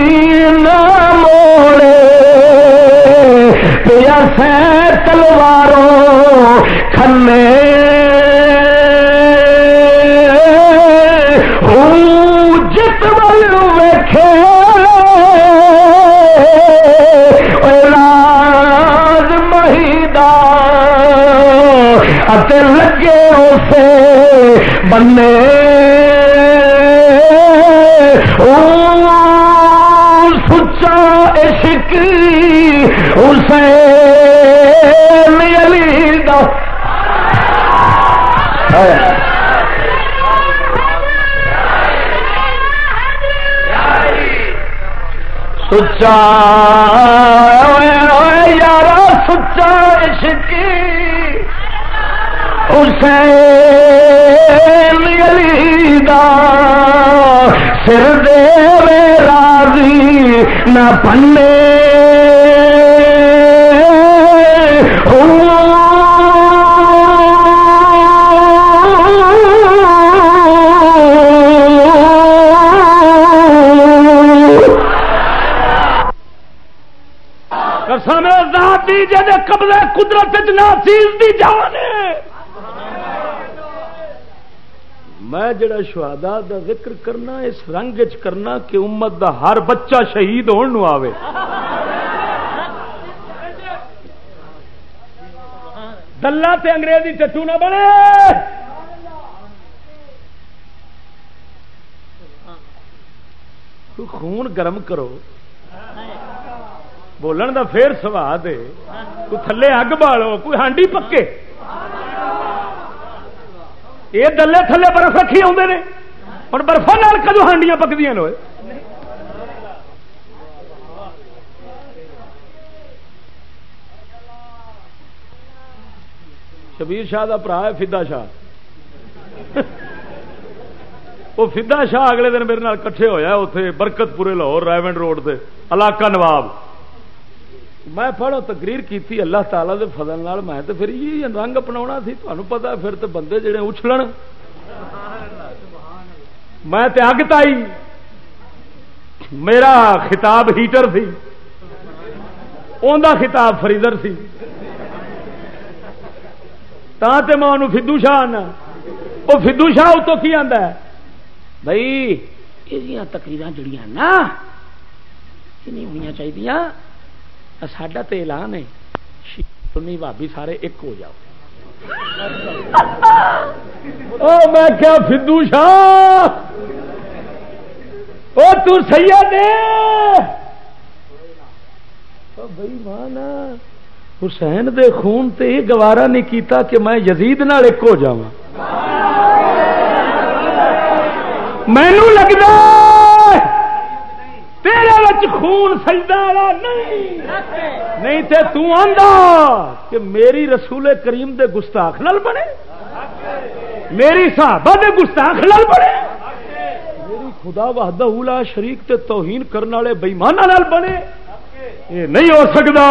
بنے سچا عشق اسے علی دا۔ سچا یار سچا عشق علی سر دے راضی نہ پنے جی قبضہ قدرت ناسیز دی جان میں جڑا شہادا دا ذکر کرنا، اس رنگ چ کرنا کہ امت دا ہر بچہ شہید ہونے آوے۔ دلہ تے انگریزی چٹو نہ بنے۔ خون گرم کرو۔ بولن دا پھر سواد کوئی تھلے اگ بالو، کوئی ہانڈی پکے۔ یہ دلے تھلے برف رکھی آتے ہیں اور برفا نال کدو ہانڈیاں پکدیا ہوئے شبیر شاہ کا برا ہے فدا شاہ۔ وہ فدا شاہ اگلے دن میرے کٹھے ہوا اتنے برکت پورے لاہور رائمنڈ روڈ سے علاقہ نواب۔ میں پڑھو تقریر کی اللہ تعالی دے فضل نال میں تو پھر یہ رنگ اپنا سی۔ تمہیں پتا پھر تو بندے جڑے اچھلن۔ میں تے اگ تائی۔ میرا خطاب ہیٹر سی۔ اندر خطاب فریزر سی۔ تا تے میں انہوں فدو شاہ آنا وہ فدو شاہ اتوں کی آتا ہے؟ بھائی یہ تقریر جڑیاں نا یہ نہیں ہونی چاہیے ساڈا تو اعلان ہے سنی بھابی سارے ایک ہو جاؤ میں کیا فدو شاہ او تو سید بھائی مانا حسین دے خون تے یہ گوارا نہیں کیتا کہ میں یزید نال ایک ہو جا مینو لگتا تیرے وچ خون سجدہ والا نہیں. نہیں تے تو آندا کہ میری رسول کریم دے گستاخ نال بنے. میری صحابہ دے گستاخ نال بنے. میری خدا وحدہ اولا شریک تے توہین کرنے والے بےمانہ نال بنے. یہ نہیں ہو سکتا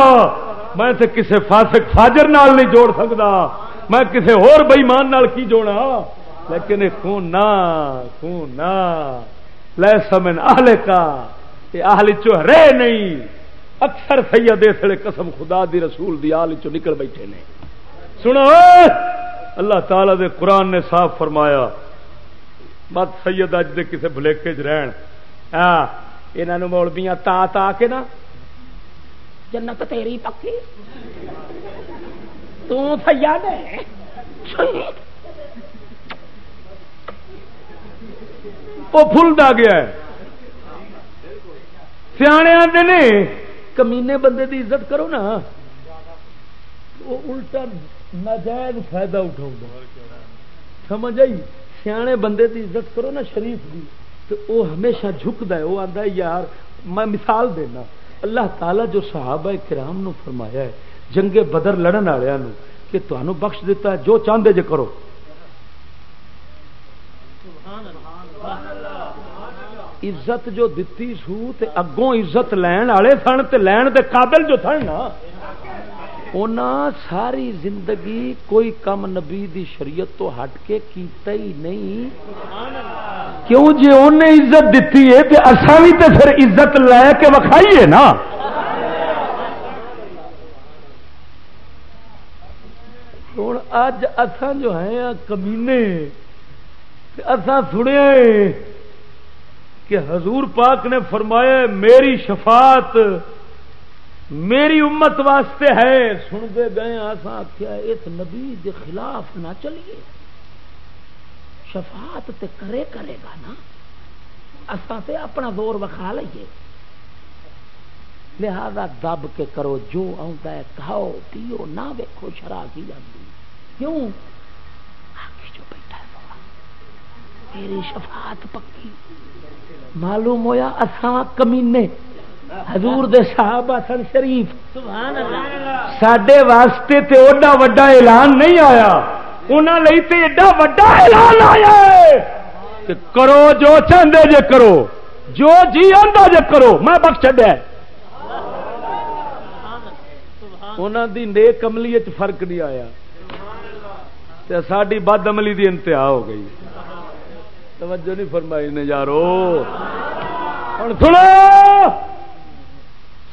میں تے کسے فاسق فاجر نال نہیں جوڑ سکتا میں کسے اور بےمان نال کی جوڑا لیکن خون نہ خون نہ. لے سمن اہل کا آہل چو نہیں۔ اکثر سید اس لیے قسم خدا دی رسول دی آل چ نکل بیٹھے نے۔ سنو اللہ تعالی دے قرآن نے صاف فرمایا۔ مت سید اج دے کسے بھلیکے چ رہن۔ ہاں مولبیاں تا تا کے نا۔ جنت تیری پکی۔ تیاد وہ فلتا گیا سیانے آتے نے۔ کمینے بندے دی عزت کرو نا۔ وہ الٹا ناجائز فائدہ اٹھاؤ سمجھ آئی؟ سیانے بندے دی عزت کرو نا شریف دی۔ تو وہ ہمیشہ جھکتا ہے۔ وہ آتا ہے یار میں مثال دینا۔ اللہ تعالی جو صحابہ کرام نو فرمایا ہے جنگے بدر لڑن والوں کہ تمہوں بخش دیتا ہے جو چاہتے جے کرو۔ عزت جو دتی سو تے اگوں عزت لین والے سن تے لین دے قابل جو سن نا ساری زندگی کوئی کم نبی دی شریعت تو ہٹ کے کیتا ہی نہیں۔ کیوں جی انہیں عزت دیتی ہے تو اصا بھی تو پھر عزت لے کے وکھائیے نا۔ ہوں اج اتان جو ہے کمینے اصا سنیا کہ حضور پاک نے فرمایا، میری شفاعت میری امت واسطے ہے۔ سنتے گئے آسا آخیا اس نبی دے خلاف نہ چلیے۔ شفاعت تے کرے کرے گا نا۔ اصا تے اپنا زور وکھا لیے لہذا دب کے کرو، جو آتا ہے کھاؤ، پیو، نہ ویکو شرا کی جاتی کیوں؟ جو بیٹھا ہے میری شفاعت پکی۔ معلوم ہویا اصا کمینے۔ حضور دے صحابہ سن شریف۔ سڈے واسطے تے اوڈا وڈا اعلان نہیں آیا۔ انہوں لئی تے ایڈا وڈا اعلان آیا کہ کرو جو چاہتے جے کرو۔ جو جی آتا جے کرو۔ میں بخش چڈیا انہوں دی نیک عملی وچ فرق نہیں آیا۔ ساری بد عملی دی انتہا ہو گئی۔ توجہ نہیں فرمائی نے یارو۔ ہوں سنو۔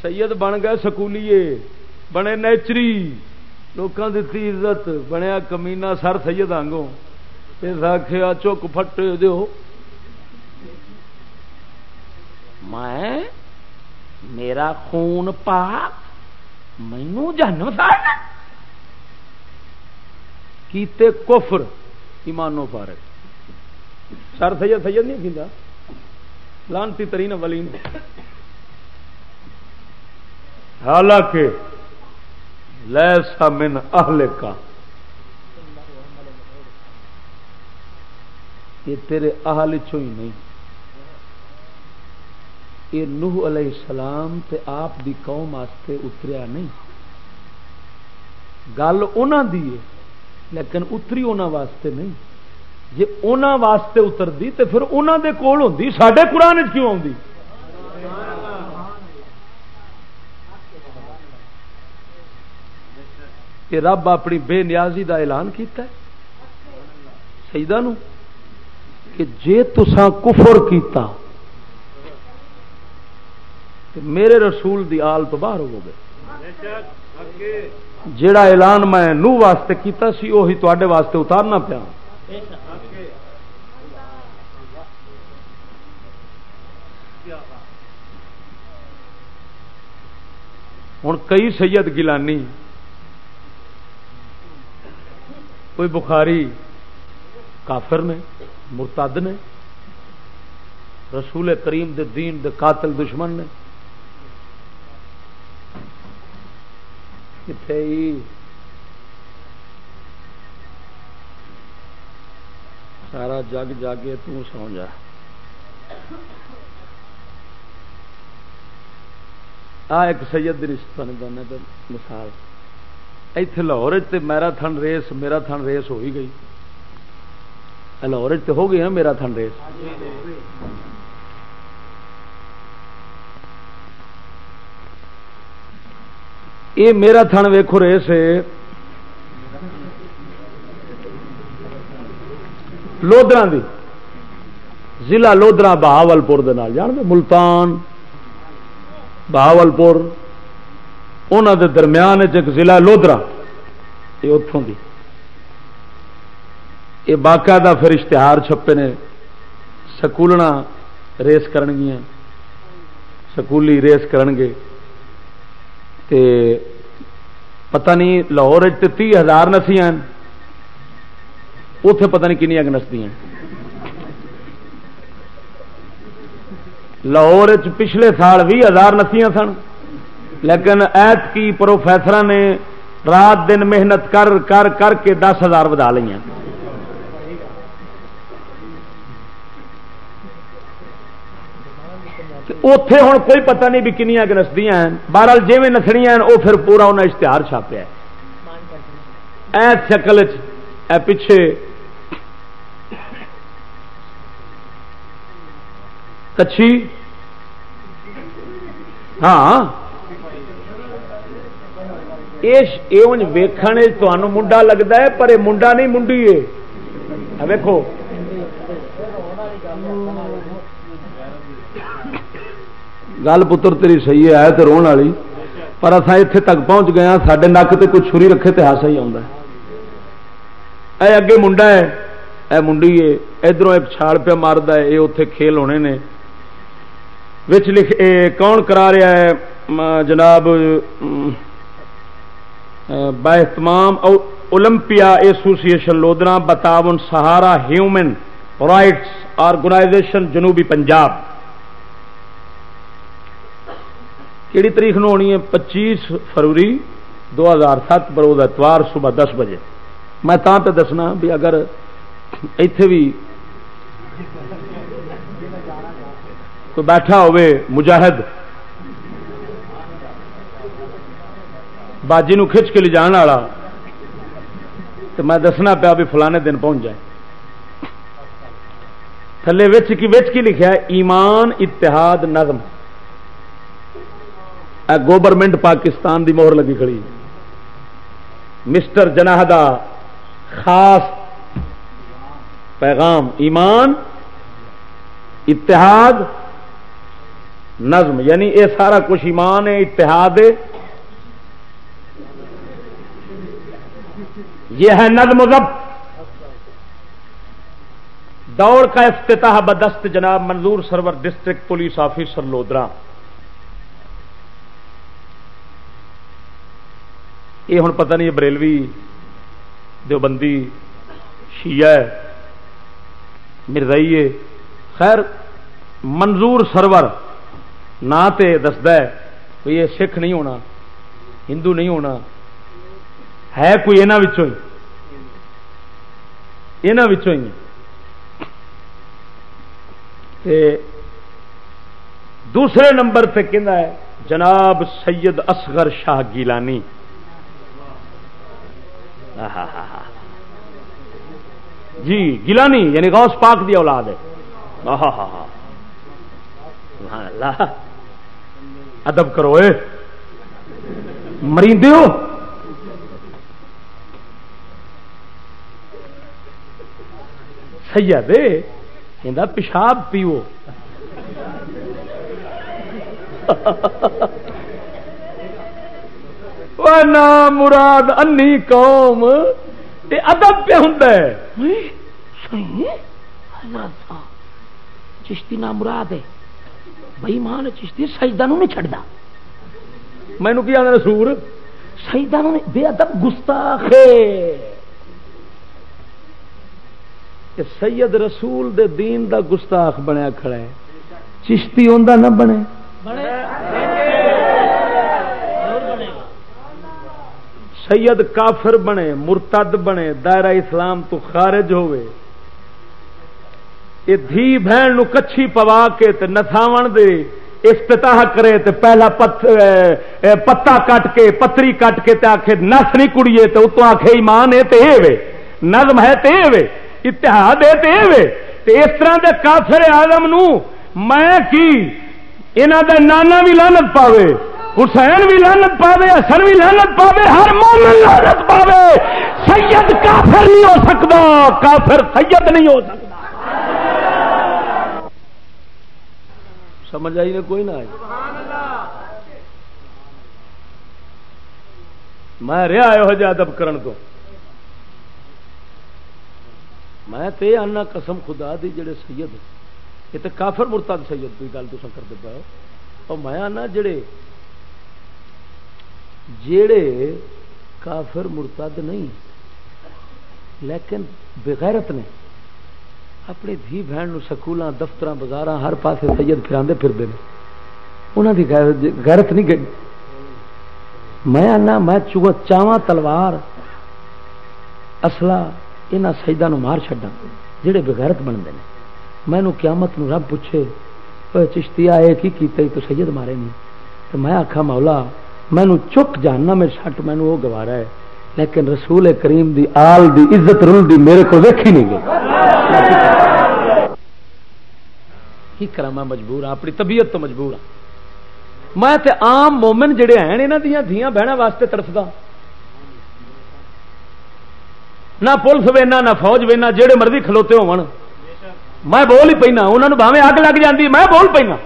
سید بن گئے سکولیے بنے نیچری۔ لوگوں دیتی عزت بنیا کمینا سر سید آگوں اس آخیا چک فٹ دو میں میرا خون پاک مینو سارا کیتے کفر ایمانو پارک سر سید سید نہیں کھیندا لانتی ترین ولین حالانکہ لیسا من اہل کا یہ تیرے اہل چو ہی نہیں۔ یہ نوح علیہ السلام تے آپ دی قوم واسطے اتریا نہیں۔ گل انہوں دی ہے، لیکن اتری انہوں واسطے نہیں۔ جی انہوں واسطے اترتی تو پھر انہوں دے کول ہوندی سڈے قرآن کیوں آتی کہ رب اپنی بے نیازی دا اعلان کیتا ہے۔ سیدہ نو، کہ جے تسا کفر کیتا تو میرے رسول دی آل تو باہر ہو گئے۔ جیڑا اعلان میں نو واسطے کیتا سی وہی تے واسطے اتارنا پیا۔ ہوں کئی سید گیلانی، کوئی بخاری کافر نے، مرتد نے، رسول کریم دے دین دے قاتل دشمن نے۔ کتنے سارا جگ جاگے سو جا آ ایک سید رشتہ نے دونوں مثال اتے لاہور میرا تھن ریس میرا تھن ریس ہو ہی گئی لاہور ہو گئی نا میرا تھن ریس یہ میرا تھن ویخو ریس لودرا دی۔ ضلع لودرا بہاول پور جان دے ملتان بہاول پور انہوں دے درمیان ایک ضلع لودرا یہ اتوں کی یہ باقاعدہ پھر اشتہار چھپے نے، سکولنا ریس گیا سکولی ریس گے تے پتہ نہیں، لاہور تی ہزار نسیاں اتے پتہ نہیں کنیا نسدیاں لاہور پچھلے سال بھی ہزار نسیاں سن، لیکن ایت کی پروفیسر نے رات دن محنت کر کر کر کے دس ہزار بدا لی اتے ہوں کوئی پتہ نہیں بھی کنیا کہ نسدیاں بہرحال جی نسنیا وہ پھر پورا انہیں اشتہار چھاپیا ایس شکل پچھے کچھی؟ ہاں۔ ویخنے منڈا لگتا ہے، پر یہ منڈا نہیں، منڈی ہے ویکو گل پتر تیری صحیح ہے تو روح والی۔ پر اصا اتنے تک پہنچ گیا ہاں، سارے نک سے کچھ چھری رکھے تو ہاسا ہی اے اگے منڈا ہے، اے منڈی ہے ادھر ایک چھال پہ مارد ہے یہ اتے کھیل ہونے نے۔ لکھ، اے، کون کرا رہا ہے؟ جناب باہتمام اولمپیا ایسوسیشن، لودنا، بتاون، سہارا، ہیومن رائٹس، آرگنائزیشن، جنوبی پنجاب۔ کہڑی تاریخ نو ہونی ہے؟ پچیس فروری دو ہزار سات، بروز اتوار صبح دس بجے۔ میں تا پہ دسنا بھی اگر اتے بھی کوئی بیٹھا ہوئے مجاہد۔ باجی نو کھچ کے لے جان والا۔ تو میں دسنا پیا بھی فلانے دن پہنچ جائے۔ تھلے وچ کی وچ کی لکھا ہے؟ ایمان، اتحاد، نظم۔ گورنمنٹ پاکستان دی مہر لگی کھڑی۔ مسٹر جناحدہ خاص پیغام ایمان، اتحاد نظم یعنی یہ سارا کچھ ایمان ہے، اتحاد ہے۔ یہ ہے نظم ضبط۔ دوڑ کا افتتاح بدست جناب Manzoor Sarwar district police officer Lodra. یہ ہوں پتہ نہیں بریلوی دیوبندی شیعہ مرزائی ہے۔ خیر، منظور سرور نہ تے دستا ہے کوئی یہ سکھ نہیں ہونا، ہندو نہیں ہونا، ہے کوئی یہاں دوسرے نمبر پہ کہنا ہے، جناب سید اصغر شاہ گیلانی۔ جی گیلانی یعنی غوث پاک دی اولاد ہے۔ اللہ۔ ادب کرو مریندے ہو سید پیشاب پیو۔ نام مراد انی قوم ادب پہ ہوں چشتی نام مراد ہے۔ بھائی مان چشتی سجدہ نہیں چڑھتا مینو کی آدھا سور؟ سجدہ بے ادب گستاخ سید رسول دے دین دا گستاخ بنیا کھڑا ہے۔ چشتی آدھا نہ بنے۔ سید کافر بنے مرتد بنے دائرہ اسلام تو خارج ہوئے۔ یہ دھی بہن نو کچھی پوا کے تے نساو دے، افتتاح کرے تے پہلا پت پتا کٹ کے، پتری کٹ کے تے آخے نس نہیں کڑیے تے اتو آخے ایمان ہے تے وے، نظم ہے تے وے، اتحاد ہے تے وے۔ تے اس طرح دے کافر آدم نو میں کی؟ انہوں دے نانا بھی لانت پاوے، حسین بھی لانت پاوے، حسن بھی لانت پاوے، ہر مومن لانت پاوے۔ سید کافر نہیں ہو سکتا، کافر سید نہیں ہو سکتا۔ سمجھ آئی نے کوئی نہ آئی۔ میں رہا یہ جہ ادب کرن تو میں تے آنا قسم خدا دی جڑے سید یہ تو کافر مرتد سید کی گل تو کرتے پاؤ اور میں آنا جڑے جڑے کافر مرتد نہیں، لیکن بغیرت نے۔ اپنی دھی بہن سکول دفتر بازار ہر پاسے سید پھر پھرتے ہیں انہوں کی غیرت نہیں گئی۔ میں آنا، میں چاواں تلوار اصلا یہاں سجدہ مار چڈا جہے بغیرت بنتے ہیں میں قیامت نو رب پوچھے چشتی آئے کی کیتا تو سید مارے نہیں تو میں آخا مولا مینو چک جاننا میرے سٹ مینو وہ گوارا ہے۔ لیکن رسول کریم دی آل دی عزت رول دی میرے کو ویکھی نہیں گئی۔ کی کرا میں مجبور ہوں اپنی طبیعت تو مجبور ہوں میں تے عام مومن جڑے ہیں یہاں دیا دیا بہن واسطے تڑفتا نہ پولیس وینا، نہ فوج وینا جہے مرضی کھلوتے ہو میں بول ہی پینا انہوں باہیں اگ لگ جاتی میں بول پینا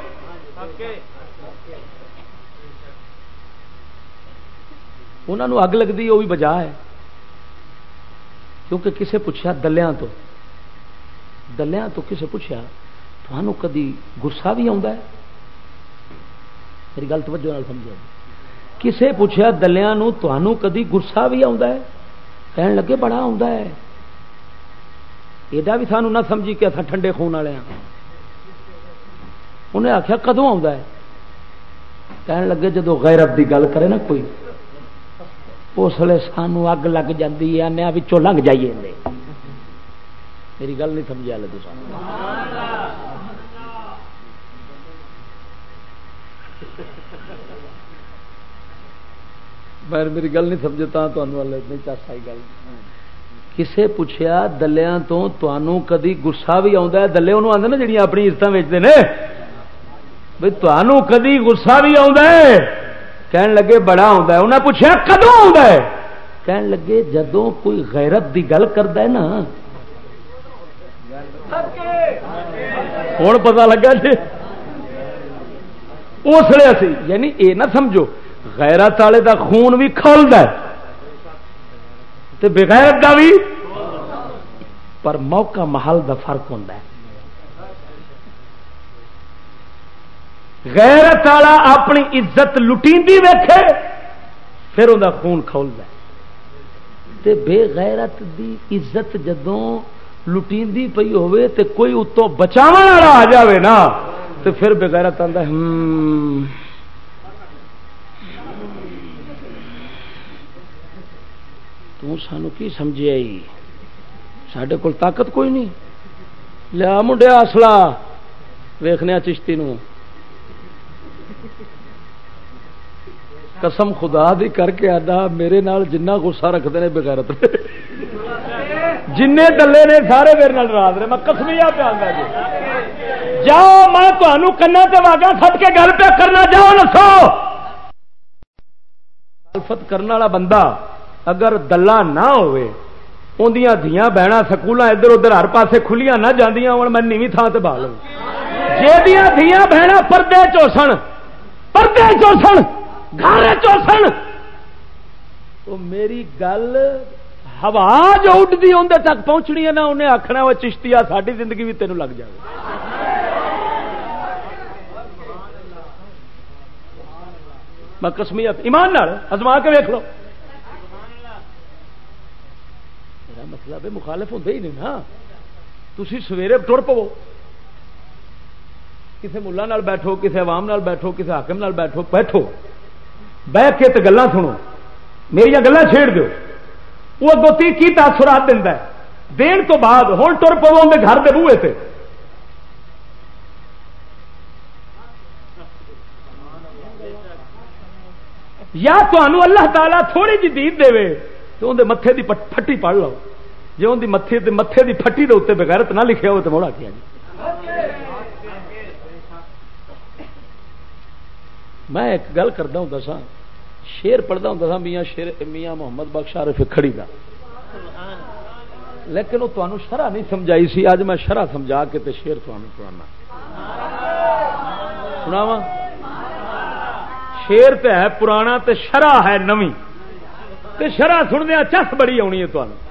انہوں اگ لگتی وہ بھی بجا ہے۔ کیونکہ کسے پوچھا دلیاں تو دلیاں تو کسے پوچھا تمہوں کدی گسا بھی آ میری گل توجہ سمجھا کسے پوچھا دلیا کدی گسا بھی کہن لگے بڑا ہے۔ ایڈا بھی سانو نہ سمجھی کہ ٹھنڈے خون والے ہاں۔ انہیں آخیا کدو کہن لگے جدو غیرت دی گل کرے نا کوئی اس لیے سانو اگ لگ جاتی ہے آنے لنگ جائیے میری گل نہیں سمجھا لے تو میں میری گل نہیں سمجھتا نہیں چاس آئی گل۔ کسے پوچھا دلیا تو کدی گسا بھی آتا دلے انہوں آتے نا جڑی اپنی عزت ویچتے ہیں بھائی تمہوں کدی گسا بھی کہن لگے بڑا آتا انہیں پوچھا کدو آ کہن لگے جدو کوئی غیرت دی گل کرتا ہے نا۔ ہوں پتا لگا جی۔ اس لیے یعنی یہ نہ سمجھو، غیرت والے دا خون بھی کھولتا بغیرت کا بھی پر موقع محل دا فرق ہوتا ہے۔ غیرت والا اپنی عزت لٹی ویکھے، پھر وہ خون کھولتا تے بے غیرت دی عزت جدوں لٹی پی ہوے تے کوئی اتوں بچاو والا آ جاوے نا تو پھر بغیرت آتا ہوں سانو کی سمجھے آئی؟ سڈے کول طاقت کوئی نہیں۔ لیا منڈیا اصلا ویخنے چشتی نو قسم خدا دی کر کے آدھا میرے نال جنہ گسا رکھتے ہیں بغیرت جن دلے نے سارے میرے نال راز رہے، میں کسمیا پہ آگا جی جاؤ، میں تمہوں کنا تے واگا سٹ کے گل پہ کرنا جاؤ، نسو۔ کرنے والا بندہ اگر دلہ نہ ہوئے اندیاں دیا بہنا سکول ادھر ادھر ہر پاسے کھلیاں نہ جاندیاں ہوں میں نیوی تھان سے بال جی دیا بہنا پردے چوسن پردے چوسن۔ گھر چوسن تو میری گل ہوا جو اڈتی اندر تک پہنچنی ہے نا، انہیں آخنا وہ چشتی آ ساری زندگی بھی تینوں لگ جائے میں کسمیت ایمان ازما کے ویک لو۔ مطلب مخالف ہوں ہی نہیں نا۔ تھی سویرے ٹر پو۔ کسی ملا بیٹھو کسی عوام بیٹھو کسی حاکم بیٹھو بیٹھو۔ بہ کے تو گلا سنو۔ میری گلا چھیڑ دو وہ دو تی کی تاثرات دینا دین تو بعد ہوں ٹر پو گھر کے بوے سے یا تو اللہ تعالیٰ تھوڑی جی دید دے تو اندر متے کی پٹی پڑھ لو۔ جی ان متے متے کی پٹی کے اتنے بغیرت نہ لکھا ہو تو موڑا کیا جی۔ میں ایک گل کرتا ہوں سا، شیر پڑھتا ہوں سا، میاں شیر، میاں محمد بخش عارف کھڑی کا لیکن وہ تمہیں شرح نہیں سمجھائی سی اج میں شرح سمجھا کے تے شیر تمہیں سنا سناوا شیر تے ہے پرانا تے شرح ہے نوی۔ تو شرح سندیا چس بڑی آنی ہے تمہیں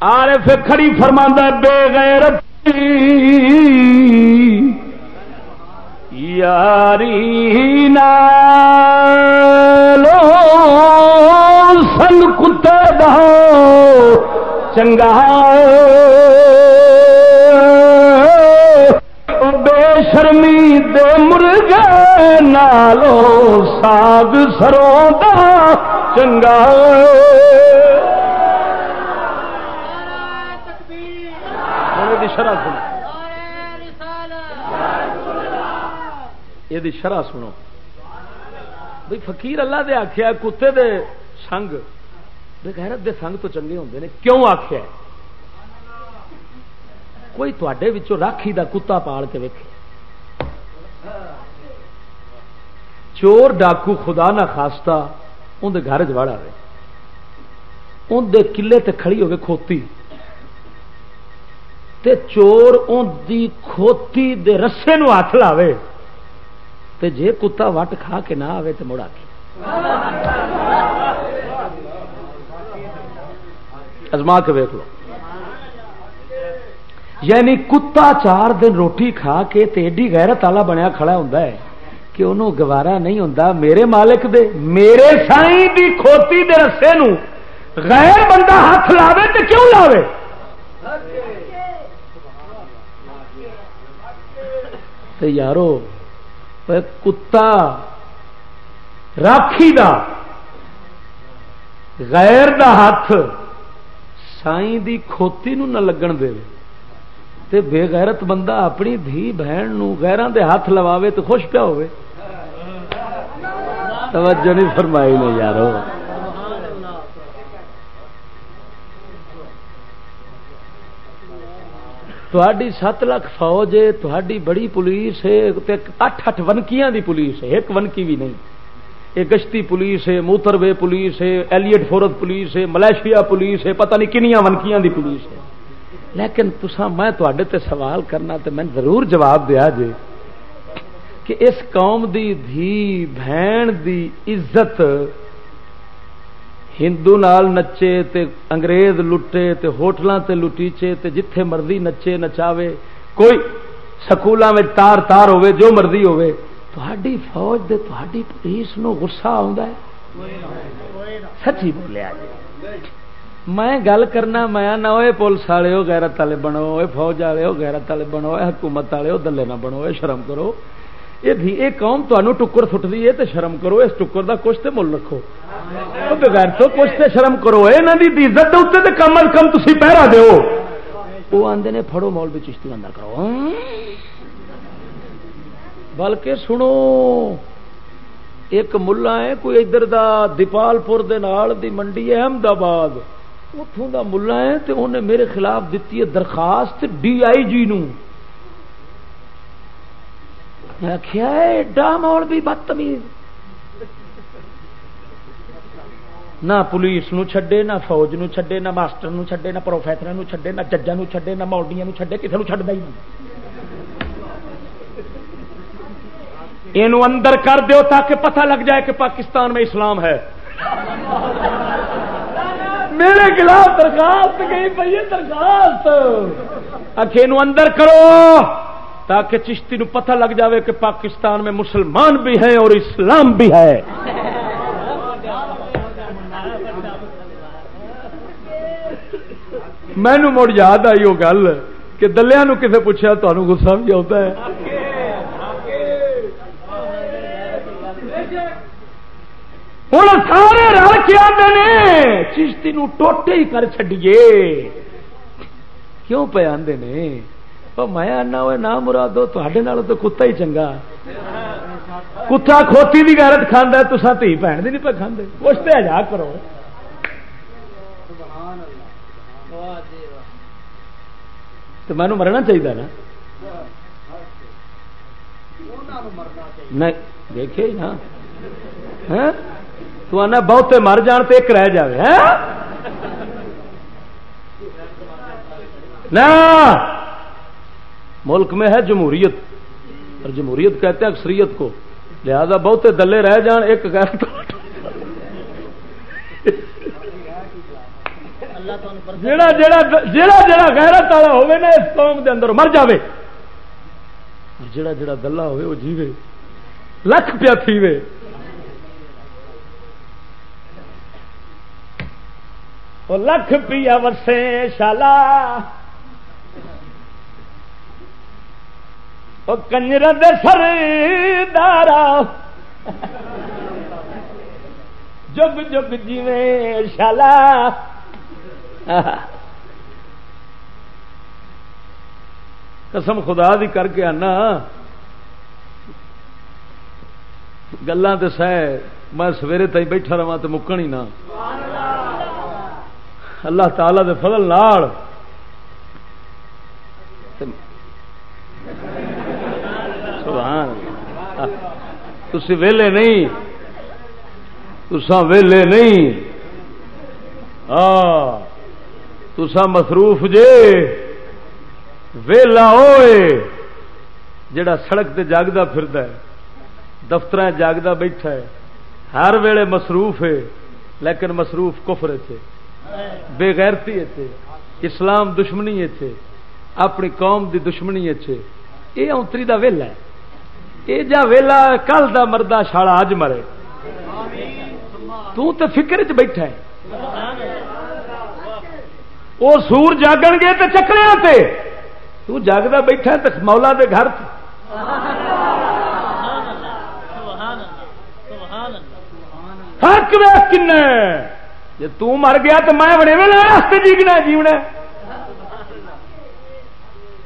آر کھڑی فرما بے غیرت یاری نالو سن کتے بہو چنگا بے شرمی دے مرغے نالو ساگ سروں دا چنگا جی، شرح سنو یہ شرح سنو بھائی فقیر اللہ دے آخیا کتے دے سنگ غیرت دے سنگ تو چنگے ہوندے نے کیوں آخیا کوئی تے راکھی دا کتا پال کے ویکے چور ڈاکو خدا نہ خاصتا اندر گھر چڑا رہے اندر کلے تے کھڑی ہوگی کھوتی تے چور ان دی کھوتی دے رسے نو ہاتھ لاوے تے جے کتا وٹ کھا کے نہ آوے تے مڑا کے ازما کے ویک لو۔ یعنی کتا چار دن روٹی کھا کے تے ایڈی غیرت والا بنیا کھڑا ہوں کہ انہوں گوارا نہیں ہوں میرے مالک دے، میرے سائی دی کھوتی دے رسے نو غیر بندہ ہاتھ لاوے تے کیوں لاوے؟ تے یارو کتا راکھی دا غیر دا ہاتھ سائی دی کھوتی نو نہ لگن دے تے بے غیرت بندہ اپنی دھی بہن نو غیران دے ہاتھ لواوے تو خوش پیا ہوئے توجہ نہیں فرمائی نے یارو تھوڑی سات لاکھ فوج ہے تھوڑی بڑی پولیس ہے اٹھ اٹھ ونکیاں دی پولیس ہے ایک ونکی بھی نہیں یہ گشتی پولیس ہے موتر وے پولیس ہے ایلیٹ فورت پولیس ہے ملیشیا پولیس ہے پتہ نہیں کنیاں ونکیاں دی پولیس ہے لیکن تسا میں تے سوال کرنا تے میں ضرور جواب دیا جی کہ اس قوم دی دھی بہن دی عزت ہندو نال نچے تے انگریز لٹے تے ہوٹلاں تے لٹیچے تے جتھے مرضی نچے نچاوے، کوئی سکولوں میں تار تار ہوے جو مرضی ہوے تہاڈی فوج دے تہاڈی پولیس نو غصہ آوندا ہے۔ سچی بولیا جی میں گل کرنا، میں نہ ہوئے پولیس والے ہو غیرت والے بنو ہوئے فوج والے ہو غیرت والے بنو حکومت والے ہو دلے نہ بنو شرم کرو۔ یہ قوم تمہیں ٹکر سٹتی ہے تو شرم کرو، اس ٹکر کا کچھ تو مل رکھو۔ بغیر تو کچھ تو شرم کرو یہاں کی عزت اتنے کم از کم تھی پہرا دو وہ آدھے نے فڑو مول بھی چشتی بندہ کرو۔ بلکہ سنو، ایک ملا ہے، کوئی ادھر دا دیپال پور دی منڈی ہے احمد آباد اتوں کا ملا ہے تو انہیں میرے خلاف دیتی ہے درخواست ڈی آئی جی نو۔ آخیا ایڈا مول بھی بدتمیز. نہ پولیس نو چھڈے، نہ فوج نو چھڈے، نہ ماسٹر نو چھڈے، نہ پروفیسر نو چھڈے، نہ ججا نو چھڈے، نہ مولڈیا چھڈے کسی نو چھڈا ہی نہیں یہ اندر کر دیو تاکہ پتہ لگ جائے کہ پاکستان میں اسلام ہے۔ میرے خلاف درخواست گئی پی درخواست۔ آخر اندر کرو۔ تاکہ چشتی نو پتہ لگ جاوے کہ پاکستان میں مسلمان بھی ہے اور اسلام بھی ہے۔ مینو مڑ یاد آئی وہ گل کہ دلیا کسے پوچھا تمہیں گسا بھی آتا ہے۔ ہوں سارے رل کے آتے نے، چشتی نو ٹوٹے ہی کر چڈیے کیوں پہ آدھے نے؟ میں آنا وہ نہ مرادو تے تو کتا ہی چنگا کتا کھوتی کی گیرت کھانا تو تھی بھن کی نہیں پہ کھانے کچھ تو ہزار کرو تو مینو مرنا چاہیے نا نہیں دیکھے نا تو آنا بہتے مر جان تو ایک رہ جائے نہ ملک میں ہے جمہوریت۔ اور جمہوریت کہتے ہیں اکثریت کو۔ لہذا بہتے دلے رہ جان، ایک غیر جڑا جڑا جڑا جڑا غیرت والا ہوے نا، اس قوم دے اندر مر جاوے۔ جڑا جڑا دلہ ہوے وہ جیوے۔ لکھ پیا تھیوے۔ وہ لکھ پیا وسے شالا۔ وہ کنجر سر دارا جگ جگ جیویں شالا۔ قسم خدا دی کر کے آنا۔ گلان تو سہ، میں سویرے تھی بیٹھا رہا تو مکن ہی نہ۔ اللہ تعالی دے فضل نال۔ تھی ویلے نہیں۔ تسان ویلے نہیں۔ ہاں۔ تسا مصروف جے۔ ویلا ہوئے جڑا سڑک تے جاگتا پھردا ہے دفتر جاگتا بیٹھا ہے، ہر ویلے مصروف ہے، لیکن مصروف کفر تھے۔ بے غیرتی تھے۔ اسلام دشمنی تھے۔ اپنی قوم دی دشمنی تھے۔ یہ اونتری دا ویلا ہے۔ یہ جا ویلا کل دا مردہ شالا اج مرے۔ تو تے فکر چ بیٹھا ہے۔ وہ سور جاگن گے تو چکریا تے۔ تو جاگتا بیٹھا تو مولا دے گھر فرق ویس کن جی تر گیا تو میں بڑے ویلے راستے جیگنا جیونا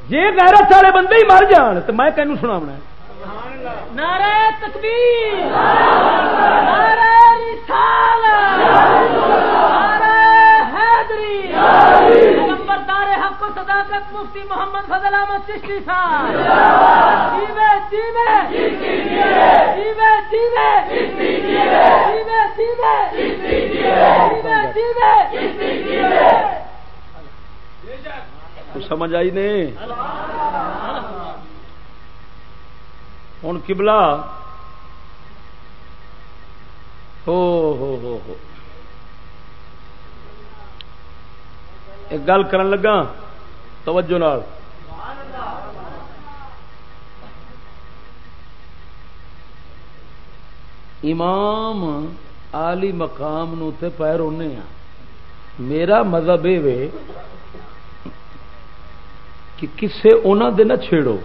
جی غیرت والے بندے ہی مر جان تو میں تینوں سنا نعرہ تکبیر، نعرہ رسالہ نمبردار حق و صداقت مفتی محمد فضل احمد چشتی صاحب۔ جیوے جیوے جیوے جیوے جیوے جیوے جیوے جیوے جیوے سمجھ آئی نے ہوں کبلا ہو ہو ہو ہو۔ ایک گل کر لگا، توجہ نال۔ امام آلی مقام نو تے پیر ہونے ہیں میرا مذہب یہ کہ کسے انہوں دے نہ چھیڑو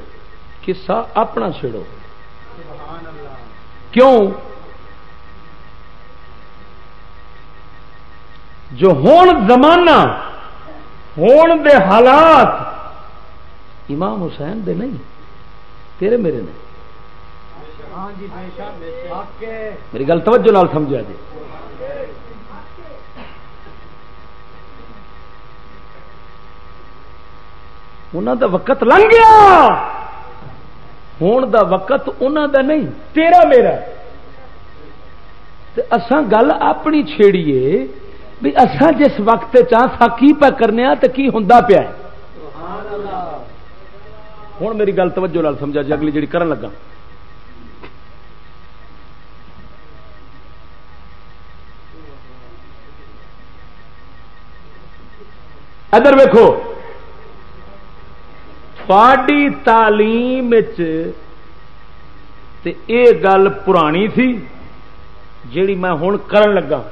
کسا اپنا چھیڑو۔ کیوں؟ جو ہون زمانہ، ہون دے حالات، امام حسین دے نہیں، تیرے میرے نہیں میری گل توجہ نال سمجھا جی۔ انہوں دا وقت لنگ گیا۔ ہون دا وقت انہوں دا نہیں، تیرا میرا۔ اسان گل اپنی چھیڑیے بھی اصا جس وقت چاہ کی پہ کرنے تو کی ہوں پیا ہوں میری گل توجہ لال سمجھا جی اگلی جی کرن لگا ادھر ویکو تھوڑی تعلیم یہ گل پرانی تھی جیڑی میں ہوں کرن لگا۔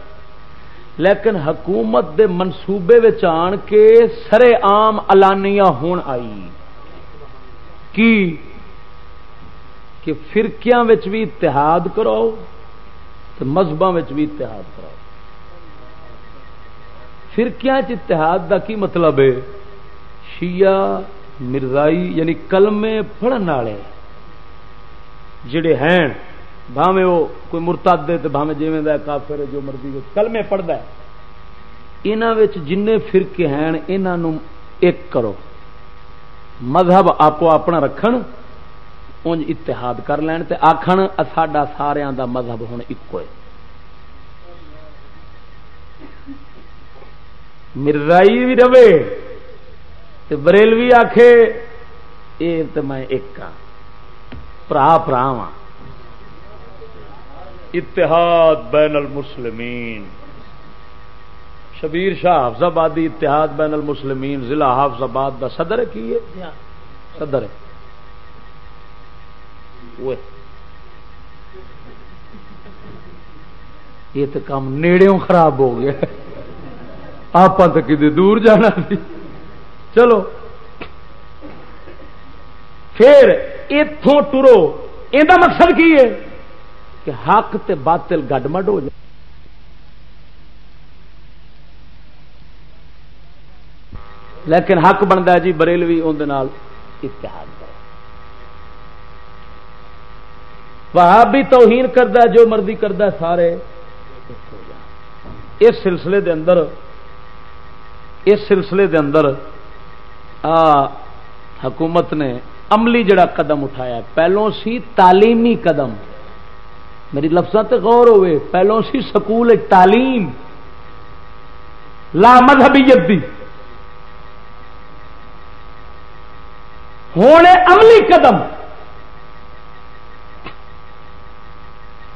لیکن حکومت دے منصوبے آن کے سرے عام الانیا ہون آئی۔ کی؟ کہ فرقیاں بھی اتحاد کراؤ تو مذہبوں بھی اتحاد کراؤ۔ فرقیاں اتحاد دا کی مطلب ہے؟ شیعہ مرزائی یعنی کلمے پڑھن والے جڑے ہیں بھاوے وہ کوئی مرتاد دے تو بھاوے جی کافر جو مرضی کلمے پڑھتا ہے۔ یہاں جن فرقے ہیں یہاں ایک کرو۔ مذہب آپ اپنا رکھن انج اتحاد کر لین تے آخر ساڈا سارا دا مذہب ہوں ایک مرزائی بھی رہے۔ تے بریلوی آخے یہ تو میں ایک ہاں برا برا ہاں۔ اتحاد بین المسلمین۔ شبیر شاہ حافظ آبادی اتحاد بین المسلمین، ضلع حافظ آباد کا صدر ہے، کی صدر ہے۔ یہ تو کام نیڑوں خراب ہو گیا۔ آپ تو کتنے دور جانا سی چلو۔ پھر اتوں ٹرو۔ یہ مقصد کی ہے؟ کہ حق تے باطل گڈ مڈ ہو جائے۔ لیکن حق بنتا جی بریلوی اندر اتحاد وہ بھی توہین کرتا جو مرضی کرتا سارے اس سلسلے دے اندر، اس سلسلے دے اندر حکومت نے عملی جڑا قدم اٹھایا پہلوں سی تعلیمی قدم۔ میری لفظ غور ہوئے۔ پہلوں سی سکول تعلیم۔ لا مذہبیت دی۔ ہونے عملی قدم۔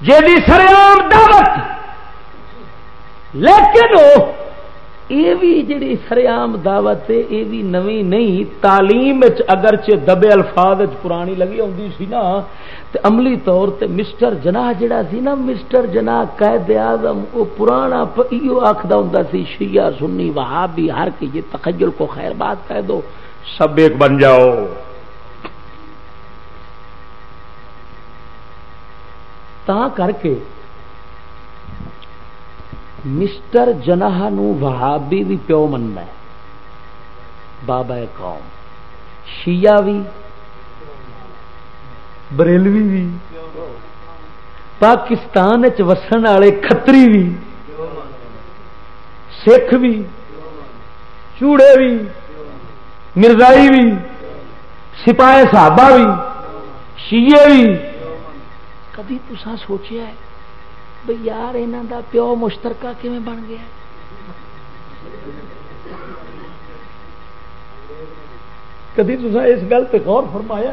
جی سریام دعوت۔ لیکن یہ بھی جڑی سریام دعوت ہے یہ بھی نوی نہیں تعلیم اگرچہ دبے الفاظ پرانی لگی آتی سی نا تے عملی طور تے مسٹر جناح جڑا سی نا مسٹر جناح قید اعظم وہ پرانا ایو آخر ہوں سی شیعہ سنی وہاں بھی ہر کے یہ تخیل کو خیر بات کہہ دو۔ سب ایک بن جاؤ۔ تا کر کے مسٹر جناح نہابی بھی پیو من بابا کو بریلوی بھی پاکستان کتری بھی سکھ بھی چوڑے بھی مرزائی بھی سپاہے سابا بھی شیے بھی کبھی تسا سوچیا بھائی یار یہاں دا پیو مشترکہ کیون بن گیا؟ کدی تسا اس گل پہ غور فرمایا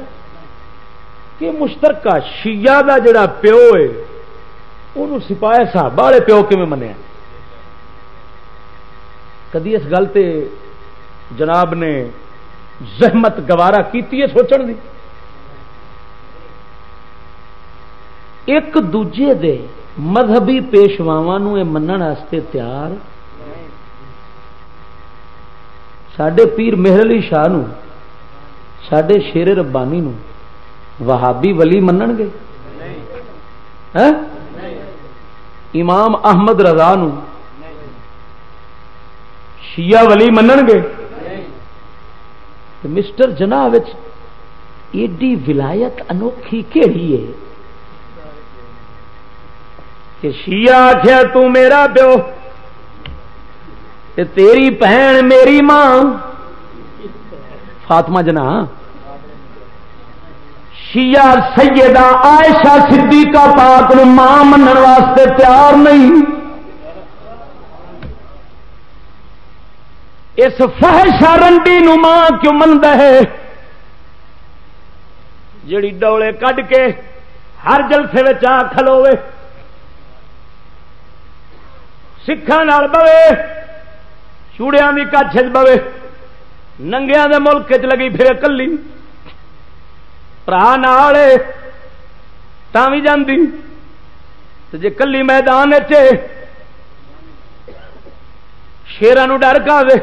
کہ مشترکہ شیعہ دا جڑا پیو ہے وہ سپاہی صاحب والے پیو کیون منیا؟ کدی اس گل تے جناب نے زحمت گوارا کی سوچن دی؟ ایک دوجے دے مذہبی پیشواوا منتے تیار۔ سڈے پیر مہر علی شاہ سڈے شیر ربانی وہابی ولی من گے۔ ہاں؟ امام احمد رضا شیعہ ولی من گے۔ مسٹر جناح ایڈی ولایت انوکھی کہڑی ہے؟ کہ شیعہ آخیا تو میرا پیو۔ تیری بہن میری ماں۔ فاطمہ جنا شیعہ سیدہ عائشہ صدیقہ پاک نو ماں منن واسطے تیار نہیں۔ اس فہشا رنڈی نو ماں کیوں مند ہے؟ جڑی ڈولے کڈ کے ہر جلسے آ کھلوے سکھان بوے چوڑیا بھی کچھ بوے ننگیا دے ملک چ لگی پھر کلی برا بھی جاندی جی کلی میدان شیران ڈر کا دے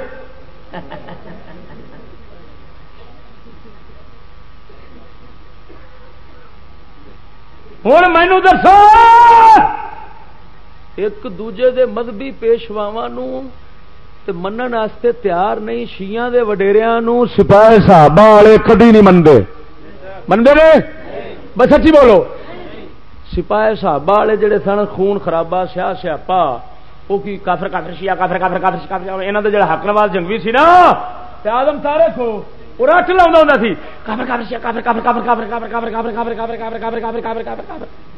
ہوں مینو دسو ایک دوجے دے مذہبی پیشواوا منن واسطے تیار نہیں شیاں دے وڈیریا سپاہی صاحب والے کدی نہیں منگے منگے نے بس سچی بولو سپاہی صاحب والے جڑے سن خون خرابا سیا سیاپا وہ کی کافر کافر شیا کافر کافر کافر کافر یہاں کا جڑا حق نواز جنگوی سی نا تے آدم سارے کو وہ رٹ لا کافر کافر شیا کافر کافر کافر کافر کافر کافر کافر کافر کافر کافر کافر کافر کافر کافر کافر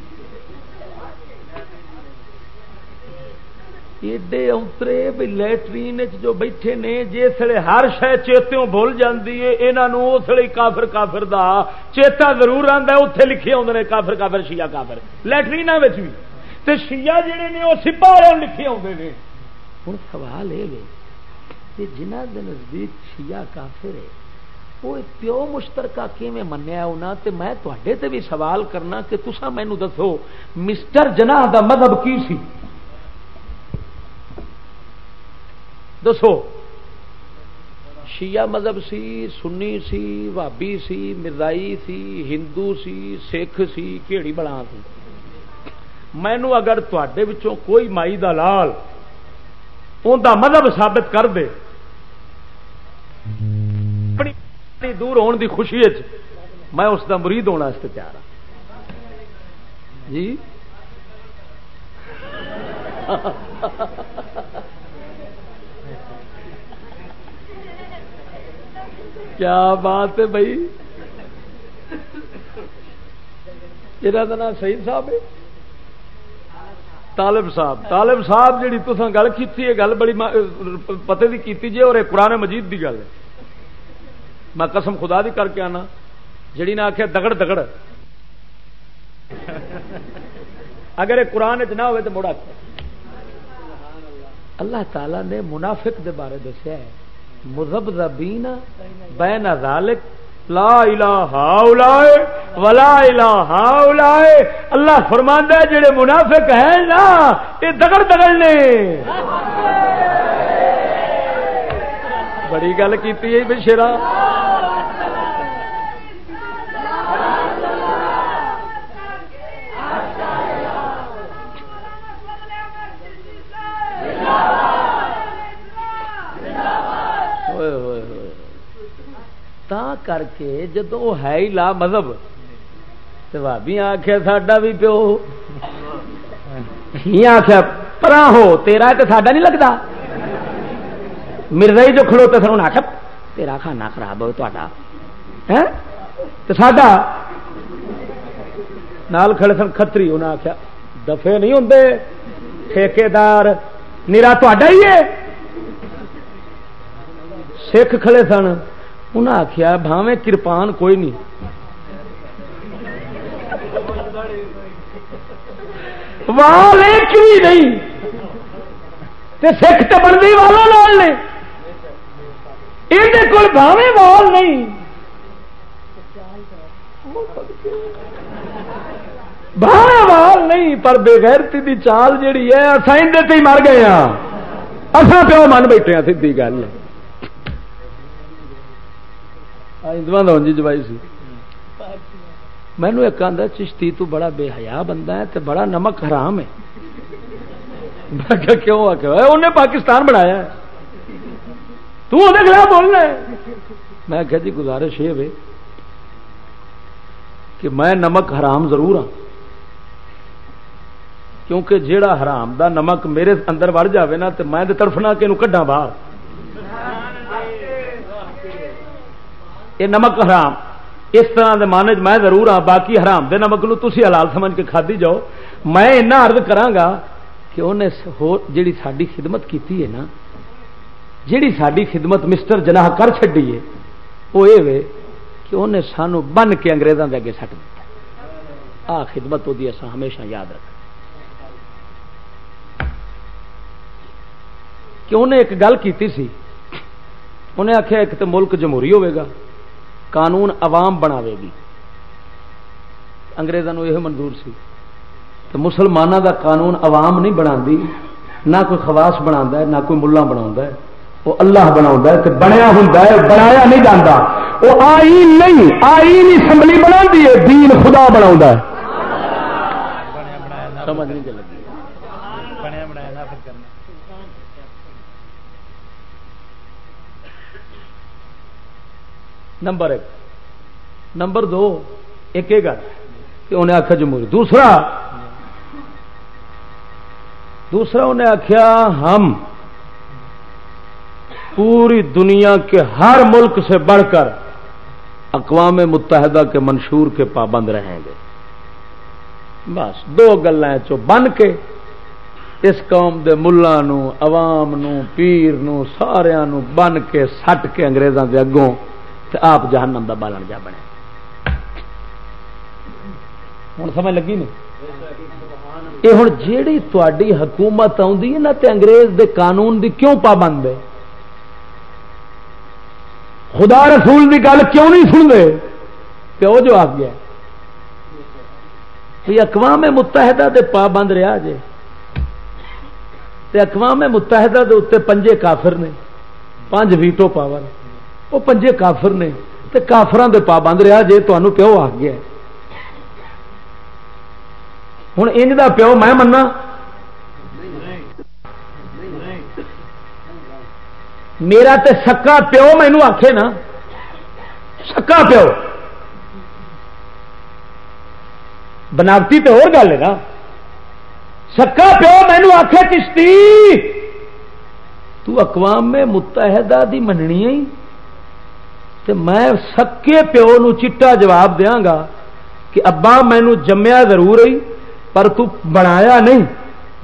ایڈے اترے بھی لٹرین جو بیٹھے نے جسے ہر شہ چیتوں بھول جاتی ہے یہاں اس لیے کافر کافر دا چیتا ضرور آتا اتے لکھے آتے ہیں کافر کافر شیا کافر۔ لٹرین بھی تے شیعہ جڑے نے وہ سپاہ لکھے آتے ہیں ہوں سوال یہ کہ جنہ کے نزدیک شیعہ کافر ہے وہ پیو مشترکہ کیویں منیا انہوں تے میں تے تے بھی سوال کرنا کہ تسا مینو دسو، مسٹر جناح دا مذہب کی سی؟ دسو۔ شیعہ مذہب سی، سنی سی بھابی سی مرزائی سی، ہندو سی، سکھ سی کہڑی بڑا سی مینو اگر تے کوئی مائی دا لال ان دا مذہب ثابت کر دے دور ہونے دی خوشی میں اس دا مرید ہونا اس تیار ہوں جی؟ کیا بات ہے بھائی؟ یہ نام سعید صاحب ہے۔ طالب صاحب طالب صاحب جی تصا گل کی گل بڑی پتے کی کیتی جی اور قرآن مجید کی گل ہے۔ میں قسم خدا دی کر کے آنا جڑی نے آخیا دگڑ دگڑ۔ اگر یہ قرآن چ نہ ہوئے تو مڑا اللہ تعالی نے منافق دے بارے دسیا ہے۔ مذہب زبین بین ذالک، لا الہ اولائے ولا الہ اولائے اللہ فرماندا ہے جڑے منافق ہیں نا، یہ دگڑ دگڑ نے۔ بڑی گل کیتی ہے بشیرا تا کر کے جدو ہے ہی لا مذہب تو بھابی آخیا ساڈا بھی پیو آخیا پرا ہو تیرا تو ساڈا نہیں لگتا مرزا ہی جو کھڑوتے سر انہیں آخیا تیرا کھانا خراب ہو تا تو ساڈا نال کھڑے سن کتری انہیں آخیا دفے نہیں ہوں ٹھیکار نیرا تا ہی ہے سکھ کھڑے سن انہیں آخیا بھاوے کرپان کوئی نہیں۔ وال ایک بھی نہیں سکھ تو بنتی والا لال نے۔ یہ کول بھاوے وال نہیں۔ بھاوے وال نہیں، پر بےغیرتی دی چال جیڑی ہے اصا اندر ہی مر گئے ہاں۔ اصا پیو من بیٹھے ہیں سی گل ہے۔ جی جوائی سی۔ مینو ایک آدھا چشتی تو بڑا بے حیا بندہ ہے تو بڑا نمک حرام ہے۔ کیوں؟ انہیں پاکستان بنایا تو خلاف بولنا ہے۔ میں کہ جی گزارش یہ کہ میں نمک حرام ضرور ہاں۔ کیونکہ جیڑا حرام دا نمک میرے اندر وڑ جاوے نا تو میں تڑفنا کہ کڈا باہر۔ یہ نمک حرام۔ اس طرح دے مانے میں ضرور ہاں باقی حرام۔ دے نمک نو تسی حلال سمجھ کے کھادی جاؤ۔ میں اتنا ارد کرا کہ انہیں جیڑی ساری خدمت کیتی ہے نا، جیڑی ساری خدمت مسٹر جناح کر چڈی ہے وہ یہ کہ انہیں سانو بن کے انگریزوں کے اگے سٹ دیا آ خدمت وہ ہمیشہ یاد رکھ کہ انہیں ایک گل کی سی انہیں آخیا ایک تو ملک جمہوری ہوے گا۔ قانون عوام بناوے گی۔ اگریزوں یہ منظور سی تو مسلمانوں دا قانون عوام نہیں بنا نہ کوئی خواس بنا نہ کوئی ملا بنا وہ اللہ بنا بنیا ہوں بنایا نہیں جانا وہ آئین نہیں، آئین اسمبلی بنا ہے، دین خدا بنا سمجھ نہیں چل نمبر ایک۔ نمبر دو، ایک گل کہ انہیں آخیا جمہوری دوسرا دوسرا انہیں آخیا ہم پوری دنیا کے ہر ملک سے بڑھ کر اقوام متحدہ کے منشور کے پابند رہیں گے۔ بس دو گلیں چو بن کے اس قوم دے ملا عوام نو پیر نو سارا بن کے سٹ کے انگریزوں کے اگوں آپ جہنم دا بالن جا بنے۔ ہوں سمجھ لگی نہیں؟ یہ ہوں جیڑی تاری حکومت آئی نا تے انگریز دے قانون دی کیوں پابند ہے؟ خدا رسول دی گل کیوں نہیں سنتے پیو جو آ گیا اقوام متحدہ دے پابند رہا جے۔ تے اقوام متحدہ دے اتنے پنجے کافر نے۔ پانچ ویٹو پاور۔ وہ پنجے کافر نے تے کافران دے پابند رہا جے تمہوں پیو آ گیا ہوں ان دا پیو میں منا میرا تے سکا پیو مینو آخے نا۔ سکا پیو۔ بناوٹی تو اور گل ہے نا۔ سکا پیو مینو آخے کشتی تو اقوام متحدہ دی مننی ہے۔ تے میں سکے پیو نو چٹا جواب دیاں گا کہ ابا مینو جمیا ضرور ہی پر تو بنایا نہیں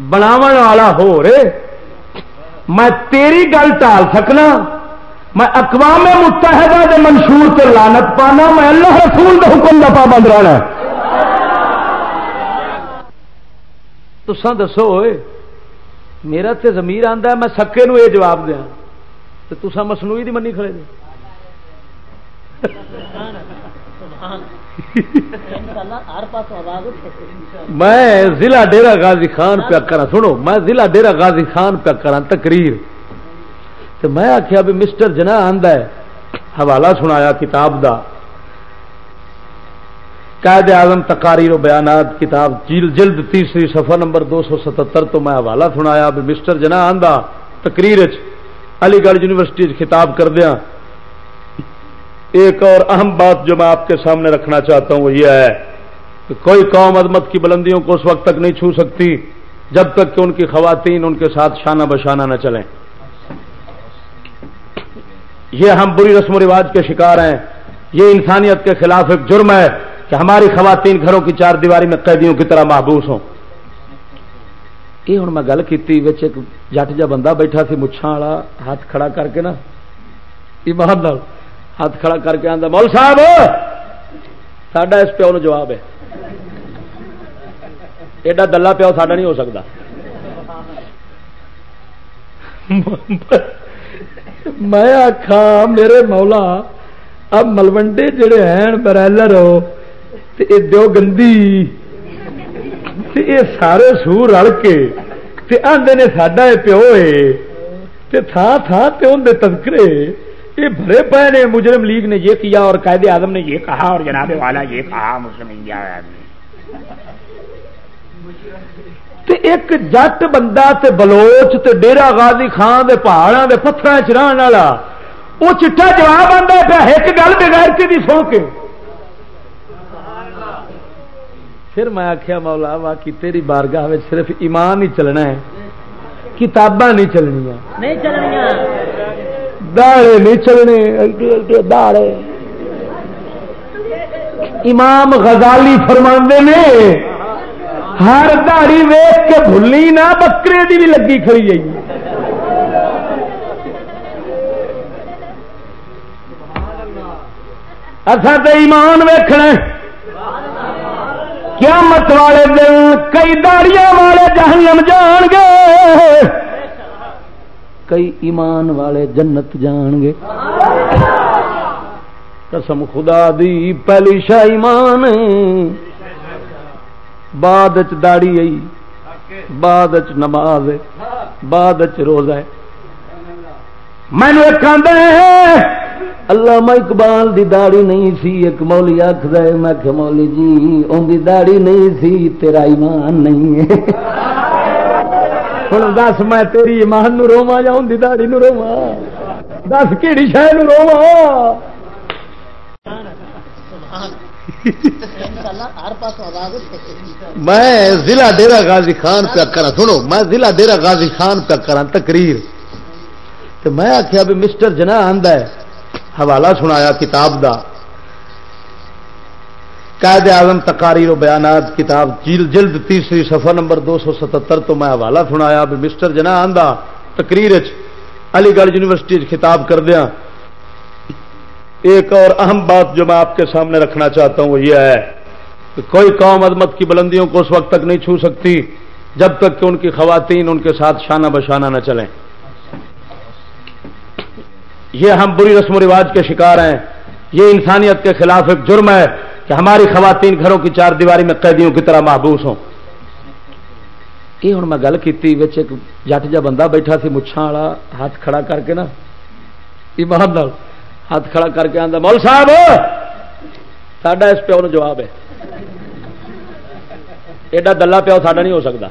بناو والا ہو رہے میں تیری گل ٹال سکنا میں اقوام متحدہ دے منشور سے لانت پانا میں اللہ رسول دے حکم کا پابند رہنا تو دسو ہوئے میرا تے زمیر آتا ہے میں سکے نو یہ جواب دیا تو تسا مسنوئی دی منی کھڑے دے میں ضلع ڈیرا غازی خان پیا کرا سنو، میں ضلع ڈیرا غازی خان پیا کرا تقریر۔ تو میں آخیا بھی مسٹر جنا آندا ہے، حوالہ سنایا کتاب دا۔ قائد اعظم تقاریر و بیانات، کتاب جلد تیسری سفر نمبر دو سو ستر تو میں حوالہ سنایا بھی مسٹر جنا آندا تقریر علی گڑھ یونیورسٹی خطاب کر دیا ایک اور اہم بات جو میں آپ کے سامنے رکھنا چاہتا ہوں وہ یہ ہے کہ کوئی قوم عظمت کی بلندیوں کو اس وقت تک نہیں چھو سکتی جب تک کہ ان کی خواتین ان کے ساتھ شانہ بشانہ نہ چلیں۔ یہ ہم بری رسم و رواج کے شکار ہیں۔ یہ انسانیت کے خلاف ایک جرم ہے کہ ہماری خواتین گھروں کی چار دیواری میں قیدیوں کی طرح محبوس ہوں۔ یہ ہوں میں گل کی ایک جٹ جا بندہ بیٹھا سی مچھا والا ہاتھ کھڑا کر کے نا، ایمان ہاتھ کھڑا کر کے آتا مول صاحب! ساڈا اس پیو نو جواب ہے۔ ایڈا دلہ پیو ساڈا نہیں ہو سکتا میں آخا میرے مولا اب ملوڈے جڑے ہیں برائلر دو گندی یہ سارے سور رل کے آدھے نے ساڈا یہ پیو ہے تھان تھان تے اندر تذکرے۔ یہ بھرے پے نے مجرم لیگ نے یہ کیا اور قائد اعظم نے یہ کہا اور جناب والا یہ کہا، مسلم انڈیا ایک جٹ بندہ تے بلوچ تے ڈیرا غازی خان دے پہاڑوں دے پتھر چران والا وہ چٹا جواب آتا پیا ایک گل بغیر کے بھی سن کے؟ پھر میں آخیا مولا باقی تیری بارگاہ میں صرف ایمان ہی چلنا ہے، کتاباں نہیں چلنیا نہیں چلنیا داڑے نہیں چلنے داڑے۔ امام غزالی فرما نے، ہر داڑی ویچ کے بھلی نہ، بکرے کی بھی لگی کھڑی جائی اصا تو ایمان ویخنا کیا مت والے دن کئی داڑیاں والے جہنم جان گے۔ کئی ایمان والے جنت جان گے قسم خدا دی، پہلی شاہ ایمان۔ بعد داڑی آئی، بعد نماز بعد روزہ مینو ایک اللہ اقبال دی داڑی نہیں سی، ایک مولی آخر میں مولی جی ان دی داڑی نہیں سی، تیرا ایمان نہیں ہے۔ ہوں دس میں تیری ایمان نو روا یا ان دہڑی نو روا دس کہڑی شہ نو روا میں ضلع ڈیرا غازی خان پہ کرا سنو میں ضلع ڈیرا غازی خان پہ کرا تقریر تو میں آخیا بھی مسٹر جنا آندا ہے حوالہ سنایا کتاب دا قائد اعظم تقاریر و بیانات کتاب جلد تیسری سفر نمبر دو سو ستر تو میں حوالہ سنایا بھی مسٹر جنا آندا تقریر علی گڑھ یونیورسٹی خطاب کر دیا۔ ایک اور اہم بات جو میں آپ کے سامنے رکھنا چاہتا ہوں وہ یہ ہے کہ کوئی قوم عظمت کی بلندیوں کو اس وقت تک نہیں چھو سکتی جب تک کہ ان کی خواتین ان کے ساتھ شانہ بشانہ نہ چلیں۔ یہ ہم بری رسم و رواج کے شکار ہیں۔ یہ انسانیت کے خلاف ایک جرم ہے۔ کہ ہماری خواتین گھروں کی چار دیواری میں قیدیوں کی طرح محبوس ہوں۔ یہ ہوں میں گل کی ایک جٹ جا بندہ بیٹھا سی مچھا والا، ہاتھ کھڑا کر کے نا۔ ایمان ہاتھ کھڑا کر کے آتا مول صاحب! ساڈا اس پیو جواب ہے۔ ایڈا دلہ پیو ساڈا نہیں ہو سکتا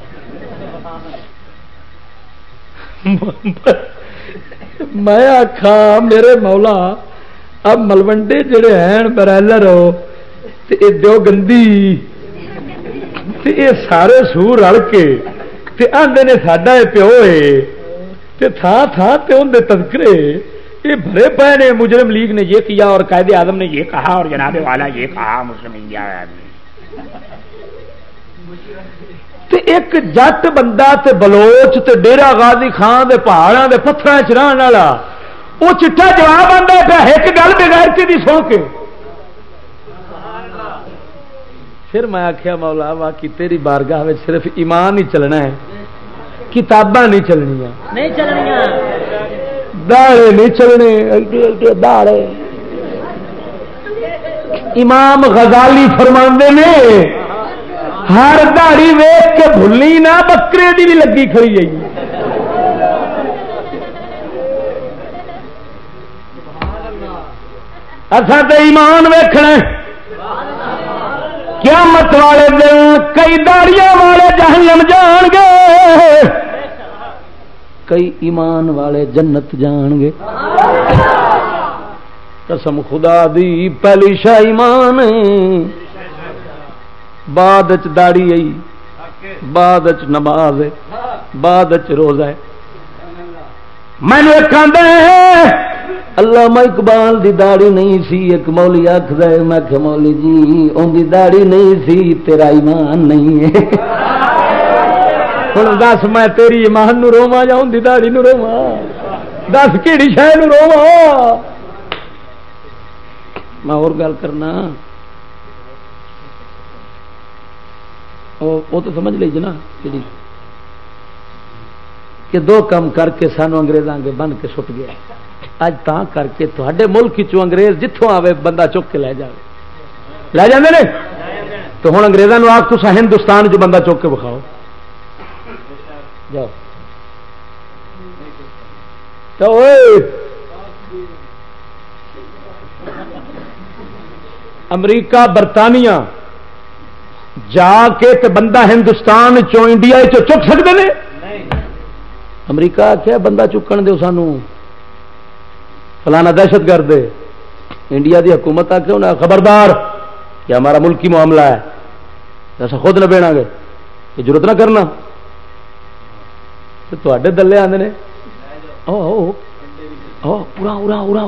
میں آخا میرے مولا، اب ملوڈے جڑے ہیں، برائلر دو گندی یہ سارے سور رل کے آدھے نے ساڈا یہ پیو ہے تھان تھان تے اندر تذکرے یہ بھرے پے نے مجرم لیگ نے یہ کیا اور قائد اعظم نے یہ کہا اور جناب والا یہ کہا مسلم انڈیا ایک جٹ بندہ تے بلوچ تے ڈیرا غازی خان دے پہاڑوں دے پتھر چران والا وہ چٹا جواب آتا پیا ایک گل بغیر کی سن کے پھر میں آخیا مولا باقی تیری بارگاہ میں صرف ایمان ہی چلنا ہے کتاباں نہیں چلنیا نہیں چلنیا داڑے نہیں چلنے داڑے۔ امام غزالی فرما نے ہر دہڑی ویک کے بھلی نہ بکرے دی بھی لگی کھڑی جی اصا تو ایمان ویخنا قیامت والے دن کئی داڑیاں والے جہنم جان گے۔ کئی ایمان والے جنت جان گے۔ قسم خدا دی، پہلی شاہ ایمان۔ بعد داڑی آئی، بعد نماز بعد روزہ میں نے اللہ اقبال دی داڑی نہیں سی، ایک مولی آخر میں مولی جی ان دی داڑی نہیں سی، تیرا ایمان نہیں ہے۔ ہوں دس، میں تیری ایمان نو روا یا ہوں دہڑی نو روا دس کہڑی شہ نو روا میں اور گل کرنا۔ وہ تو سمجھ لی جی نا جی کہ دو کام کر کے سانو انگریزاں کے بن کے سٹ گیا اج تا کر کے تے ملک انگریز جتوں آوے بندہ چک کے لے جائے لے جاندے تو ہوں اگریزوں آ تو ہندوستان چ بندہ چک کے بکھاؤ جاؤ۔ امریکہ برطانیہ جا کے بندہ ہندوستان چو انڈیا چک سکتے ہیں امریکہ کیا بندہ چکن دو سانو۔ فلانا دہشت گرد انڈیا دی حکومت آ کے انہیں خبردار کہ ہمارا ملکی معاملہ ہے۔ ایسا خود نہ بینا گے۔ یہ ضرورت نہ کرنا۔ تے دلے آدھے پورا ارا ارا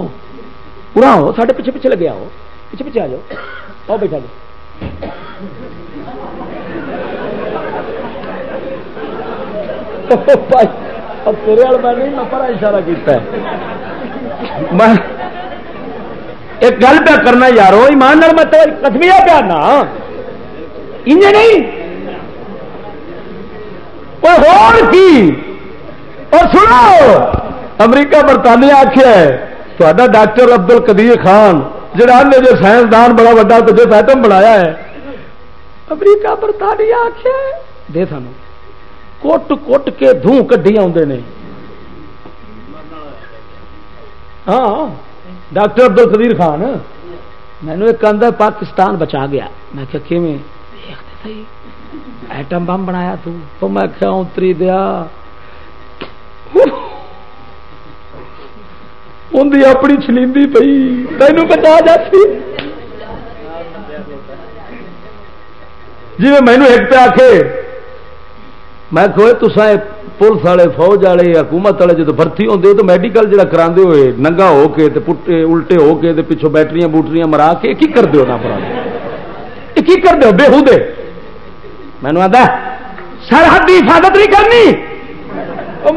پورا ہو سارے پیچھے پیچھے لگے آؤ۔ پیچھے پیچھے آ جاؤ۔ آؤ بیٹھا جاؤ۔ تیرے میں نہیں پر اشارہ کیتا ہے۔ میں ایک گل پہ کرنا یارو، ایمان نال میں تو کسمیا پیا نا ہاں۔ انجے نہیں؟ کوئی ہور کی؟ اور سنو، امریکہ برطانیہ آخیا ہے تا ڈاکٹر ابدل کدیر خان جہاں نے جو سائنسدان بڑا وا تو جو ایٹم بنایا ہے۔ امریکہ برطانیہ آخیا دے سان کٹ کٹ کے دھوں کڈی آدھے نے۔ ہاں،, ہاں ڈاکٹر ابدل کدیر خان۔ مینو ایک آدھا پاکستان بچا گیا۔ میں کہ ایٹم بم بنایا تو۔ تو میں کیا اتری دیا۔ اندی اپنی چلیندی پی تینوں بتا جاتی جی میں مینو ایک پہ آ کے میں کہ تسا پولیس والے فوج والے حکومت والے جب بھرتی ہوتے تو میڈیکل جڑا کرا ہوئے ننگا ہو کے پٹے الٹے ہو کے پچھوں بیٹریاں بوٹریاں مرا کے کی کر دو نا پرا کی کر دو بے ہوں مینو آتا سرحد کی حفاظت نہیں کرنی۔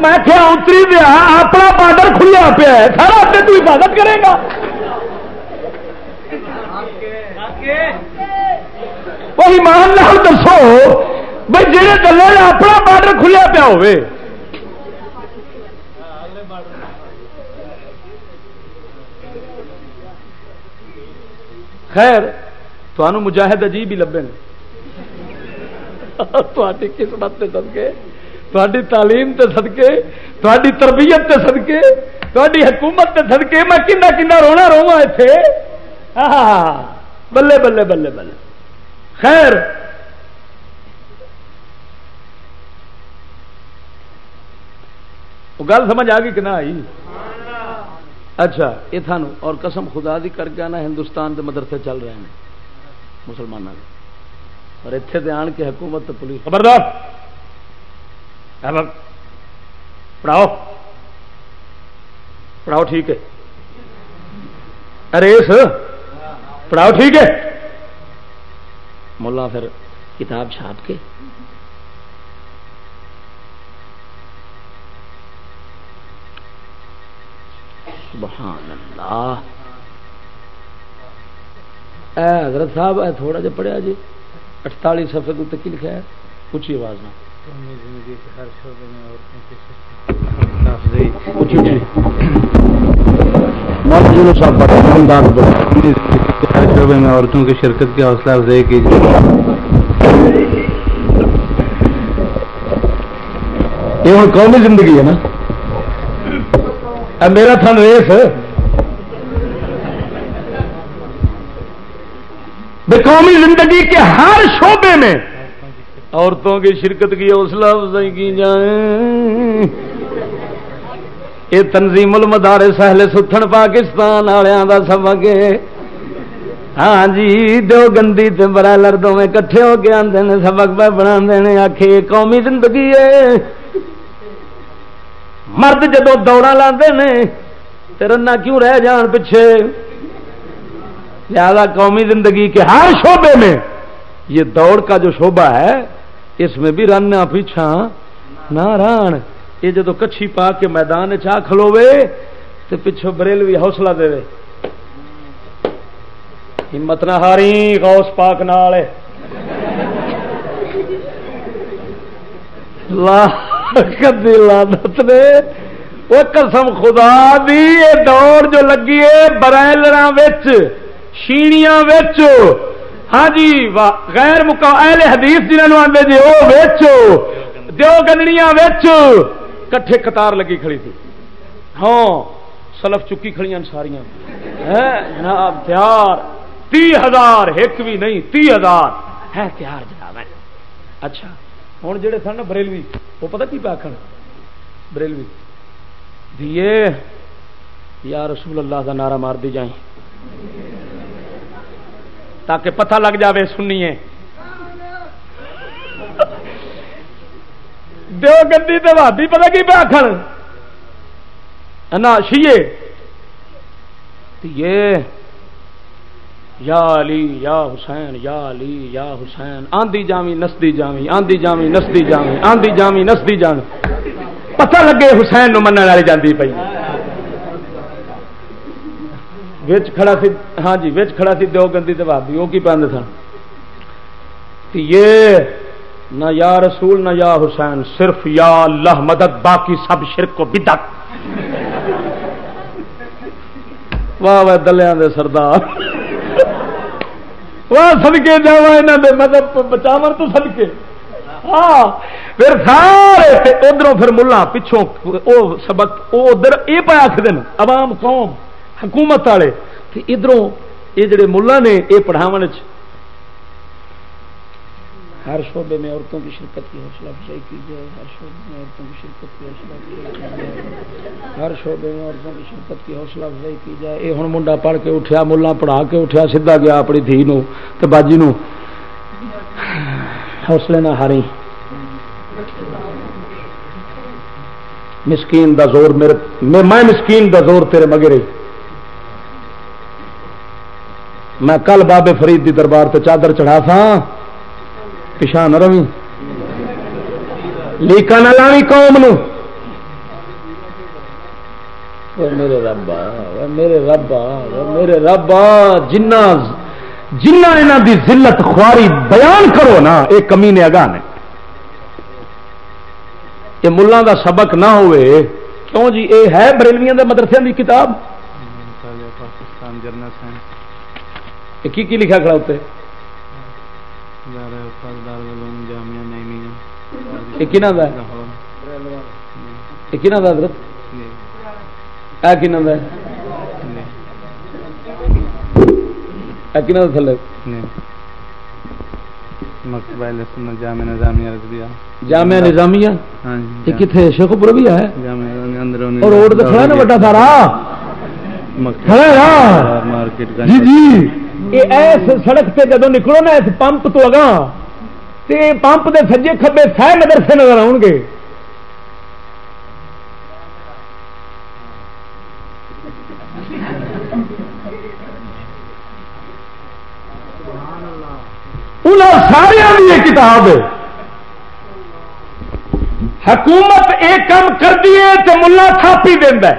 میں کیا اتری دیا اپنا بارڈر کھلیا پیا ہے سارا اپنے تو حفاظت کرے گا۔ وہ ایمان نال دسو بھائی جہے گلے اپنا بارڈر کھلیا پیا ہو خیر تمہوں مجاہد عجیب ہی لبے قسمت کے سدکے تاری تعلیم تے سدکے تاری تربیت تے سدکے تاری حکومت تے سدکے میں کنا کنا رونا روا اتنے بلے بلے بلے بلے. خیر وہ گل سمجھ آ گئی کہ نہ آئی؟ اچھا۔ یہ تھانو اور قسم خدا دی کر کے نا ہندوستان دے مدرسے چل رہے ہیں۔ مسلمانوں کے اور اتنے دے آن کے حکومت پولیس۔ خبردار۔ پڑھاؤ۔ پڑھاؤ ٹھیک ہے۔ ریس پڑھاؤ ٹھیک ہے۔ ملا پھر کتاب چھاپ کے سبحان اللہ۔ اے حضرت صاحب، اے تھوڑا جا پڑھیا جی۔ اٹتالی سفے تو کی لکھا ہے؟ اچھی آواز نہ۔ شعبے جی۔ میں عورتوں کی شرکت کی حوصلہ افزائی کی جی۔ یہ ہوں قومی زندگی ہے نا۔ میرا تھن ریس قومی زندگی کے ہر شعبے میں عورتوں کی شرکت کی حوصلہ افزائی کی جائے۔ یہ تنظیم المدار سہل ستھن پاکستان والوں کا سبق ہاں جی دو گندی برائلر دونیں کٹھے ہو کے آتے ہیں سبق پہ بنا آخے قومی زندگی ہے۔ مرد جدو دوڑا لاتے رنا کیوں رہ جان پیچھے؟ لہذا قومی زندگی کے ہر شعبے میں یہ دوڑ کا جو شعبہ ہے، اس میں بھی رن پیچھا نہ ران۔ یہ جدو کچھی پا کے میدان چاہ کھلوے تو پچھو بریلوی حوصلہ دے ہمت نہ ہاری، غوث پاک نال کدی لانت نے؟ وہ قسم خدا دی یہ دوڑ جو لگی ہے برائلر شیڑیاں ہاں جی غیر مکا اہل حدیث جنہوں آتے جی وہ ویچو دو گنڑیاں کٹھے قطار لگی کھڑی تھی۔ ہاں سلف چکی کھڑی ساریاں۔ ہاں، جناب، تیار۔ تی ہزار ایک بھی نہیں، تی ہزار۔ ہے تیار، جناب۔ اچھا۔ ہوں جڑے سن بریلوی وہ پتا کی پاکھن بریلوی دیے یا رسول اللہ کا نعرہ مار دی جائیں تاکہ پتہ لگ جاوے سنیے دو گی تو بھابی پتا کی پاکھن نہ شیے یہ یا علی، یا حسین، یا علی، یا حسین آندی جامی، نسدی جامی آندی جامی، نسدی جامی آندی جامی، نسدی جامی۔ پتہ لگے حسین نو من والی جاندی پئی۔ وچ کھڑا سی ہاں جی وچ کھڑا سی دو گندی تے بھابی وہ کی پاندے سن؟ یہ نہ یا رسول، نہ یا حسین، صرف یا اللہ مدد، باقی سب شرک کو بدت واہ واہ، دلیاں دے سردار۔ سدکے جا مطلب بچاو تو سدکے ہاں پھر سارے ادھر پھر ملا، پچھوں سبق وہ ادھر یہ پہ آخر عوام قوم، حکومت والے ادھر یہ جڑے ملا نے یہ پڑھاو ہر شعبے میں عورتوں کی شرکت کی حوصلہ افزائی کی جائے، ہر شعبے میں عورتوں کی شرکت کی حوصلہ افزائی کی جائے، ہر شعبے میں عورتوں کی شرکت کی حوصلہ افزائی کی جائے۔ یہ ہوں منڈا پڑھ کے اٹھیا، ملا پڑھا کے اٹھیا سیدا گیا اپنی دھی نو تو باجی نو۔ حوصلے نہ ہاری مسکین دا زور میرے، میں مسکین دا زور تیرے مگے میں کل بابے فرید دی دربار تے چادر چڑھا سا پچھا نہ روی۔ لیکا نہ لاوی قوم نو۔ میرے ربا میرے ربا میرے ربا جنا جنہ یہاں دی ذلت خواری بیان کرو نا یہ کمی نے اگاہ نے۔ یہ ملوں دا سبق نہ ہوئے کیوں جی؟ یہ ہے بریلویاں دے مدرسے کی کتاب؟ Pakistan journal science. یہ کی کی لکھا کھڑا ہوتے جامعہ نعیمیہ یہ کنہ دا ہے؟ لاہور یہ کنہ دا حضرت؟ اے کنہ دا ہے؟ اے کنہ دا تھلے؟ مکتبہ اہل سنت جامعہ نظامیہ رضویہ. جامعہ نظامیہ؟ ہاں یہ جی ہے؟ اندرونی اور روڈ کھڑا نا بڑا سارا؟ کھڑا ہے نا؟ مارکیٹ کا جی جی. ایس سڑک پہ جدو نکلو نا اس پمپ تو اگاں تے پمپ دے سجے کھبے سہ مدرسے نظر آؤ گے۔ سارا یہ کتاب حکومت ایک کام کر دیے تو ملا تھاپی دینا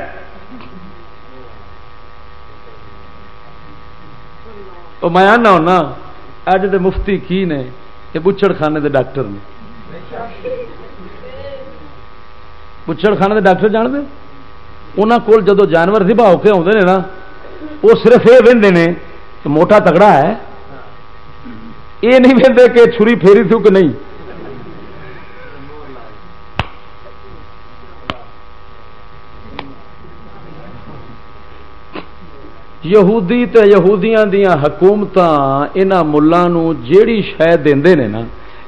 تو میں آنا ہونا، اج دے مفتی کی نے؟ یہ بچڑ خانے دے ڈاکٹر نے۔ بچڑ خانے دے ڈاکٹر جانتے انہوں کول جدو جانور دبا ہو کے آتے ہیں نا، وہ صرف یہ وہدے نے کہ موٹا تگڑا ہے۔ یہ نہیں وہدے کہ چھری پھیری تھی کہ نہیں۔ یہودی تے یہودیاں دیاں حکومتاں حکومت یہاں ملوں جیڑی شہ دے نے نا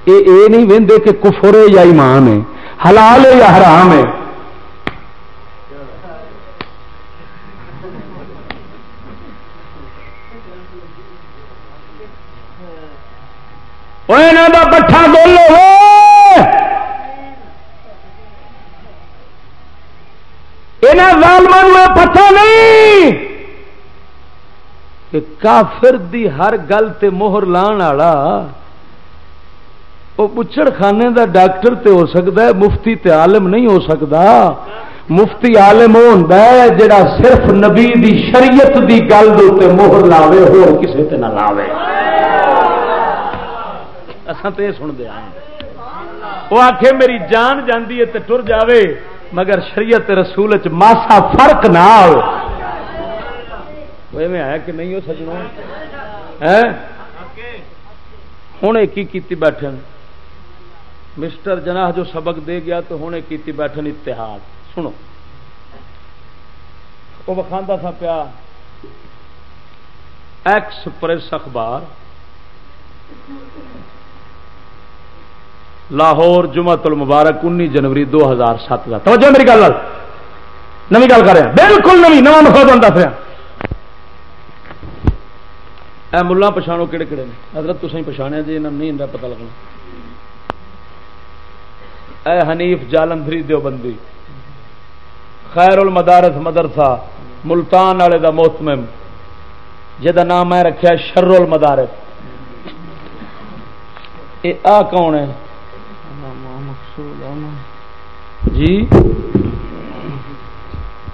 یہ اے نہیں وہدے کہ کفر ہے یا ایمان ہے، حلال ہے یا حرام ہے۔ دا پٹھا بولو یہاں ظالموں پتہ نہیں۔ کہ کافر دی ہر گل تے مہر لان والا، وہ بچڑ خانے دا ڈاکٹر تے ہو سکتا ہے، مفتی تے عالم نہیں ہو سکتا۔ مفتی عالم وہ ہوتا ہے، جڑا صرف نبی دی شریعت دی گل دے مہر لاوے ہو کسی تے نہ لاوے۔ اصل تو یہ سنتے آئے۔ وہ آخے میری جان جاندی ہے تے ٹر جاوے، مگر شریعت رسول چ ماسا فرق نہ آئے وہ میں ہے کہ نہیں ہو سجنا ہوں کی بیٹھن۔ مسٹر جناح جو سبق دے گیا تو ہوں کی بیٹھن اتحاد۔ سنو۔ وہ بخاندہ تھا پیا۔ ایکسپریس اخبار۔ لاہور جمعت المبارک انی جنوری دو ہزار سات کا۔ توجہ میری گل نو گل کر رہا بالکل نو نواں مفاد بن دس رہا اے ملا پچھاڑو کہڑے کہڑے نے۔ حضرت تھی پچھاڑیا جی انہوں نہیں پتا لگنا۔ اے حنیف جالندری دیو بندی۔ خیر المدارس مدرسہ ملتان والے دا محتمم جہاں نام میں رکھا شر المدارس یہ آ کون ہے؟ جی؟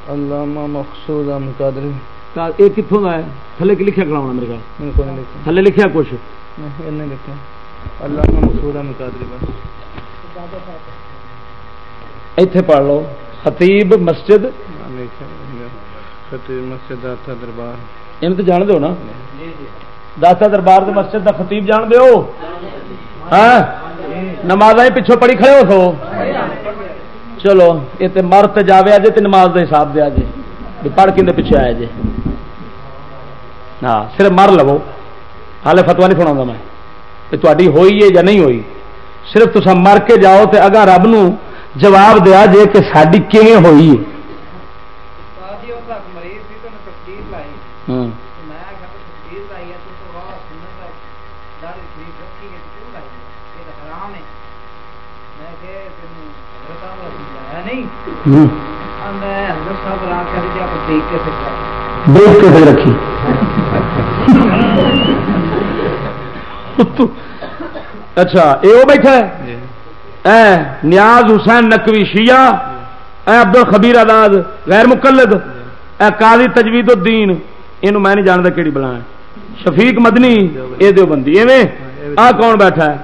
علامہ مقصود قادری یہ کتوں کا ہے؟ تھلے لکھا کراؤنا میرے خیال۔ تھلے لکھا کچھ۔ ایتھے پڑھ لو۔ خطیب مسجد۔ خطیب مسجد داتا دربار۔ ان تو جان دو نا؟ داتا دربار دے مسجد دا خطیب جان دو ہاں؟ نماز پچھوں پڑھی کھڑے ہو سو؟ چلو یہ تو مرت جاوے آجے تو نماز کا حساب دیا جی پڑھ کے پیچھے آیا جی ہاں صرف مر لو ہالے فتوا نہیں سنا میں کہ تاری ہوئی ہے یا نہیں ہوئی صرف تصا مر کے جاؤ تو اگا رب نو جواب دیا جے کہ ساری کیون ہوئی ہے دیکھ کے رکھی اچھا یہ وہ بیٹھا ہے؟ اے نیاز حسین نقوی شیعہ اے عبد الخبیر آزاد غیر مقلد اے قاضی تجوید الدین یہ میں نہیں جانتا کہڑی بلا شفیق مدنی یہ دو بندی ایویں؟ آ کون بیٹھا ہے؟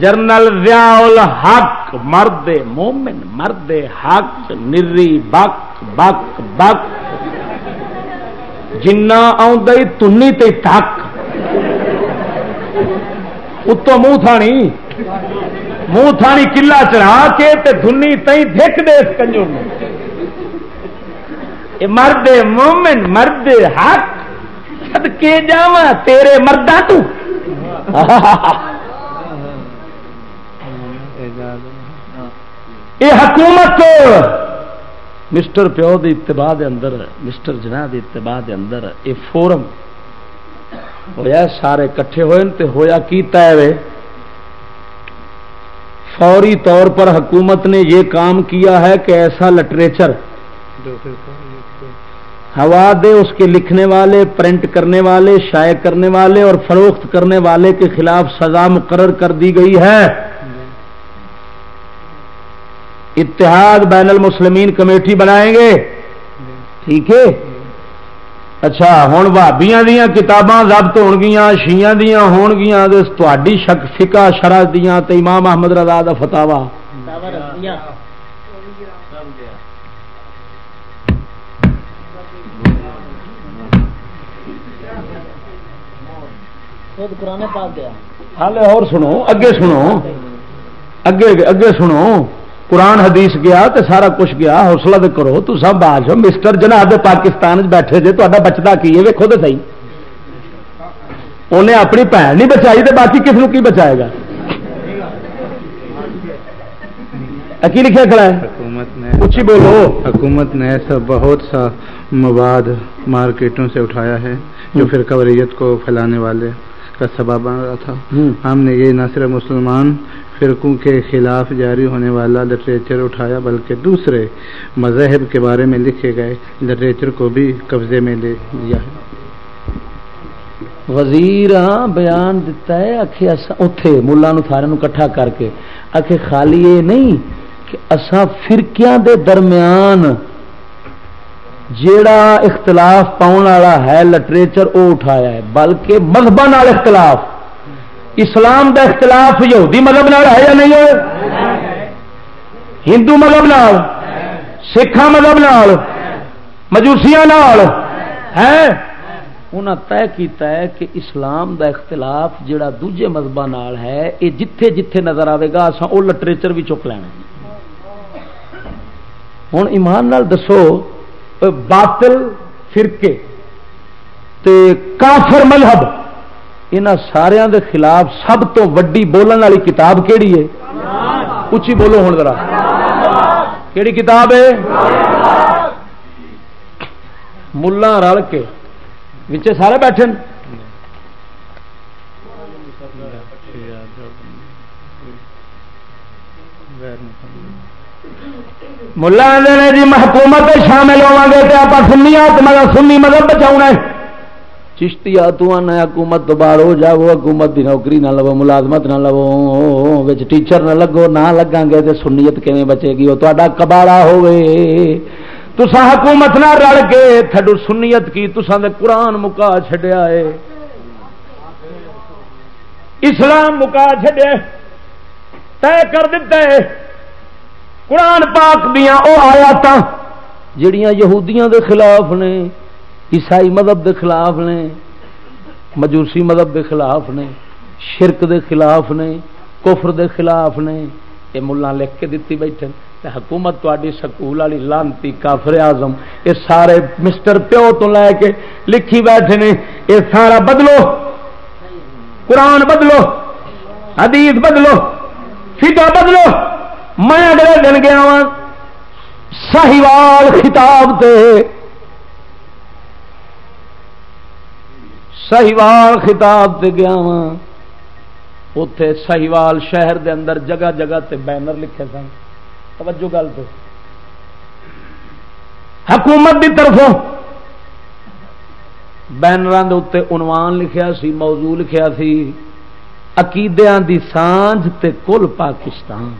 جرنل ضیاء حق مرد مومن مرد حق نری بک بک بک۔ جنا تنی تے تک اتو منہ تھانی۔ منہ تھانی کلا چڑھا کے تے دھنی تئی دھک دے اس کنجو مرد مومن مرد حق۔ سد کے جا تیرے مردہ تو۔ یہ حکومت۔ مسٹر پیو دی اتباع دے اندر، مسٹر جناح دی اتباع دے اندر یہ فورم ہویا سارے کٹھے ہوئے تے ہویا کیتا ہے؟ فوری طور پر حکومت نے یہ کام کیا ہے کہ ایسا لٹریچر ہوا دے، اس کے لکھنے والے، پرنٹ کرنے والے، شائع کرنے والے اور فروخت کرنے والے کے خلاف سزا مقرر کر دی گئی ہے۔ اتحاد بین المسلمین کمیٹی بنائیں گے۔ ٹھیک ہے؟ اچھا ہوں بھابیا دیا کتاباں ضبط ہو گیا شیاں دیا ہون گیا تھی شک فکا شرح دیا امام محمد رضا دا فتوا اور سنو اگے سنو۔ اگے اگے سنو۔ قرآن حدیث گیا تو سارا کچھ گیا حوصلہ تو کرو تو سب باز مسٹر جناب پاکستان بیٹھے جی تا بچتا کی ہے؟ ویکو تو سی انہیں اپنی بھن نہیں بچائی تو باقی کس کی بچائے گا؟ کی لکھا کھڑا ہے؟ حکومت نے اچھی بولو۔ حکومت نے ایسا بہت سا مواد مارکیٹوں سے اٹھایا ہے جو پھر کوریت کو پھیلانے والے کا سبب بن رہا تھا۔ ہم نے یہ نہ صرف مسلمان فرقوں کے خلاف جاری ہونے والا لٹریچر اٹھایا، بلکہ دوسرے مذہب کے بارے میں لکھے گئے لٹریچر کو بھی قبضے میں لے لیا ہے۔ وزیر ہاں بیان دیتا ہے اتے ملا سارے کٹھا کر کے آخ خالی یہ نہیں کہ اسا فرقیاں دے درمیان جیڑا اختلاف پاؤن والا ہے لٹریچر وہ اٹھایا ہے، بلکہ مذہب اختلاف۔ اسلام دا اختلاف یہودی مذہب نال ہے یا نہیں ہے؟ ہندو مذہب نال سکھا مذہب نال مجوسیا ہے انہاں طے کیتا ہے کہ اسلام دا اختلاف جڑا دوجے مذہب نال ہے یہ جتھے جتھے نظر آئے گا، اساں وہ لٹریچر بھی چک لینا جی۔ ہوں ایمان نال دسو باطل، فرقے، تے کافر مذہب۔ یہاں سارا دے خلاف سب تو وڈی بولن والی کتاب کہڑی ہے؟ اچھی بولو ہوں ذرا۔ کہڑی کتاب ہے؟ ملا رل کے۔ بچے سارے بیٹھے ملا جی محکومت شامل ہوا گے تو آپ سنی مگر سنی مذہب بچاؤ چشتی تو آنا حکومت تو باہر ہو جاؤ، حکومت کی نوکری نہ لو، ملازمت نہ لو ٹیچر نہ لگو، نہ لگا گے تو سنیت کیں بچے گی؟ وہ تا کباڑا ہوے تسا حکومت نہ رل کے تھڈو سنیت کی تسا قرآن مکا چڈیا ہے۔ اسلام مکا چڈیا طے کر دیتا ہے۔ قرآن پاک دیا وہ آیات جڑیاں یہودیاں دے خلاف نے عیسائی مذہب دے خلاف نے، مجوسی مذہب دے خلاف نے، شرک دے خلاف نے، کفر دے خلاف نے، یہ ملا لکھ کے دیتی بیٹھے حکومت تاری سکول والی لانتی کافر آزم یہ سارے مسٹر پیو تو لے کے لکھی بیٹھے نے، یہ سارا بدلو۔ قرآن بدلو، حدیث بدلو فکا بدلو۔ میں اگلے دن گیا ساہیوال خطاب تے سہیوال خطاب سے گیا وا اتے سہیوال شہر دے اندر جگہ جگہ تے بینر لکھے سن۔ توجہ گل تو۔ حکومت کی طرفوں بینر اتنے عنوان لکھیا سی، موضوع لکھیا سی، عقیدیاں دی سانج تے کل پاکستان۔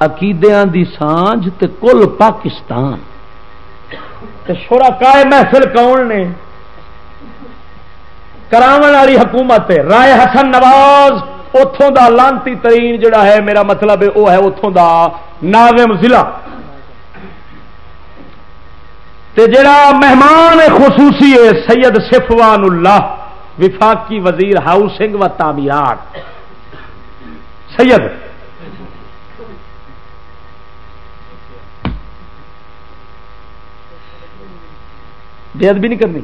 عقیدیاں دی سانج تے کل پاکستان۔ شورا کائے محفل کون نے؟ کرا والی حکومت رائے حسن نواز اتوں دا لانتی ترین جڑا ہے، میرا مطلب ہے وہ ہے اتوں دا ناظم ضلع۔ تے جڑا مہمان خصوصی ہے، سید صفوان اللہ، وفاقی وزیر ہاؤسنگ و تعمیرات۔ سید۔ بے ادبی نہیں کرنی۔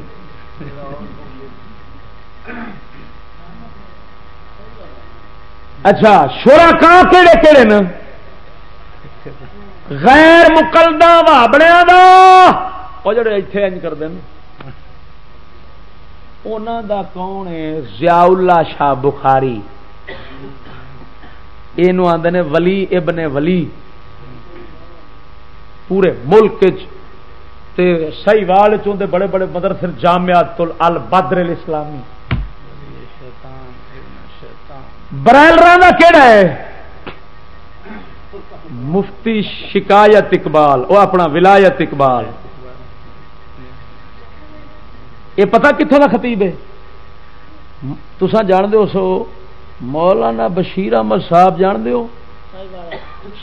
اچھا شورا کہاں کہڑے کہڑے نا؟ غیر مکلدہ وابڑیا دا۔ وہ جڑے اتنے اج کر دین دا کون ہے؟ ضیاء اللہ شاہ بخاری۔ یہ آدھے ولی ابن ولی۔ پورے ملک سی وال چاہتے بڑے بڑے مدرسے جامعات البدر الاسلامی۔ برائلر کا کہڑا ہے؟ مفتی شکایت اقبال وہ اپنا ولایت اقبال۔ یہ پتا کتوں کا خطیب ہے؟ تسا جان دو سو مولانا بشیر احمد صاحب جان دو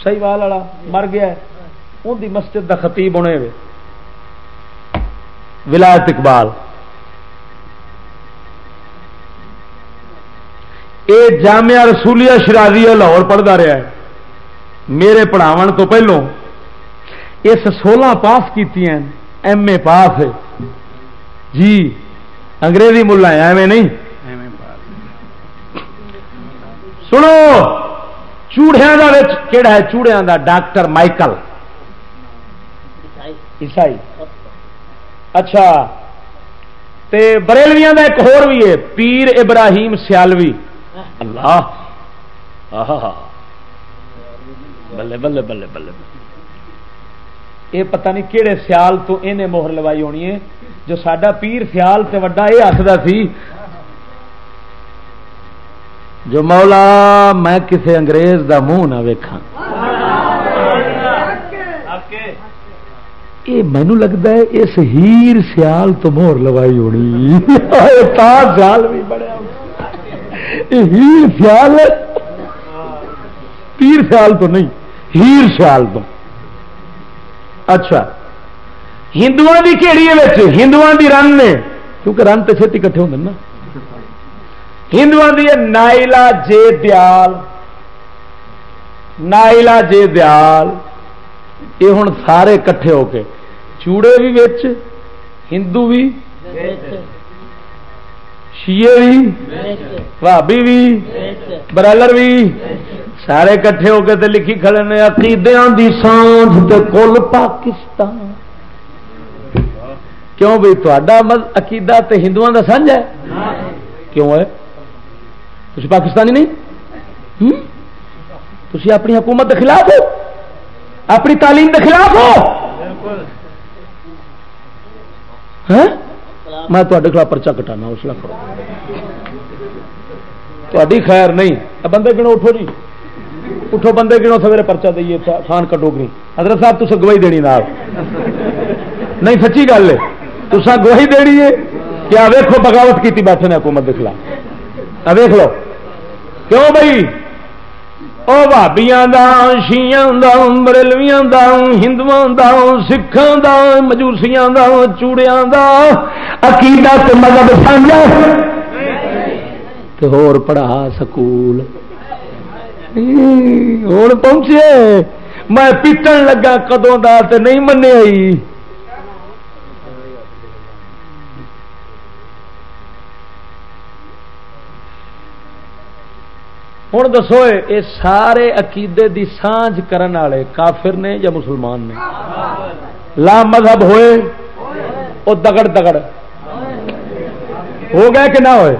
سی والا مر گیا ان دی مسجد دا خطیب ہونے ولایت اقبال۔ یہ جامعہ رسولیہ شرازی لاہور پڑھتا رہا ہے۔ میرے پڑھاو تو پہلو اس سولہ پاس کی ایم اے پاس جی انگریزی ملا ایویں نہیں۔ سنو چوڑیا کہڑا ہے؟ چوڑیا کا ڈاکٹر مائکل عیسائی۔ اچھا تے بریلویاں کا ایک ہور بھی ہے پیر ابراہیم سیالوی۔ اللہ! بلے بلے بلے بلے یہ پتہ نہیں کہڑے سیال تو انہیں موہر لوائی ہونی ہے، جو سڈا پیر سیال تے وڈا یہ آخر سی۔ جو مولا، میں کسے انگریز دا منہ نہ ویکھاں۔ یہ مینو لگتا ہے، اس ہیر سیال تو مہر لوائی ہونی۔ سیال بھی بڑا ہیر سیال پیر سیال تو نہیں، ہیر سیال تو۔ اچھا ہندو کی کہڑی ہے ہندو کی رن نے کیونکہ رن تو چھتی کٹھے ہوتے نا۔ ہندو کی نائلا جے دیال۔ نائلا جے دیال۔ یہ ہوں سارے کٹھے ہو کے۔ چوڑے بھی ہندو بھی۔ شیے بھی بھابی بھی برالر بھی سارے کٹھے ہو کے تے لکھی کھڑے نے عقیدیاں دی سانج تے کل پاکستان کیوں بھائی تا عقیدہ تے ہندو دا سانج ہے کیوں ہے تھی پاکستانی نہیں تھی اپنی حکومت کے خلاف ہو اپنی تعلیم کے خلاف ہو ہاں؟ میں تے خلاف پرچا کٹانا، اس لیے تاری خیر نہیں۔ بندے گنو، اٹھو جی۔ اٹھو بندے گنو، سویرے پرچا دئیے خان کٹو گی حضرت صاحب تصے گواہی دینی نال۔ نہیں، سچی گل ہے۔ تصا گواہی دینی ہے کیا ویکو بغاوت کی بیٹھے نے حکومت کے خلاف۔ ویخ لو۔ کیوں بھائی؟ وہ بھابیاں شیاں برلویاں ہندو سکھان مجوسیاں چوڑیاں عقیدت مذہب سانجا ہور پڑھا سکول ہوں پہنچے میں پیٹن لگا کدوں دا تے نہیں منیا ہوں دسو یہ سارے عقیدے دی سانج کرن والے کافر نے یا مسلمان نے؟ لا مذہب ہوئے وہ دگڑ دگڑ۔ ہو گئے کہ نہ ہوئے؟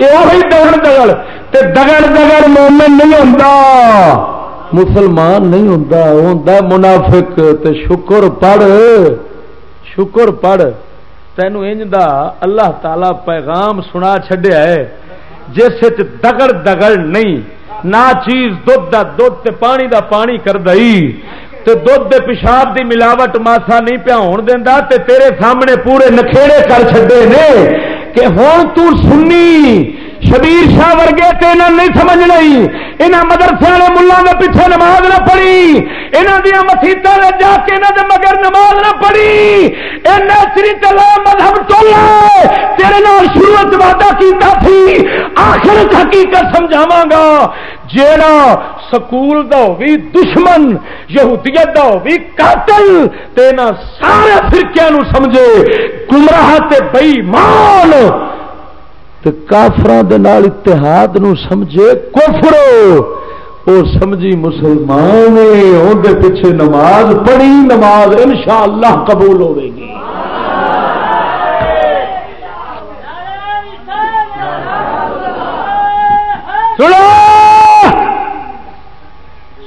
یہ دگڑ دگڑ۔ تے دگڑ دگڑ مومن نہیں ہوتا مسلمان نہیں ہوتا ہوتا منافق۔ تے شکر پڑھ شکر پڑھ۔ تینوں انج دا اللہ تعالی پیغام سنا چھڈیا ہے۔ جس دگڑ دگڑ نہیں نہ چیز دھد دا دھد پانی دا پانی کر دئی۔ تے دھد دے پیشاب دی ملاوٹ ماسا نہیں پیا ہون دینا تے تیرے سامنے پورے نکھےڑے کر چھڈے نے کہ ہوں تو سنی شبیر شاہ ورگے تو یہاں نہیں سمجھ نہیں۔ یہاں مدرسے والے ملوں کے پیچھے نماز نہ پڑھی۔ یہاں دیا مسیطا جا کے یہاں دے مگر نماز نہ پڑھی۔ سری چلا مذہب چلا تیرے نال شروع وعدہ کیتا تھی۔ آخر حقیقت سمجھاوا گا جیڑا سکول دا ہوگی دشمن، یہودیت دا ہوگی قاتل تینا سارے فرقے نو سمجھے۔ گمراہ تے بے ایمان۔ بئی مان کافران اتحاد نو سمجھے کفر وہ سمجھی مسلمان اندر پیچھے نماز پڑھی، نماز انشاءاللہ اللہ قبول ہوے گی۔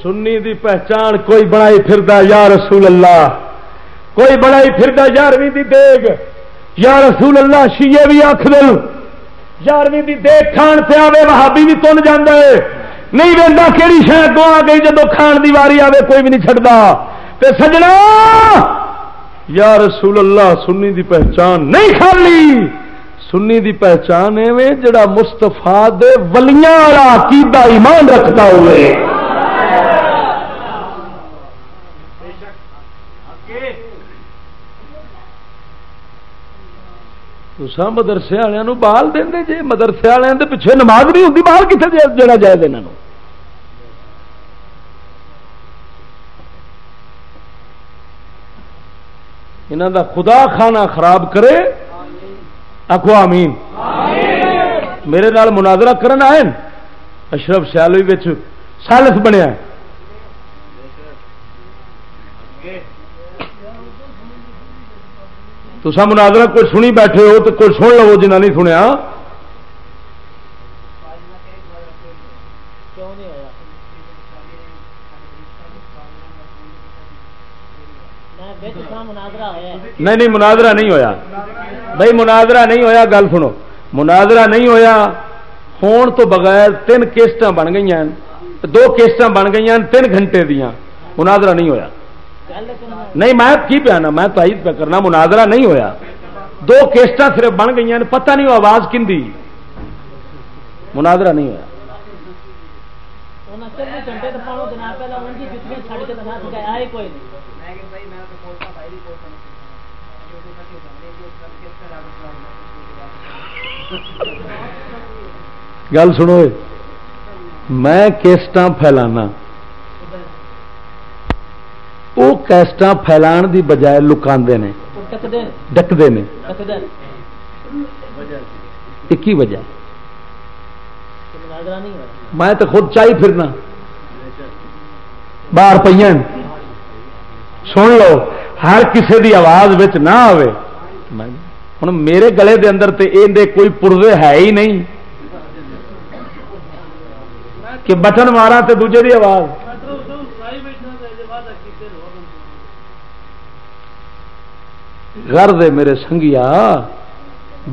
سنی دی پہچان کوئی بڑائی پھردا یا رسول اللہ، کوئی بڑائی پھردا یارویں دی دیگ۔ یا رسول اللہ شیے بھی آخ دل۔ یارویں کی دیکھ کھان پہ آئے وہابی بھی تن جانا ہے۔ نہیں وہدا کہڑی شاید دو آ گئی جب کھان کی واری آئے کوئی بھی نہیں چڑھتا تے سجنا، یا رسول اللہ، سنی دی پہچان نہیں خالی۔ سنی دی پہچان ایویں جڑا مستفا دے ولیاں والا عقیدہ ایمان رکھتا ہوئے۔ تو مدرسے والوں بال دیں جی مدرسے والوں کے پیچھے نماز نہیں ہوتی بال کتنے جڑا جائے یہاں یہاں دا خدا کھانا خراب کرے آخو امین میرے نال مناظرہ کرن آئے اشرف سیالوی سالس بنیا تو سا مناظرہ کوئی سنی بیٹھے ہو تو کوئی سن لو جنہ نہیں سنیا۔ نہیں نہیں، مناظرہ نہیں ہویا۔ بھائی، مناظرہ نہیں ہویا، گل سنو۔ مناظرہ نہیں ہویا فون تو بغیر تین کیسٹ بن گئی دو کیسٹ بن گئی تین گھنٹے دیا مناظرہ نہیں ہویا۔ نہیں، میں کی پیانا میں تائید پہ کرنا، مناظرہ نہیں ہویا۔ دو کیسٹ صرف بن گئی پتہ نہیں آواز کن دی۔ مناظرہ نہیں ہوا گل سنو، میں کیسٹ پھیلانا۔ وہ کیسٹ پھیلان دی بجائے لکا ڈکتے ہیں ایک وجہ میں تو خود چاہی پھرنا باہر پہ سن لو ہر کسی دی آواز نہ آئے ہوں میرے گلے دے اندر تے اندر کوئی پورے ہے ہی نہیں کہ بٹن مارا تے دوجے دی آواز گھر دے میرے سنگیا،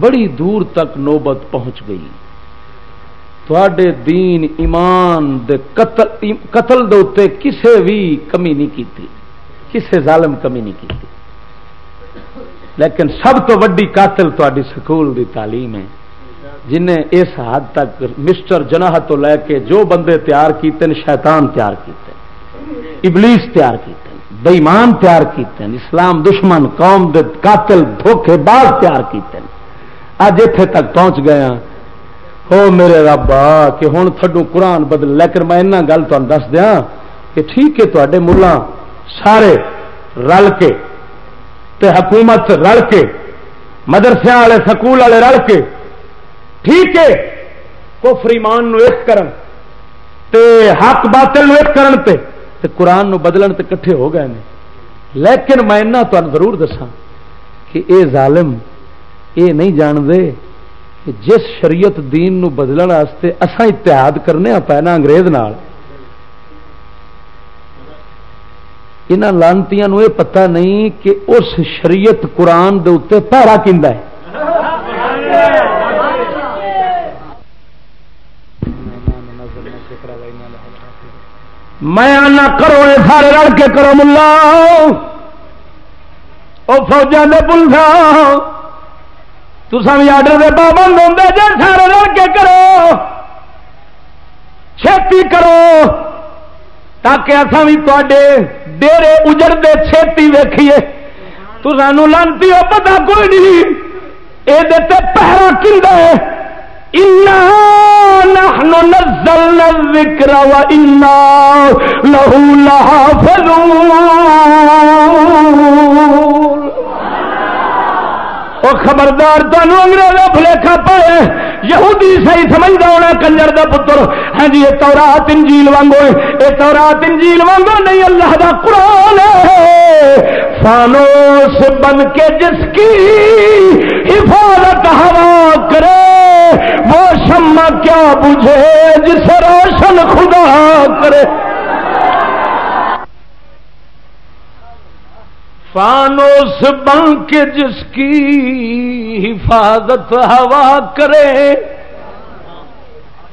بڑی دور تک نوبت پہنچ گئی۔ تھوڑے دین ایمان دے قتل قتل دے اتنے کسے بھی کمی نہیں کی کسے ظالم کمی نہیں کی لیکن سب تو وڈی قاتل تاری سکول دی تعلیم ہے، جنہیں اس حد تک مسٹر جناح تو لے کے جو بندے تیار کیتے شیطان تیار کیتے ابلیس تیار کیتے بےمان تیار کیتے ہیں، اسلام دشمن، قوم دے قاتل، دھوکے باز تیار کیتے ہیں۔ اج اتے تک پہنچ گیا ہاں۔ ہو میرے رب، آ، کہ ہوں تھڈو قرآن بدل۔ لیکن میں ایسا گل تمہیں دس دیا کہ ٹھیک ہے تے ملا سارے رل کے تے حکومت رل کے مدرسے والے، سکول والے رل کے ٹھیک ہے، کفر ایمان نو ایک کرن تے، حق باطل نو ایک کرن تے۔ تے قرآن نو بدلن تے کٹھے ہو گئے لیکن میں ضرور دسا کہ اے ظالم اے نہیں جان دے کہ جس شریعت دین نو بدلن واسطے اساں اتحاد کرنے پینا انگریز نال۔ یہاں لانتی یہ پتہ نہیں کہ اس شریعت قرآن دے اتنے پیرا کھا ہے۔ میں آنا کرو سارے رل کے کرو ملا۔ وہ فوجا دے پلسا تسا بھی آڈر دے پابند ہوں جی سارے رل کے کرو۔ چھتی کرو۔ تاکہ اصا بھی تے ڈیرے اجڑتے چھتی ویکھیے۔ تو سانو لانتی ہو پتا کوئی نہیں۔ یہ پہرا کھلتا ہے؟ نحن نزلنا الذكر وإنا له لحافظون۔ خبردار تمہیں انگریزوں بھلیکھا پائے یہودی صحیح سمجھتا ہونا کنجر دا پتر۔ ہاں جی یہ تورات، انجیل وانگو ہے۔ یہ تورات، انجیل وانگو نہیں، اللہ دا قرآن ہے۔ فانوس بن کے جس کی حفاظت ہوا کرے۔ وہ شمع کیا بجھے جسے روشن خدا کرے؟ فانوس بن کے جس کی حفاظت ہوا کرے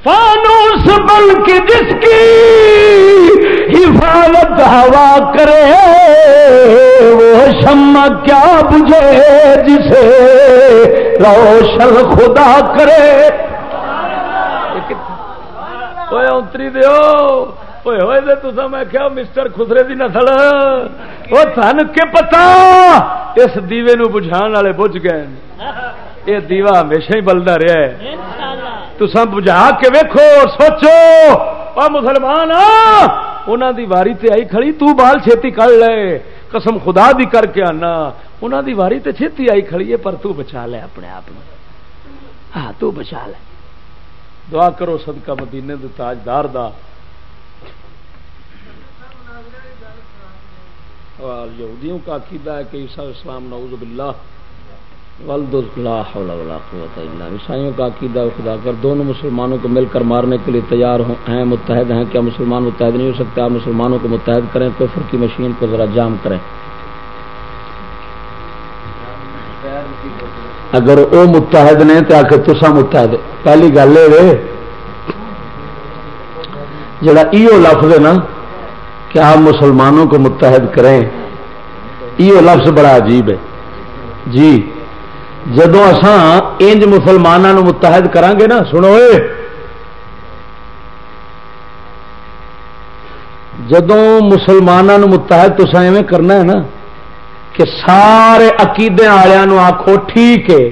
فانوس بن کے جس کی حفاظت ہوا کرے، وہ شمع کیا بجھے جسے روشن خدا کرے۔ اتری دیو ہوئے تو میں کیا مسٹر خسرے دی نسل۔ وہ تھن کے پتا، اس دیوے نو بجھان والے بجھ گئے۔ یہ دیوا ہمیشہ ہی بلدا رہا ہے۔ تو سب بجھا کے ویکھو سوچو اور مسلمان انہوں دی واری تے آئی کھڑی، تو بال چھتی کر لے، قسم خدا دی کر کے آنا۔ انہوں دی واری تے چھتی آئی کھڑی ہے، پر تو بچا لے اپنے آپ ہاں تو بچا لے۔ دعا کرو صدقہ مدینے دے تاجدار دا۔ یہودیوں کا عقیدہ ہے کہ عیسیٰ اسلام نعوذ باللہ ولد لا حول ولا قوت الا عیسائیوں کا عقیدہ خدا کر، دونوں مسلمانوں کو مل کر مارنے کے لیے تیار ہیں، متحد ہیں۔ کیا مسلمان متحد نہیں ہو سکتے؟ آپ مسلمانوں کو متحد کریں، کفر کی مشین کو ذرا جام کریں۔ اگر وہ متحد نے تو آ کے تسا متحد پہلی گل یہ جڑا ایو لفظ ہے نا کہ آپ مسلمانوں کو متحد کریں یہ لفظ بڑا عجیب ہے۔ جی۔ جدو انج مسلمانوں متحد کریں گے نا سنو جدو مسلمانوں متحد تو ایویں کرنا ہے نا کہ سارے عقیدے والوں آخو ٹھیک ہے۔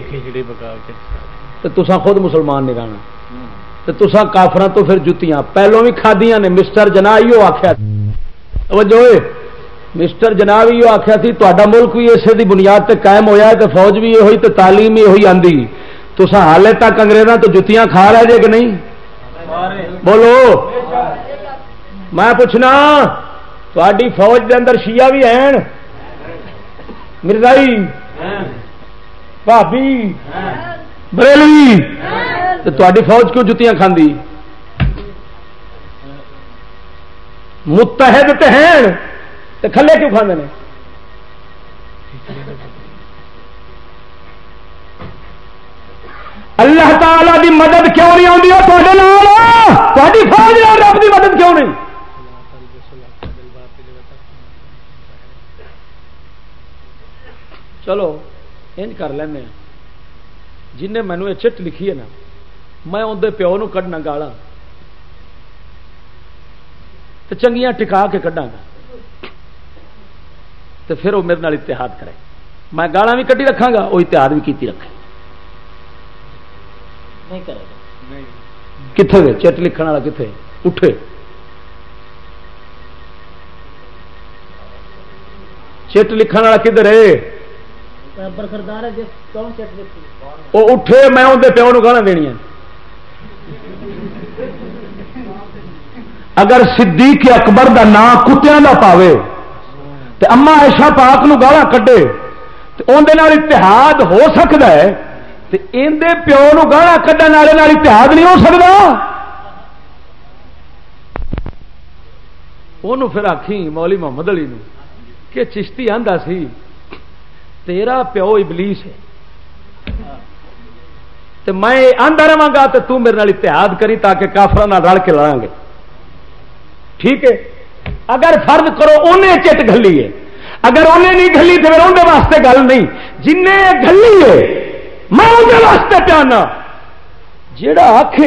تو خود مسلمان نہیں رہنا۔ تو کافر تو پھر جتیاں۔ پہلو بھی کھادیاں نے مسٹر جنا آخیا مسٹر جناب یہ آخیا سی تا ملک بھی اسے دی بنیاد تے قائم ہویا ہے تو فوج بھی یہ ہوئی تو تعلیم بھی یہ آندی۔ تو حالے تک انگریزاں تو جتیاں کھا رہے جے کہ نہیں؟ بولو۔ میں پوچھنا تاری فوج دے اندر شیعہ بھی ہیں؟ مرزائی؟ بھابی بریلوی تاری فوج کیوں جتیاں کھاندی؟ متحد تے ہیں؟ تو کھلے کیوں کھانے نے؟ اللہ تعالی دی مدد کیوں نہیں آتی تاری فوج رب دی مدد کیوں نہیں؟ چلو انج کر لینا جن مینو یہ چٹ لکھی ہے نا، میں اندر پیو نو کڈنا گالا۔ تو چنگیاں ٹکا کے کھا گا۔ تو پھر وہ میرے اتحاد کرے۔ میں گالا بھی کٹی رکھا گا وہ اتحاد بھی کی رکھے۔ کتنے گئے چٹ لکھن والا کتنے اٹھے۔ چٹ لکھن والا کدھر ہے؟ وہ اٹھے میں اندر پیو نو گالا دنیا اگر صدیق اکبر دا نام کتیا کا پاوے تو اما ایشا پاک نو گالا کڈے تو اندر اتحاد ہو سکتا ہے تو اندر پیو نو گالا کھڈن والے اتحاد نہیں ہو سکتا وہ پھر آخی مولی محمد علی نو کہ چشتی آندا سی، تیرا پیو ابلیس ہے۔ تو میں آدھا رہا گا تو میرے اتحاد کری تاکہ کافر رل کے لڑا گے۔ ٹھیک ہے؟ اگر فرض کرو انہیں چٹ گلی ہے۔ اگر انہیں نہیں گلی تو پھر اندر واسطے گل نہیں۔ جن گلی ہے، میں اندر واسطے پیانا۔ جیڑا آخ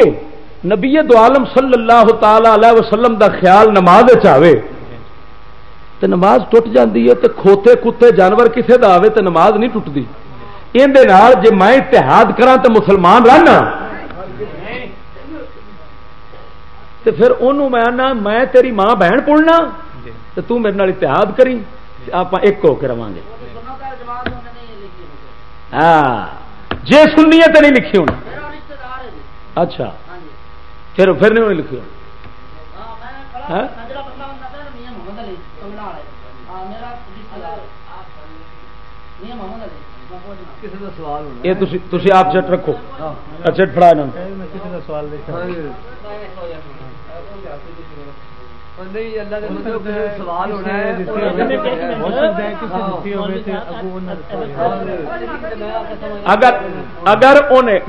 نبی دو عالم صلی اللہ تعالی علیہ وسلم دا خیال نماز چاہے تو نماز ٹوٹ جاتی ہے تو کھوتے کتے جانور کسے دا آوے تو نماز نہیں ٹوٹتی یہ جی میں اتحاد کرا تو مسلمان رہنا تو پھر انہوں میں آنا میں تیری ماں بہن پڑنا تو تو میرے نال اتحاد کری آپ ایک ہو کے رہا گے۔ ہاں۔ جی سننی ہے تو نہیں لکھی ہونا۔ اچھا۔ پھر پھر نہیں لکھی ہونا۔ ہاں؟ یہ آپ چٹ رکھو۔ چٹ فڑا سوال اگر اگر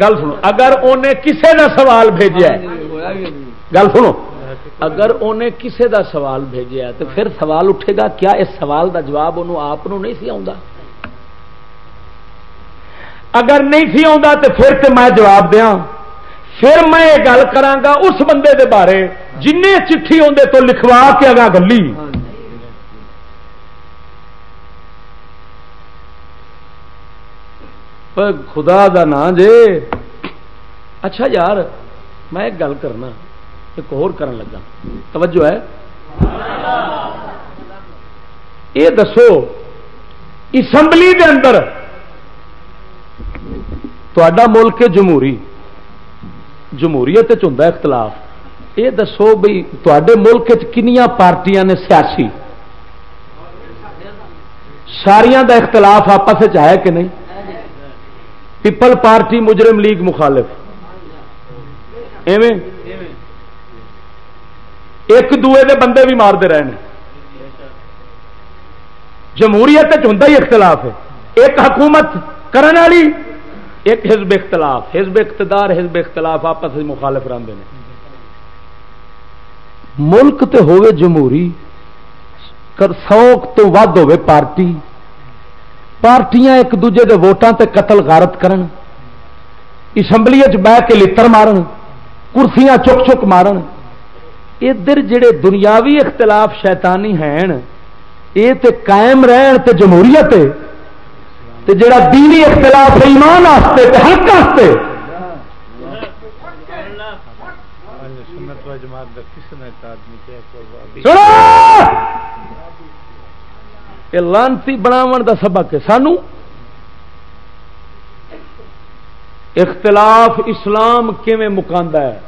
گل سنو۔ اگر انہیں کسے دا سوال بھیجا گل سنو۔ اگر انہیں کسے دا سوال بھیجا تو پھر سوال اٹھے گا کیا اس سوال دا جواب انہوں آپ نہیں سی آ اگر نہیں سی آ تو پھر تو میں جواب دیا پھر میں یہ گل کرا اس بندے دے بارے جن چٹھی آدھے تو لکھوا کے اگا گلی۔ خدا دا نا جے۔ اچھا یار، میں ایک گل کرنا، ایک کرن لگا۔ توجہ ہے۔ یہ دسو، اسمبلی دے اندر تا ملک جمہوری۔ جمہوریت ہوں اختلاف۔ یہ دسو بھائی تے ملک کنیا پارٹیاں نے سیاسی؟ ساریا کا اختلاف آپس ہے کہ نہیں؟ پیپل پارٹی مجرم لیگ مخالف۔ ایویں؟ ایک دوے دے بندے بھی مارتے رہے ہیں جمہوریت ہوں ہی اختلاف ہے۔ ایک حکومت کرنے والی ایک حزب اختلاف، حزب اقتدار، حزب اختلاف آپس مخالف رہتے ہیں ملک تے ہوئے جمہوری سو تو ود ہوئے پارٹی۔ پارٹیاں ایک دوجے دے ووٹاں تے قتل غارت کرن، اسمبلی بہ کے لڑ مارن، کرسیاں چک چک مارن۔ ادھر جڑے دنیاوی اختلاف شیطانی ہیں یہ تے قائم رہن تے جمہوریت جڑا دینی اختلاف ایمان واسطے حق واسطے۔ لانتی بناو دا سبق ہے۔ سانو اختلاف اسلام کیون مکاند ہے؟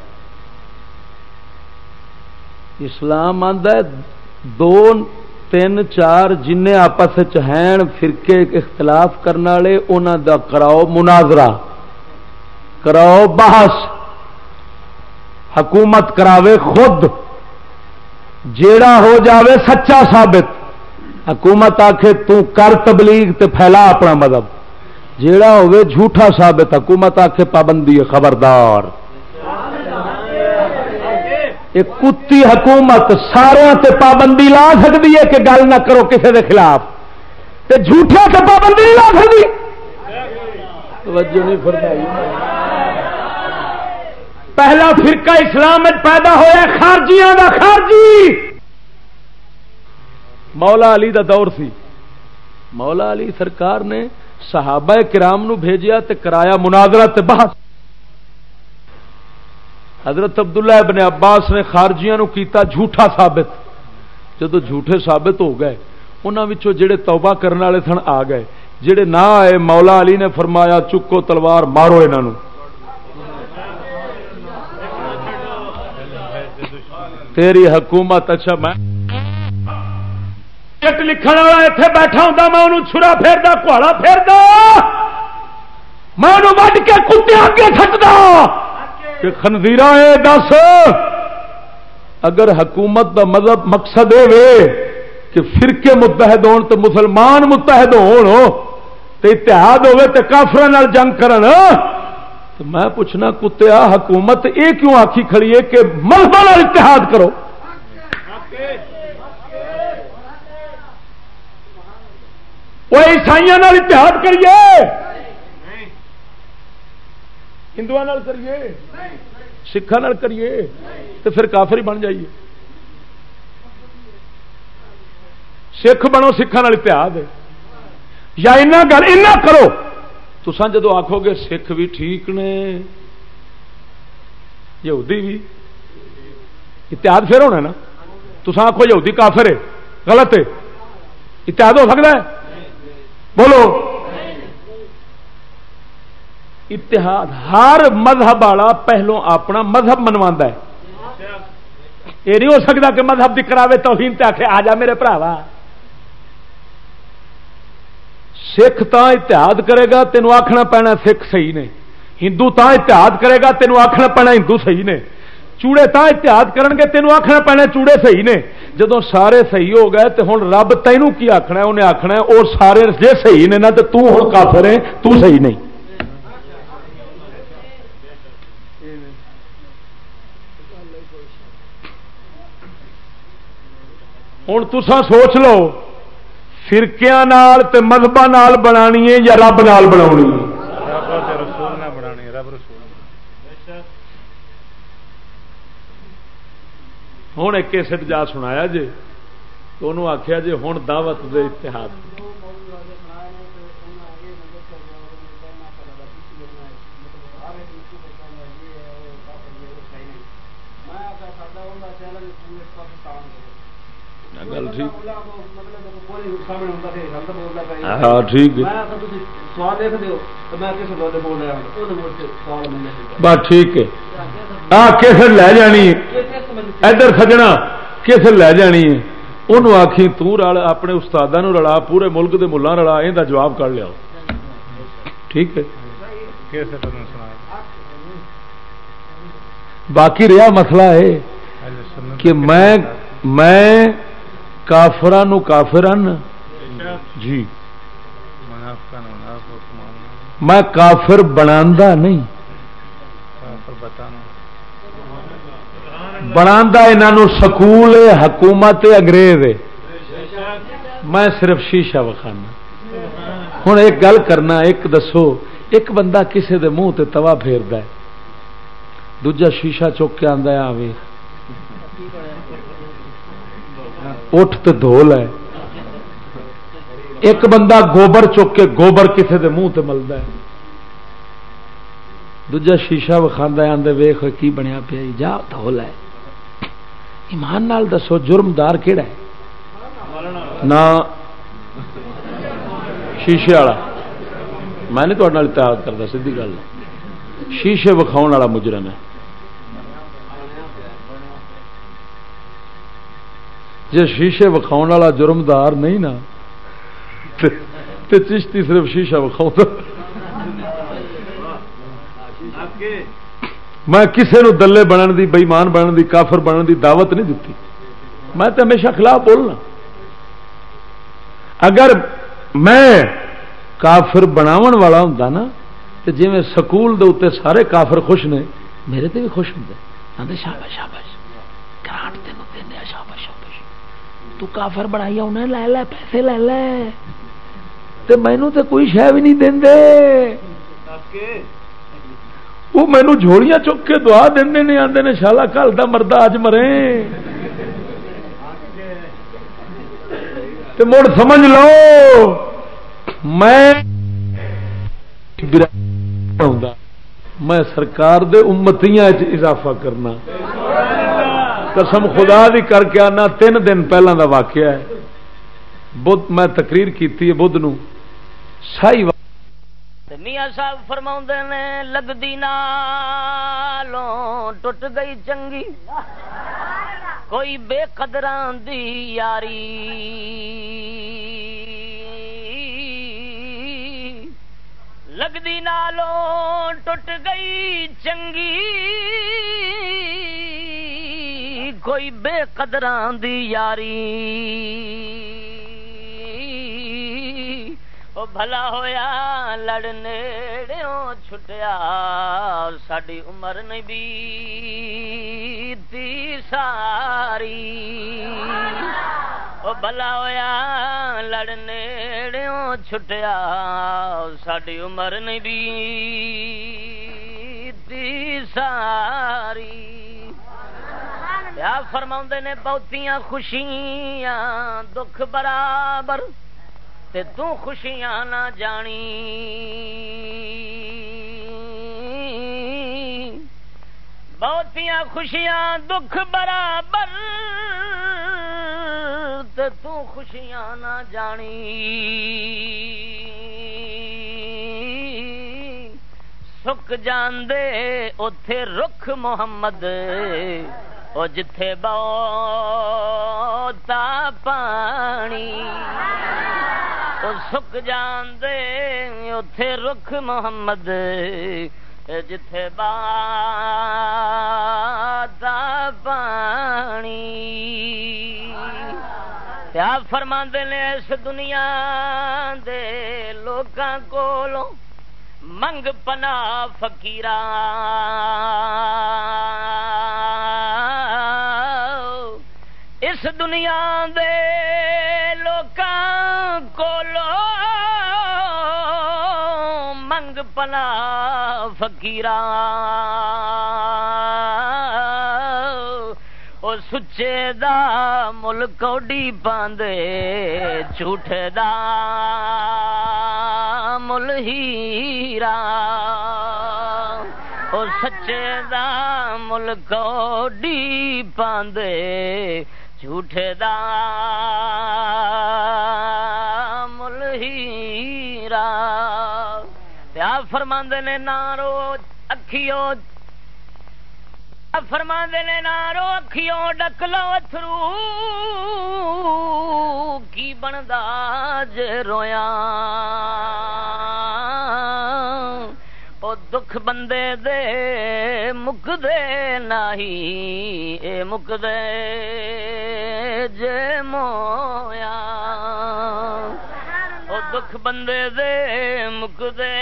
اسلام آدھا دو تین چار جن آپس ہیں، فرقے اختلاف کرنے والے انہوں دا کراؤ مناظرہ، کراؤ بحث، حکومت کراوے خود، جیڑا ہو جاوے سچا ثابت۔ حکومت آخے تو کر تبلیغ تے پھیلا اپنا مذہب۔ جیڑا ہوئے جھوٹا ثابت، حکومت آخے پابندی خبردار کتی حکومت سارا تے پابندی لا سکتی ہے کہ گل نہ کرو کسی کے خلاف۔ تے جھوٹے سے پابندی نہیں لا سکتی پہلا فرقہ اسلام پیدا ہوا خارجیاں دا خارجی۔ مولا علی دا دور سی۔ مولا علی سرکار نے صحابہ کرام نو بھیجیا تے کرایا مناظرہ تے بحث۔ حضرت عبداللہ ابن عباس نے خارجیاں نو کیتا جھوٹا ثابت۔ جدو جھوٹے ثابت ہو گئے انہوں جڑے توبہ کرنے والے سن آ گئے۔ جڑے نہ آئے، مولا علی نے فرمایا، چکو تلوار مارو انہوں تیری حکومت اچھا میں لکھن والا اتنے بیٹھا ہوں میں انہوں چھرا پھیردا کھاڑا پھیردا۔ میں انہوں وڈ کے کتے اگے تھٹدا کہ خنزیرا ہے، دس۔ اگر حکومت کا مذہب مقصد یہ وے کہ فرقے متحد ہون تو مسلمان متحد ہون تو اتحاد ہوے تو کافر جنگ کرن تو میں پوچھنا کتیا حکومت یہ کیوں آخی کھڑی ہے کہ مردوں اتحاد کرو؟ وہ عیسائی اتحاد کریے۔ ہندو کریے سکھان کریے تو پھر کافر ہی بن جائیے۔ سکھ بنو سکھان اتحاد یا گل کرو۔ تو جدو آخو گے سکھ بھی ٹھیک نے، یہودی بھی۔ اتحاد پھر ہونا نا؟ تو آخو یہودی کافر ہے، غلط ہے۔ اتحاد ہو سکتا ہے؟ بولو۔ اتحاد، ہر مذہب والا پہلو اپنا مذہب منوا ہے۔ یہ نہیں ہو سکتا کہ مذہب کی کراوے توہین تے آخ آ جا میرے پراوا۔ سکھ تا اتحاد کرے گا تینوں آخنا پینا سکھ صحیح نے۔ ہندو تا اتحاد کرے گا تینوں آخنا پینا ہندو صحیح نے۔ چوڑے تا اتحاد کرن گے تینوں آخنا پینا چوڑے صحیح نے۔ جدو سارے صحیح ہو گئے تو ہوں رب تینوں کی آخنا انہیں آخنا اور سارے جے صحیح نے نا تو توں کافر ہے تو صحیح نہیں۔ ہوں تسا سوچ لو فرقیا مذہب بنا یا رب نال بنا ہوں ایک سٹ جا سنایا جی تو آخیا جی ہوں دعوت دے اتحاد گل ٹھیک۔ ہاں ٹھیک بس ٹھیک ہے۔ ہاں کیسر لے جانی ادھر سجنا کیسر لے جانی ہے۔ انہوں آخی تل اپنے استادوں رلا پورے ملک کے ملا رلا یہ جواب کر لیا۔ ٹھیک ہے۔ باقی رہا مسئلہ ہے کہ میں میں کافران کافران۔ جی۔ میں کافر بنا نہیں۔ بنا یہ سکول، حکومت انگریز۔ میں صرف شیشہ وکھانا۔ ہوں ایک گل کرنا، ایک دسو، ایک بندہ کسی دے منہ توا پھیرد دوجا شیشہ چک کے آدھا آئے اٹھ تو دھول ہے ایک بندہ گوبر چک کے گوبر کسی کے منہ ملتا ہے۔ دوجا شیشہ وکھا آدھے ویخ کی بنیا پیا جا دھول ہے ایمان نال دسو، جرمدار کہڑا ہے؟ نہ شیشے والا۔ میں نہیں تھوڑے اتحاد کرتا سی گل شیشے وکھاؤ والا مجرم ہے۔ جی شیشے وکھاؤ والا جرمدار نہیں نا چشتی صرف شیشہ وکھاؤ میں کسی نو دلے بننے دی بئیمان بننے دی، کافر بننے دی دعوت نہیں دیتی میں تو ہمیشہ خلاف بولنا۔ اگر میں کافر بناو والا ہوں نا تو جی میں سکول دے اتنے سارے کافر خوش نے، میرے تے بھی خوش ہوں شابش شابش گرانٹ تین تو کافر بنائی انہیں، لے لے، پیسے لے لے۔ تو مینو تو کوئی شہ بھی نہیں دے وہ مینو جھوڑیاں چک کے دعا دے نے آتے نے، شالا کل کا مردہ اج مرے۔ مڑ سمجھ لو، میں میں سرکار دے امتیاں اضافہ کرنا۔ قسم خدا دی کر کے آنا، تین دن پہلے دا واقعہ ہے۔ بدھ میں تقریر کی بدھ نو۔ سائی میاں صاحب فرما نے لگتی نالوں ٹوٹ گئی چنگی۔ کوئی بے قدران دی یاری۔ لگتی نالوں ٹوٹ گئی چنگی۔ کوئی بے قدران دی یاری۔ بھلا ہویا لڑنے چھٹیا ساری عمر نہیں بھی ساری۔ بلا ہوا لڑنے چھٹیا ساری عمر نہیں بھی ساری۔ فرما نے؟ بہتیاں خوشیاں، دکھ برابر، تے تو خوشیاں نہ جانی۔ بہتیاں خوشیاں، دکھ برابر، تے تو خوشیاں نہ جانی۔ سک جاندے اتے رخ محمد۔ وہ جتھے بہتا پانی وہ سک جاندے اتے رخ محمد جتھے بات پانی۔ کیا فرما نے اس دنیا دے لوکاں کولوں منگ پنا فکیر اس دنیا دے لوکاں کولو منگ پنا فکیر سچے دا مل کوڈی پاندے، جھوٹے دا مل ہیرا او سچے دا مل کوڈی پاندے جھوٹے دا مل ہیرا پیا فرماندے نے نارو اکھیو فرما نے نارو اکھیوں ڈک لو اترو کی بندا رویا او دکھ بندے دے مک دے نہیں اے مک دے جے مویا۔ او دکھ بندے دے مک دے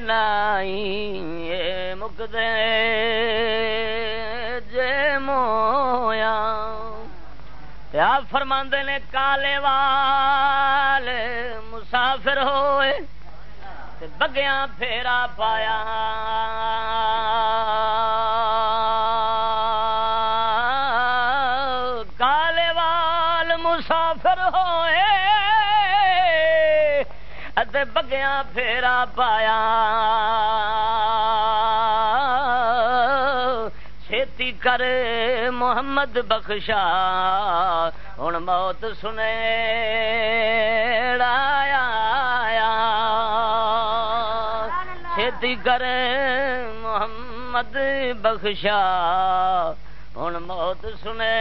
نہیں اے مک دے جے مویا۔ پیا فرماندے نے، کالے والے مسافر ہوئے۔ بگیا پھیرا پایا۔ کالے وال مسافر ہوئے۔ بگیا پھیرا پایا۔ چھتی کر محمد بخشا۔ ہوں موت سنے چھتی کر محمد بخشا۔ ہوں موت سنے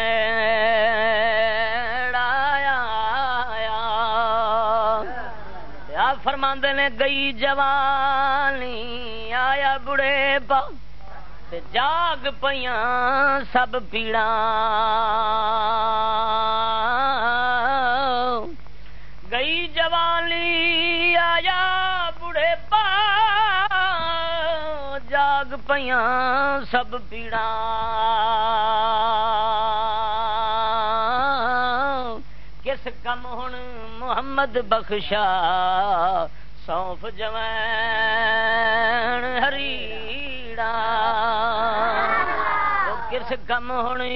فرماندے نے گئی جوانی، آیا بڑے پا۔ جاگ پیاں سب پیڑا پیاں سب پیڑا کس کم ہن محمد بخشا سونف جوین ہریڑا کس کم ہونی